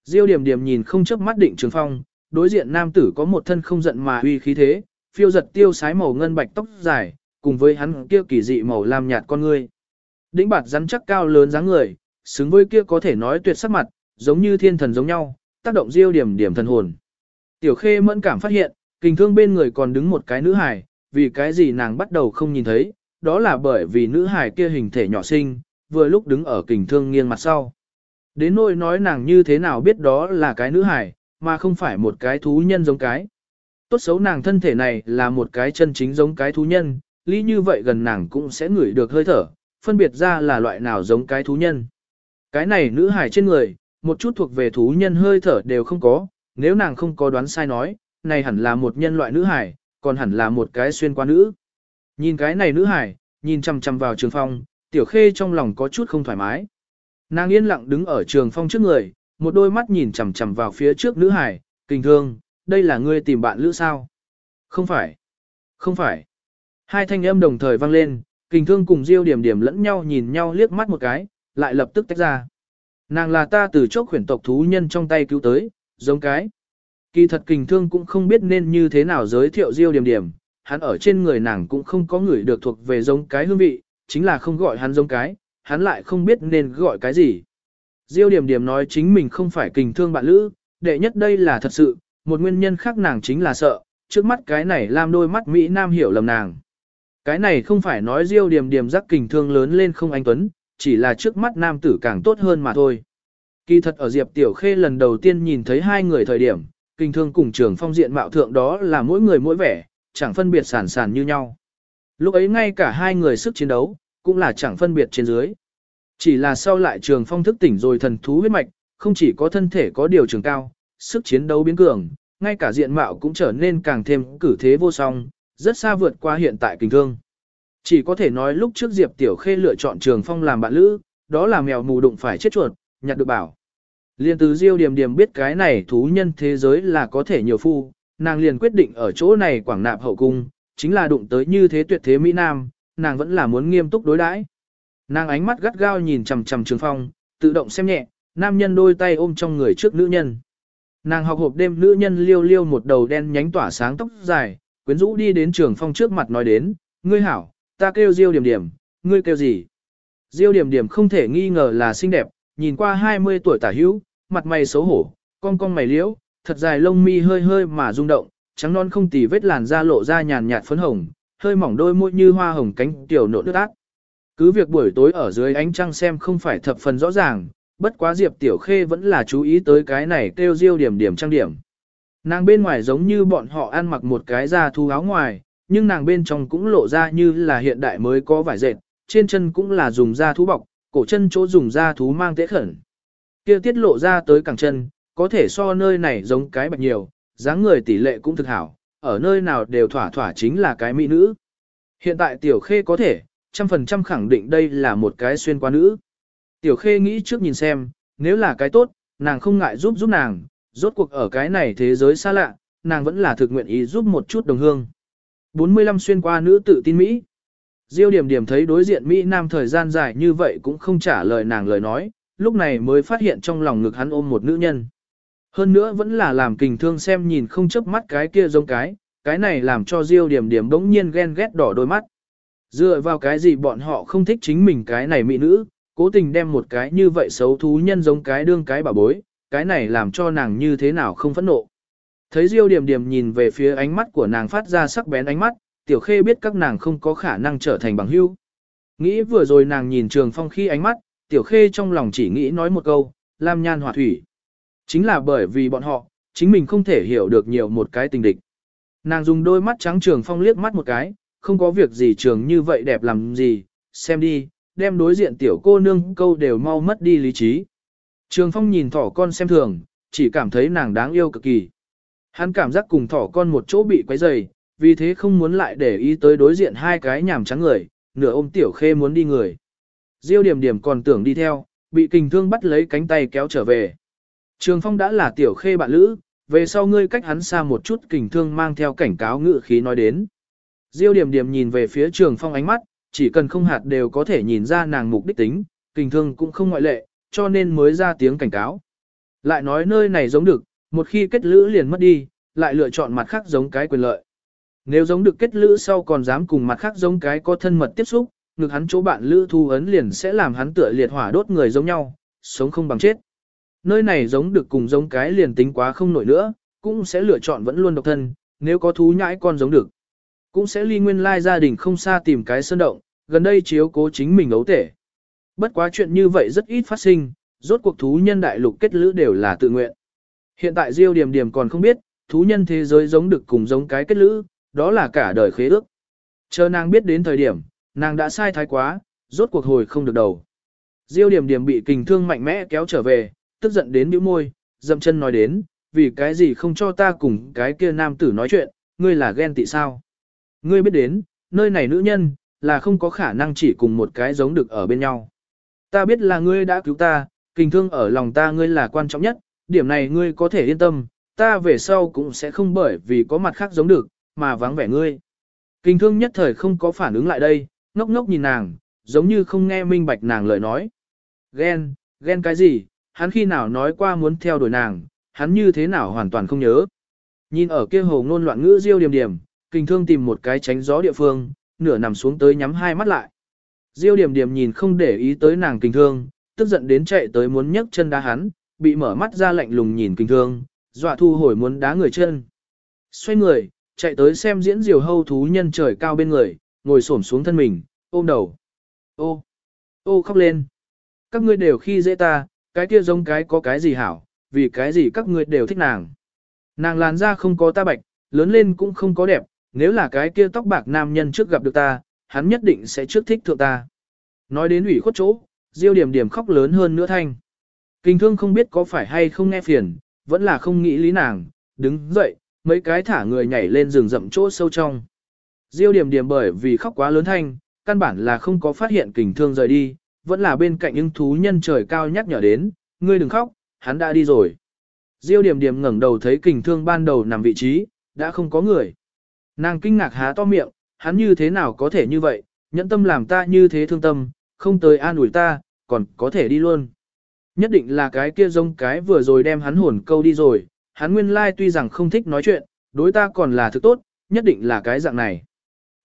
Diêu điểm điểm nhìn không chớp mắt định trường phong, đối diện nam tử có một thân không giận mà uy khí thế, phiêu giật tiêu sái màu ngân bạch tóc dài, cùng với hắn kia kỳ dị màu lam nhạt con ngươi. Đĩnh bạt rắn chắc cao lớn dáng người, xứng với kia có thể nói tuyệt sắc mặt, giống như thiên thần giống nhau, tác động diêu điểm điểm thần hồn. Tiểu khê mẫn cảm phát hiện, kình thương bên người còn đứng một cái nữ hài, vì cái gì nàng bắt đầu không nhìn thấy, đó là bởi vì nữ hài kia hình thể nhỏ xinh, vừa lúc đứng ở kình thương nghiêng mặt sau. Đến nỗi nói nàng như thế nào biết đó là cái nữ hài, mà không phải một cái thú nhân giống cái. Tốt xấu nàng thân thể này là một cái chân chính giống cái thú nhân, lý như vậy gần nàng cũng sẽ ngửi được hơi thở, phân biệt ra là loại nào giống cái thú nhân. Cái này nữ hải trên người, một chút thuộc về thú nhân hơi thở đều không có, nếu nàng không có đoán sai nói, này hẳn là một nhân loại nữ hải, còn hẳn là một cái xuyên qua nữ. Nhìn cái này nữ hải, nhìn chăm chăm vào trường phong, tiểu khê trong lòng có chút không thoải mái. Nàng yên lặng đứng ở trường phong trước người, một đôi mắt nhìn chằm chằm vào phía trước nữ hải, kinh thương, đây là ngươi tìm bạn lữ sao? Không phải. Không phải. Hai thanh âm đồng thời vang lên, kình thương cùng diêu điểm điểm lẫn nhau nhìn nhau liếc mắt một cái, lại lập tức tách ra. Nàng là ta từ chốc khuyển tộc thú nhân trong tay cứu tới, giống cái. Kỳ thật kình thương cũng không biết nên như thế nào giới thiệu diêu điểm điểm, hắn ở trên người nàng cũng không có người được thuộc về giống cái hương vị, chính là không gọi hắn giống cái, hắn lại không biết nên gọi cái gì. Diêu điểm điểm nói chính mình không phải kình thương bạn lữ, đệ nhất đây là thật sự, một nguyên nhân khác nàng chính là sợ, trước mắt cái này làm đôi mắt Mỹ Nam hiểu lầm nàng. Cái này không phải nói diêu điểm điểm giác kình thương lớn lên không anh Tuấn, chỉ là trước mắt nam tử càng tốt hơn mà thôi. Kỳ thật ở Diệp Tiểu Khê lần đầu tiên nhìn thấy hai người thời điểm, kình thương cùng trường phong diện mạo thượng đó là mỗi người mỗi vẻ, chẳng phân biệt sản sản như nhau. Lúc ấy ngay cả hai người sức chiến đấu, cũng là chẳng phân biệt trên dưới. Chỉ là sau lại trường phong thức tỉnh rồi thần thú huyết mạch, không chỉ có thân thể có điều trường cao, sức chiến đấu biến cường, ngay cả diện mạo cũng trở nên càng thêm cử thế vô song, rất xa vượt qua hiện tại kinh thương. Chỉ có thể nói lúc trước Diệp Tiểu Khê lựa chọn trường phong làm bạn lữ, đó là mèo mù đụng phải chết chuột, nhặt được bảo. Liên từ Diêu Điềm Điềm biết cái này thú nhân thế giới là có thể nhiều phu, nàng liền quyết định ở chỗ này quảng nạp hậu cung, chính là đụng tới như thế tuyệt thế Mỹ Nam, nàng vẫn là muốn nghiêm túc đối đãi. Nàng ánh mắt gắt gao nhìn chằm chằm Trường Phong, tự động xem nhẹ, nam nhân đôi tay ôm trong người trước nữ nhân. Nàng học hộp đêm nữ nhân liêu liêu một đầu đen nhánh tỏa sáng tóc dài, quyến rũ đi đến Trường Phong trước mặt nói đến, ngươi hảo, ta kêu Diêu Điểm Điểm, ngươi kêu gì? Diêu Điểm Điểm không thể nghi ngờ là xinh đẹp, nhìn qua 20 tuổi tả hữu, mặt mày xấu hổ, cong cong mày liễu, thật dài lông mi hơi hơi mà rung động, trắng non không tì vết làn da lộ ra nhàn nhạt phấn hồng, hơi mỏng đôi môi như hoa hồng cánh tiểu nộn nước ác. Cứ việc buổi tối ở dưới ánh trăng xem không phải thập phần rõ ràng, bất quá Diệp Tiểu Khê vẫn là chú ý tới cái này kêu diêu điểm điểm trang điểm. Nàng bên ngoài giống như bọn họ ăn mặc một cái da thu áo ngoài, nhưng nàng bên trong cũng lộ ra như là hiện đại mới có vải dệt, trên chân cũng là dùng da thú bọc, cổ chân chỗ dùng da thú mang tế khẩn. Kia tiết lộ ra tới cẳng chân, có thể so nơi này giống cái bạch nhiều, dáng người tỷ lệ cũng thực hảo, ở nơi nào đều thỏa thỏa chính là cái mỹ nữ. Hiện tại tiểu khê có thể, trăm phần trăm khẳng định đây là một cái xuyên qua nữ. Tiểu khê nghĩ trước nhìn xem, nếu là cái tốt, nàng không ngại giúp giúp nàng, rốt cuộc ở cái này thế giới xa lạ, nàng vẫn là thực nguyện ý giúp một chút đồng hương. 45 xuyên qua nữ tự tin Mỹ. Diêu điểm điểm thấy đối diện Mỹ Nam thời gian dài như vậy cũng không trả lời nàng lời nói, lúc này mới phát hiện trong lòng ngực hắn ôm một nữ nhân. Hơn nữa vẫn là làm kình thương xem nhìn không chớp mắt cái kia giống cái, cái này làm cho Diêu điểm điểm đống nhiên ghen ghét đỏ đôi mắt. Dựa vào cái gì bọn họ không thích chính mình cái này mỹ nữ, cố tình đem một cái như vậy xấu thú nhân giống cái đương cái bà bối, cái này làm cho nàng như thế nào không phẫn nộ. Thấy Diêu điểm điểm nhìn về phía ánh mắt của nàng phát ra sắc bén ánh mắt, tiểu khê biết các nàng không có khả năng trở thành bằng hữu. Nghĩ vừa rồi nàng nhìn trường phong khi ánh mắt, tiểu khê trong lòng chỉ nghĩ nói một câu, lam nhan hỏa thủy. Chính là bởi vì bọn họ, chính mình không thể hiểu được nhiều một cái tình địch. Nàng dùng đôi mắt trắng trường phong liếc mắt một cái, không có việc gì trường như vậy đẹp làm gì, xem đi, đem đối diện tiểu cô nương câu đều mau mất đi lý trí. Trường phong nhìn thỏ con xem thường, chỉ cảm thấy nàng đáng yêu cực kỳ. Hắn cảm giác cùng thỏ con một chỗ bị quấy rầy, vì thế không muốn lại để ý tới đối diện hai cái nhảm trắng người, nửa ôm tiểu khê muốn đi người. Diêu điểm điểm còn tưởng đi theo, bị kình thương bắt lấy cánh tay kéo trở về. Trường phong đã là tiểu khê bạn lữ, về sau ngươi cách hắn xa một chút kình thương mang theo cảnh cáo ngự khí nói đến. Diêu điểm điểm nhìn về phía trường phong ánh mắt, chỉ cần không hạt đều có thể nhìn ra nàng mục đích tính, kình thương cũng không ngoại lệ, cho nên mới ra tiếng cảnh cáo. Lại nói nơi này giống được, một khi kết lữ liền mất đi, lại lựa chọn mặt khác giống cái quyền lợi. Nếu giống được kết lữ sau còn dám cùng mặt khác giống cái có thân mật tiếp xúc, ngực hắn chỗ bạn lữ thu ấn liền sẽ làm hắn tựa liệt hỏa đốt người giống nhau, sống không bằng chết. Nơi này giống được cùng giống cái liền tính quá không nổi nữa, cũng sẽ lựa chọn vẫn luôn độc thân, nếu có thú nhãi con giống được. Cũng sẽ ly nguyên lai gia đình không xa tìm cái sơn động, gần đây chiếu cố chính mình ấu tể. Bất quá chuyện như vậy rất ít phát sinh, rốt cuộc thú nhân đại lục kết lữ đều là tự nguyện. Hiện tại Diêu Điềm Điềm còn không biết, thú nhân thế giới giống được cùng giống cái kết lữ, đó là cả đời khế ước. Chờ nàng biết đến thời điểm, nàng đã sai thái quá, rốt cuộc hồi không được đầu. Diêu Điềm Điềm bị kình thương mạnh mẽ kéo trở về, tức giận đến bĩu môi, dậm chân nói đến, vì cái gì không cho ta cùng cái kia nam tử nói chuyện, ngươi là ghen tị sao? Ngươi biết đến, nơi này nữ nhân, là không có khả năng chỉ cùng một cái giống được ở bên nhau. Ta biết là ngươi đã cứu ta, kinh thương ở lòng ta ngươi là quan trọng nhất, điểm này ngươi có thể yên tâm, ta về sau cũng sẽ không bởi vì có mặt khác giống được, mà vắng vẻ ngươi. kinh thương nhất thời không có phản ứng lại đây, ngốc ngốc nhìn nàng, giống như không nghe minh bạch nàng lời nói. Ghen, ghen cái gì, hắn khi nào nói qua muốn theo đuổi nàng, hắn như thế nào hoàn toàn không nhớ. Nhìn ở kia hồ ngôn loạn ngữ diêu điểm điểm, kinh thương tìm một cái tránh gió địa phương, nửa nằm xuống tới nhắm hai mắt lại. Diêu điểm điểm nhìn không để ý tới nàng kinh thương, tức giận đến chạy tới muốn nhấc chân đá hắn, bị mở mắt ra lạnh lùng nhìn kinh thương, dọa thu hồi muốn đá người chân. Xoay người, chạy tới xem diễn diều hâu thú nhân trời cao bên người, ngồi xổm xuống thân mình, ôm đầu. Ô, ô khóc lên. Các ngươi đều khi dễ ta, cái kia giống cái có cái gì hảo, vì cái gì các ngươi đều thích nàng. Nàng làn da không có ta bạch, lớn lên cũng không có đẹp, nếu là cái kia tóc bạc nam nhân trước gặp được ta, hắn nhất định sẽ trước thích thượng ta. Nói đến ủy khuất chỗ, Diêu điểm điểm khóc lớn hơn nữa thanh. Kinh thương không biết có phải hay không nghe phiền, vẫn là không nghĩ lý nàng, đứng dậy, mấy cái thả người nhảy lên rừng rậm chỗ sâu trong. Diêu điểm điểm bởi vì khóc quá lớn thanh, căn bản là không có phát hiện kình thương rời đi, vẫn là bên cạnh những thú nhân trời cao nhắc nhở đến, ngươi đừng khóc, hắn đã đi rồi. Diêu điểm điểm ngẩng đầu thấy kình thương ban đầu nằm vị trí, đã không có người. Nàng kinh ngạc há to miệng, hắn như thế nào có thể như vậy, nhẫn tâm làm ta như thế thương tâm, không tới an ủi ta, còn có thể đi luôn. Nhất định là cái kia giống cái vừa rồi đem hắn hồn câu đi rồi, hắn nguyên lai tuy rằng không thích nói chuyện, đối ta còn là thứ tốt, nhất định là cái dạng này.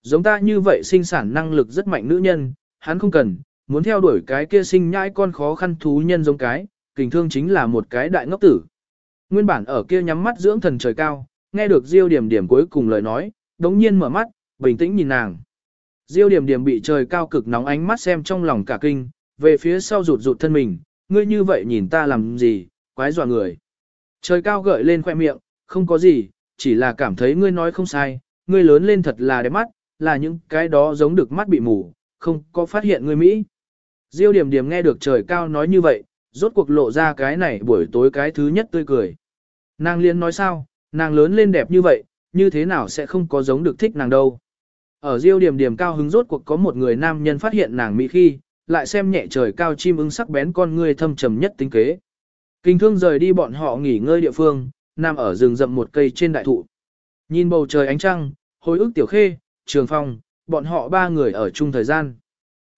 Giống ta như vậy sinh sản năng lực rất mạnh nữ nhân, hắn không cần, muốn theo đuổi cái kia sinh nhãi con khó khăn thú nhân giống cái, kình thương chính là một cái đại ngốc tử. Nguyên bản ở kia nhắm mắt dưỡng thần trời cao, nghe được Diêu Điểm Điểm cuối cùng lời nói, đống nhiên mở mắt, bình tĩnh nhìn nàng. Diêu Điểm Điểm bị trời cao cực nóng ánh mắt xem trong lòng cả kinh, về phía sau rụt rụt thân mình, ngươi như vậy nhìn ta làm gì, quái dọa người. Trời cao gợi lên khoe miệng, không có gì, chỉ là cảm thấy ngươi nói không sai, ngươi lớn lên thật là đẹp mắt, là những cái đó giống được mắt bị mù, không có phát hiện ngươi Mỹ. Diêu điểm điểm nghe được trời cao nói như vậy, rốt cuộc lộ ra cái này buổi tối cái thứ nhất tươi cười. Nàng liên nói sao, nàng lớn lên đẹp như vậy, như thế nào sẽ không có giống được thích nàng đâu. Ở diêu điểm điểm cao hứng rốt cuộc có một người nam nhân phát hiện nàng Mỹ khi, lại xem nhẹ trời cao chim ưng sắc bén con người thâm trầm nhất tính kế. Kinh thương rời đi bọn họ nghỉ ngơi địa phương, nằm ở rừng rậm một cây trên đại thụ. Nhìn bầu trời ánh trăng, hồi ức tiểu khê, trường phong, bọn họ ba người ở chung thời gian.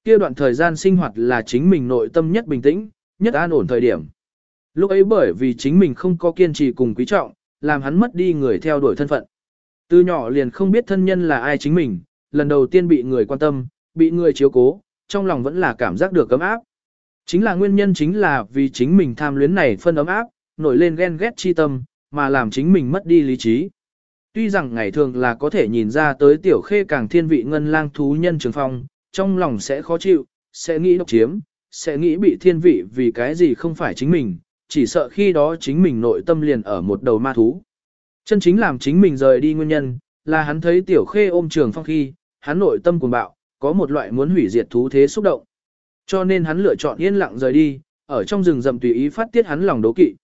Kia đoạn thời gian sinh hoạt là chính mình nội tâm nhất bình tĩnh, nhất an ổn thời điểm. Lúc ấy bởi vì chính mình không có kiên trì cùng quý trọng, làm hắn mất đi người theo đuổi thân phận. Từ nhỏ liền không biết thân nhân là ai chính mình, lần đầu tiên bị người quan tâm, bị người chiếu cố, trong lòng vẫn là cảm giác được ấm áp. Chính là nguyên nhân chính là vì chính mình tham luyến này phân ấm áp, nổi lên ghen ghét chi tâm, mà làm chính mình mất đi lý trí. Tuy rằng ngày thường là có thể nhìn ra tới tiểu khê càng thiên vị ngân lang thú nhân trường phong, trong lòng sẽ khó chịu, sẽ nghĩ độc chiếm, sẽ nghĩ bị thiên vị vì cái gì không phải chính mình, chỉ sợ khi đó chính mình nội tâm liền ở một đầu ma thú. Chân chính làm chính mình rời đi nguyên nhân, là hắn thấy tiểu khê ôm trường phong khi, hắn nội tâm cuồng bạo, có một loại muốn hủy diệt thú thế xúc động. Cho nên hắn lựa chọn yên lặng rời đi, ở trong rừng rậm tùy ý phát tiết hắn lòng đố kỵ.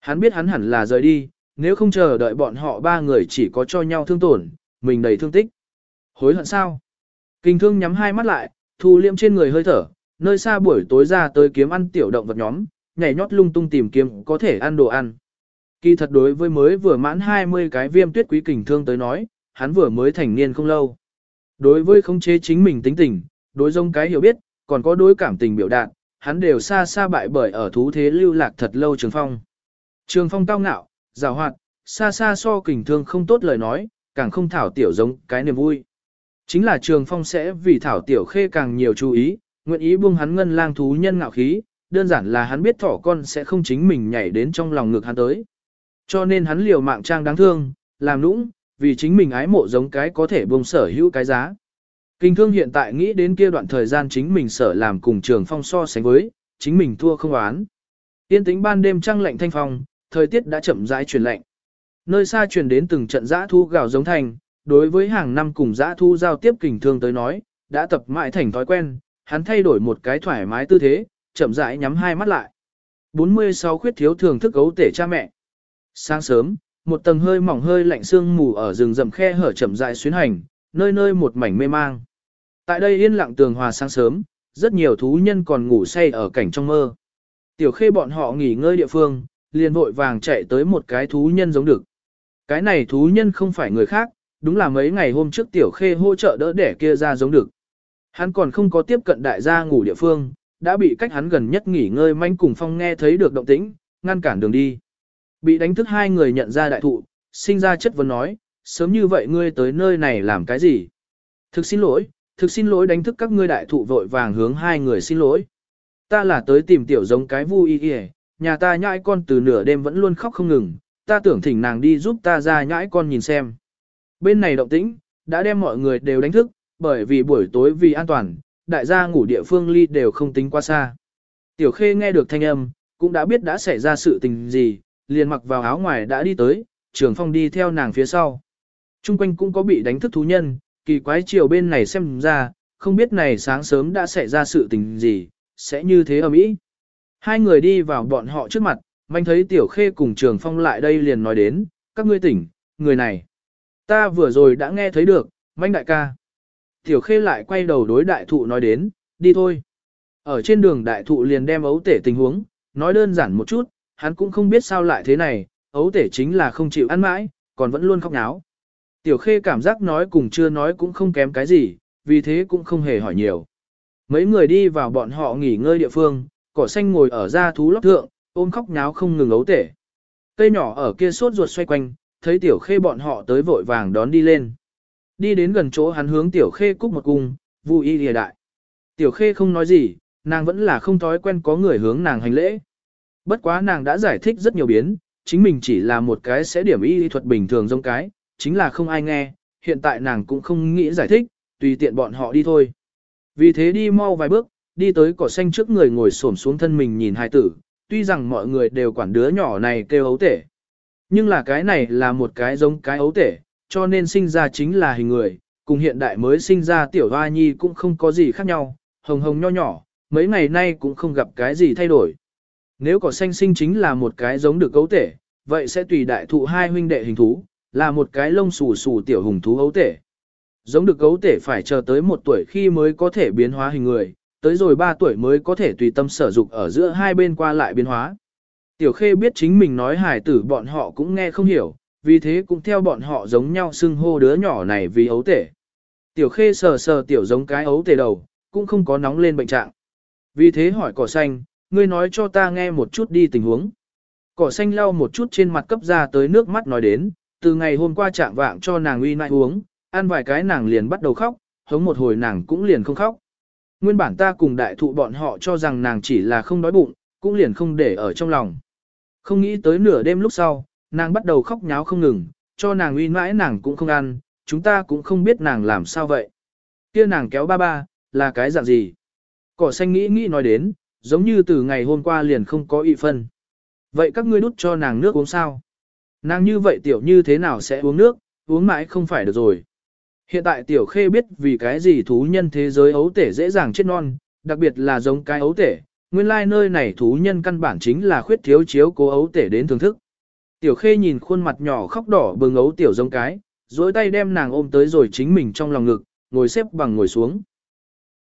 Hắn biết hắn hẳn là rời đi, nếu không chờ đợi bọn họ ba người chỉ có cho nhau thương tổn, mình đầy thương tích. Hối hận sao? Kinh thương nhắm hai mắt lại, thu liệm trên người hơi thở, nơi xa buổi tối ra tới kiếm ăn tiểu động vật nhóm, nhảy nhót lung tung tìm kiếm có thể ăn đồ ăn. Kỳ thật đối với mới vừa mãn 20 cái viêm tuyết quý kình thương tới nói, hắn vừa mới thành niên không lâu. Đối với khống chế chính mình tính tình, đối giống cái hiểu biết, còn có đối cảm tình biểu đạt, hắn đều xa xa bại bởi ở thú thế lưu lạc thật lâu trường phong. Trường phong cao ngạo, rào hoạt, xa xa so kình thương không tốt lời nói, càng không thảo tiểu giống cái niềm vui. Chính là trường phong sẽ vì thảo tiểu khê càng nhiều chú ý, nguyện ý buông hắn ngân lang thú nhân ngạo khí, đơn giản là hắn biết thỏ con sẽ không chính mình nhảy đến trong lòng ngực hắn tới. Cho nên hắn liều mạng trang đáng thương, làm nũng, vì chính mình ái mộ giống cái có thể buông sở hữu cái giá. Kinh thương hiện tại nghĩ đến kia đoạn thời gian chính mình sở làm cùng trường phong so sánh với, chính mình thua không oán. Tiên tính ban đêm trăng lạnh thanh phong, thời tiết đã chậm rãi chuyển lạnh. Nơi xa truyền đến từng trận giã thu gào giống thành, đối với hàng năm cùng dã thu giao tiếp kình thương tới nói, đã tập mãi thành thói quen, hắn thay đổi một cái thoải mái tư thế, chậm rãi nhắm hai mắt lại. 46 khuyết thiếu thường thức gấu tể cha mẹ. Sáng sớm, một tầng hơi mỏng hơi lạnh sương mù ở rừng rậm khe hở chậm rãi xuyến hành, nơi nơi một mảnh mê mang. Tại đây yên lặng tường hòa sáng sớm, rất nhiều thú nhân còn ngủ say ở cảnh trong mơ. Tiểu khê bọn họ nghỉ ngơi địa phương, liền vội vàng chạy tới một cái thú nhân giống được. Cái này thú nhân không phải người khác, đúng là mấy ngày hôm trước tiểu khê hỗ trợ đỡ đẻ kia ra giống được. Hắn còn không có tiếp cận đại gia ngủ địa phương, đã bị cách hắn gần nhất nghỉ ngơi manh cùng phong nghe thấy được động tĩnh, ngăn cản đường đi. Bị đánh thức hai người nhận ra đại thụ, sinh ra chất vấn nói, sớm như vậy ngươi tới nơi này làm cái gì? Thực xin lỗi, thực xin lỗi đánh thức các ngươi đại thụ vội vàng hướng hai người xin lỗi. Ta là tới tìm tiểu giống cái vui y nhà ta nhãi con từ nửa đêm vẫn luôn khóc không ngừng, ta tưởng thỉnh nàng đi giúp ta ra nhãi con nhìn xem. Bên này động tĩnh, đã đem mọi người đều đánh thức, bởi vì buổi tối vì an toàn, đại gia ngủ địa phương ly đều không tính quá xa. Tiểu khê nghe được thanh âm, cũng đã biết đã xảy ra sự tình gì, liền mặc vào áo ngoài đã đi tới, trường phong đi theo nàng phía sau. Trung quanh cũng có bị đánh thức thú nhân, kỳ quái chiều bên này xem ra, không biết này sáng sớm đã xảy ra sự tình gì, sẽ như thế ở mỹ. Hai người đi vào bọn họ trước mặt, manh thấy tiểu khê cùng trường phong lại đây liền nói đến, các ngươi tỉnh, người này. Ta vừa rồi đã nghe thấy được, manh đại ca. Tiểu khê lại quay đầu đối đại thụ nói đến, đi thôi. Ở trên đường đại thụ liền đem ấu tể tình huống, nói đơn giản một chút, hắn cũng không biết sao lại thế này, ấu tể chính là không chịu ăn mãi, còn vẫn luôn khóc náo. Tiểu khê cảm giác nói cùng chưa nói cũng không kém cái gì, vì thế cũng không hề hỏi nhiều. Mấy người đi vào bọn họ nghỉ ngơi địa phương, cỏ xanh ngồi ở ra thú lóc thượng, ôm khóc nháo không ngừng ấu tể. Cây nhỏ ở kia sốt ruột xoay quanh, thấy tiểu khê bọn họ tới vội vàng đón đi lên. Đi đến gần chỗ hắn hướng tiểu khê cúc một cung, vui y lìa đại. Tiểu khê không nói gì, nàng vẫn là không thói quen có người hướng nàng hành lễ. Bất quá nàng đã giải thích rất nhiều biến, chính mình chỉ là một cái sẽ điểm y thuật bình thường giống cái, chính là không ai nghe, hiện tại nàng cũng không nghĩ giải thích, tùy tiện bọn họ đi thôi. Vì thế đi mau vài bước, đi tới cỏ xanh trước người ngồi xổm xuống thân mình nhìn hai tử, tuy rằng mọi người đều quản đứa nhỏ này kêu ấu tể. Nhưng là cái này là một cái giống cái ấu tể, cho nên sinh ra chính là hình người, cùng hiện đại mới sinh ra tiểu hoa nhi cũng không có gì khác nhau, hồng hồng nho nhỏ, mấy ngày nay cũng không gặp cái gì thay đổi. Nếu cỏ xanh sinh chính là một cái giống được ấu tể, vậy sẽ tùy đại thụ hai huynh đệ hình thú, là một cái lông xù xù tiểu hùng thú ấu tể. Giống được gấu tể phải chờ tới một tuổi khi mới có thể biến hóa hình người, tới rồi 3 tuổi mới có thể tùy tâm sở dục ở giữa hai bên qua lại biến hóa. Tiểu khê biết chính mình nói hải tử bọn họ cũng nghe không hiểu, vì thế cũng theo bọn họ giống nhau xưng hô đứa nhỏ này vì ấu tể. Tiểu khê sờ sờ tiểu giống cái ấu tể đầu, cũng không có nóng lên bệnh trạng. Vì thế hỏi cỏ xanh, ngươi nói cho ta nghe một chút đi tình huống. Cỏ xanh lau một chút trên mặt cấp ra tới nước mắt nói đến, từ ngày hôm qua trạng vạng cho nàng uy nại uống, ăn vài cái nàng liền bắt đầu khóc, hống một hồi nàng cũng liền không khóc. Nguyên bản ta cùng đại thụ bọn họ cho rằng nàng chỉ là không đói bụng, cũng liền không để ở trong lòng. Không nghĩ tới nửa đêm lúc sau, nàng bắt đầu khóc nháo không ngừng, cho nàng uy mãi nàng cũng không ăn, chúng ta cũng không biết nàng làm sao vậy. Kia nàng kéo ba ba, là cái dạng gì? Cỏ xanh nghĩ nghĩ nói đến, giống như từ ngày hôm qua liền không có y phân. Vậy các ngươi đút cho nàng nước uống sao? Nàng như vậy tiểu như thế nào sẽ uống nước, uống mãi không phải được rồi. Hiện tại tiểu khê biết vì cái gì thú nhân thế giới ấu tể dễ dàng chết non, đặc biệt là giống cái ấu tể, nguyên lai nơi này thú nhân căn bản chính là khuyết thiếu chiếu cố ấu tể đến thưởng thức. Tiểu khê nhìn khuôn mặt nhỏ khóc đỏ bừng ấu tiểu giống cái, dối tay đem nàng ôm tới rồi chính mình trong lòng ngực, ngồi xếp bằng ngồi xuống.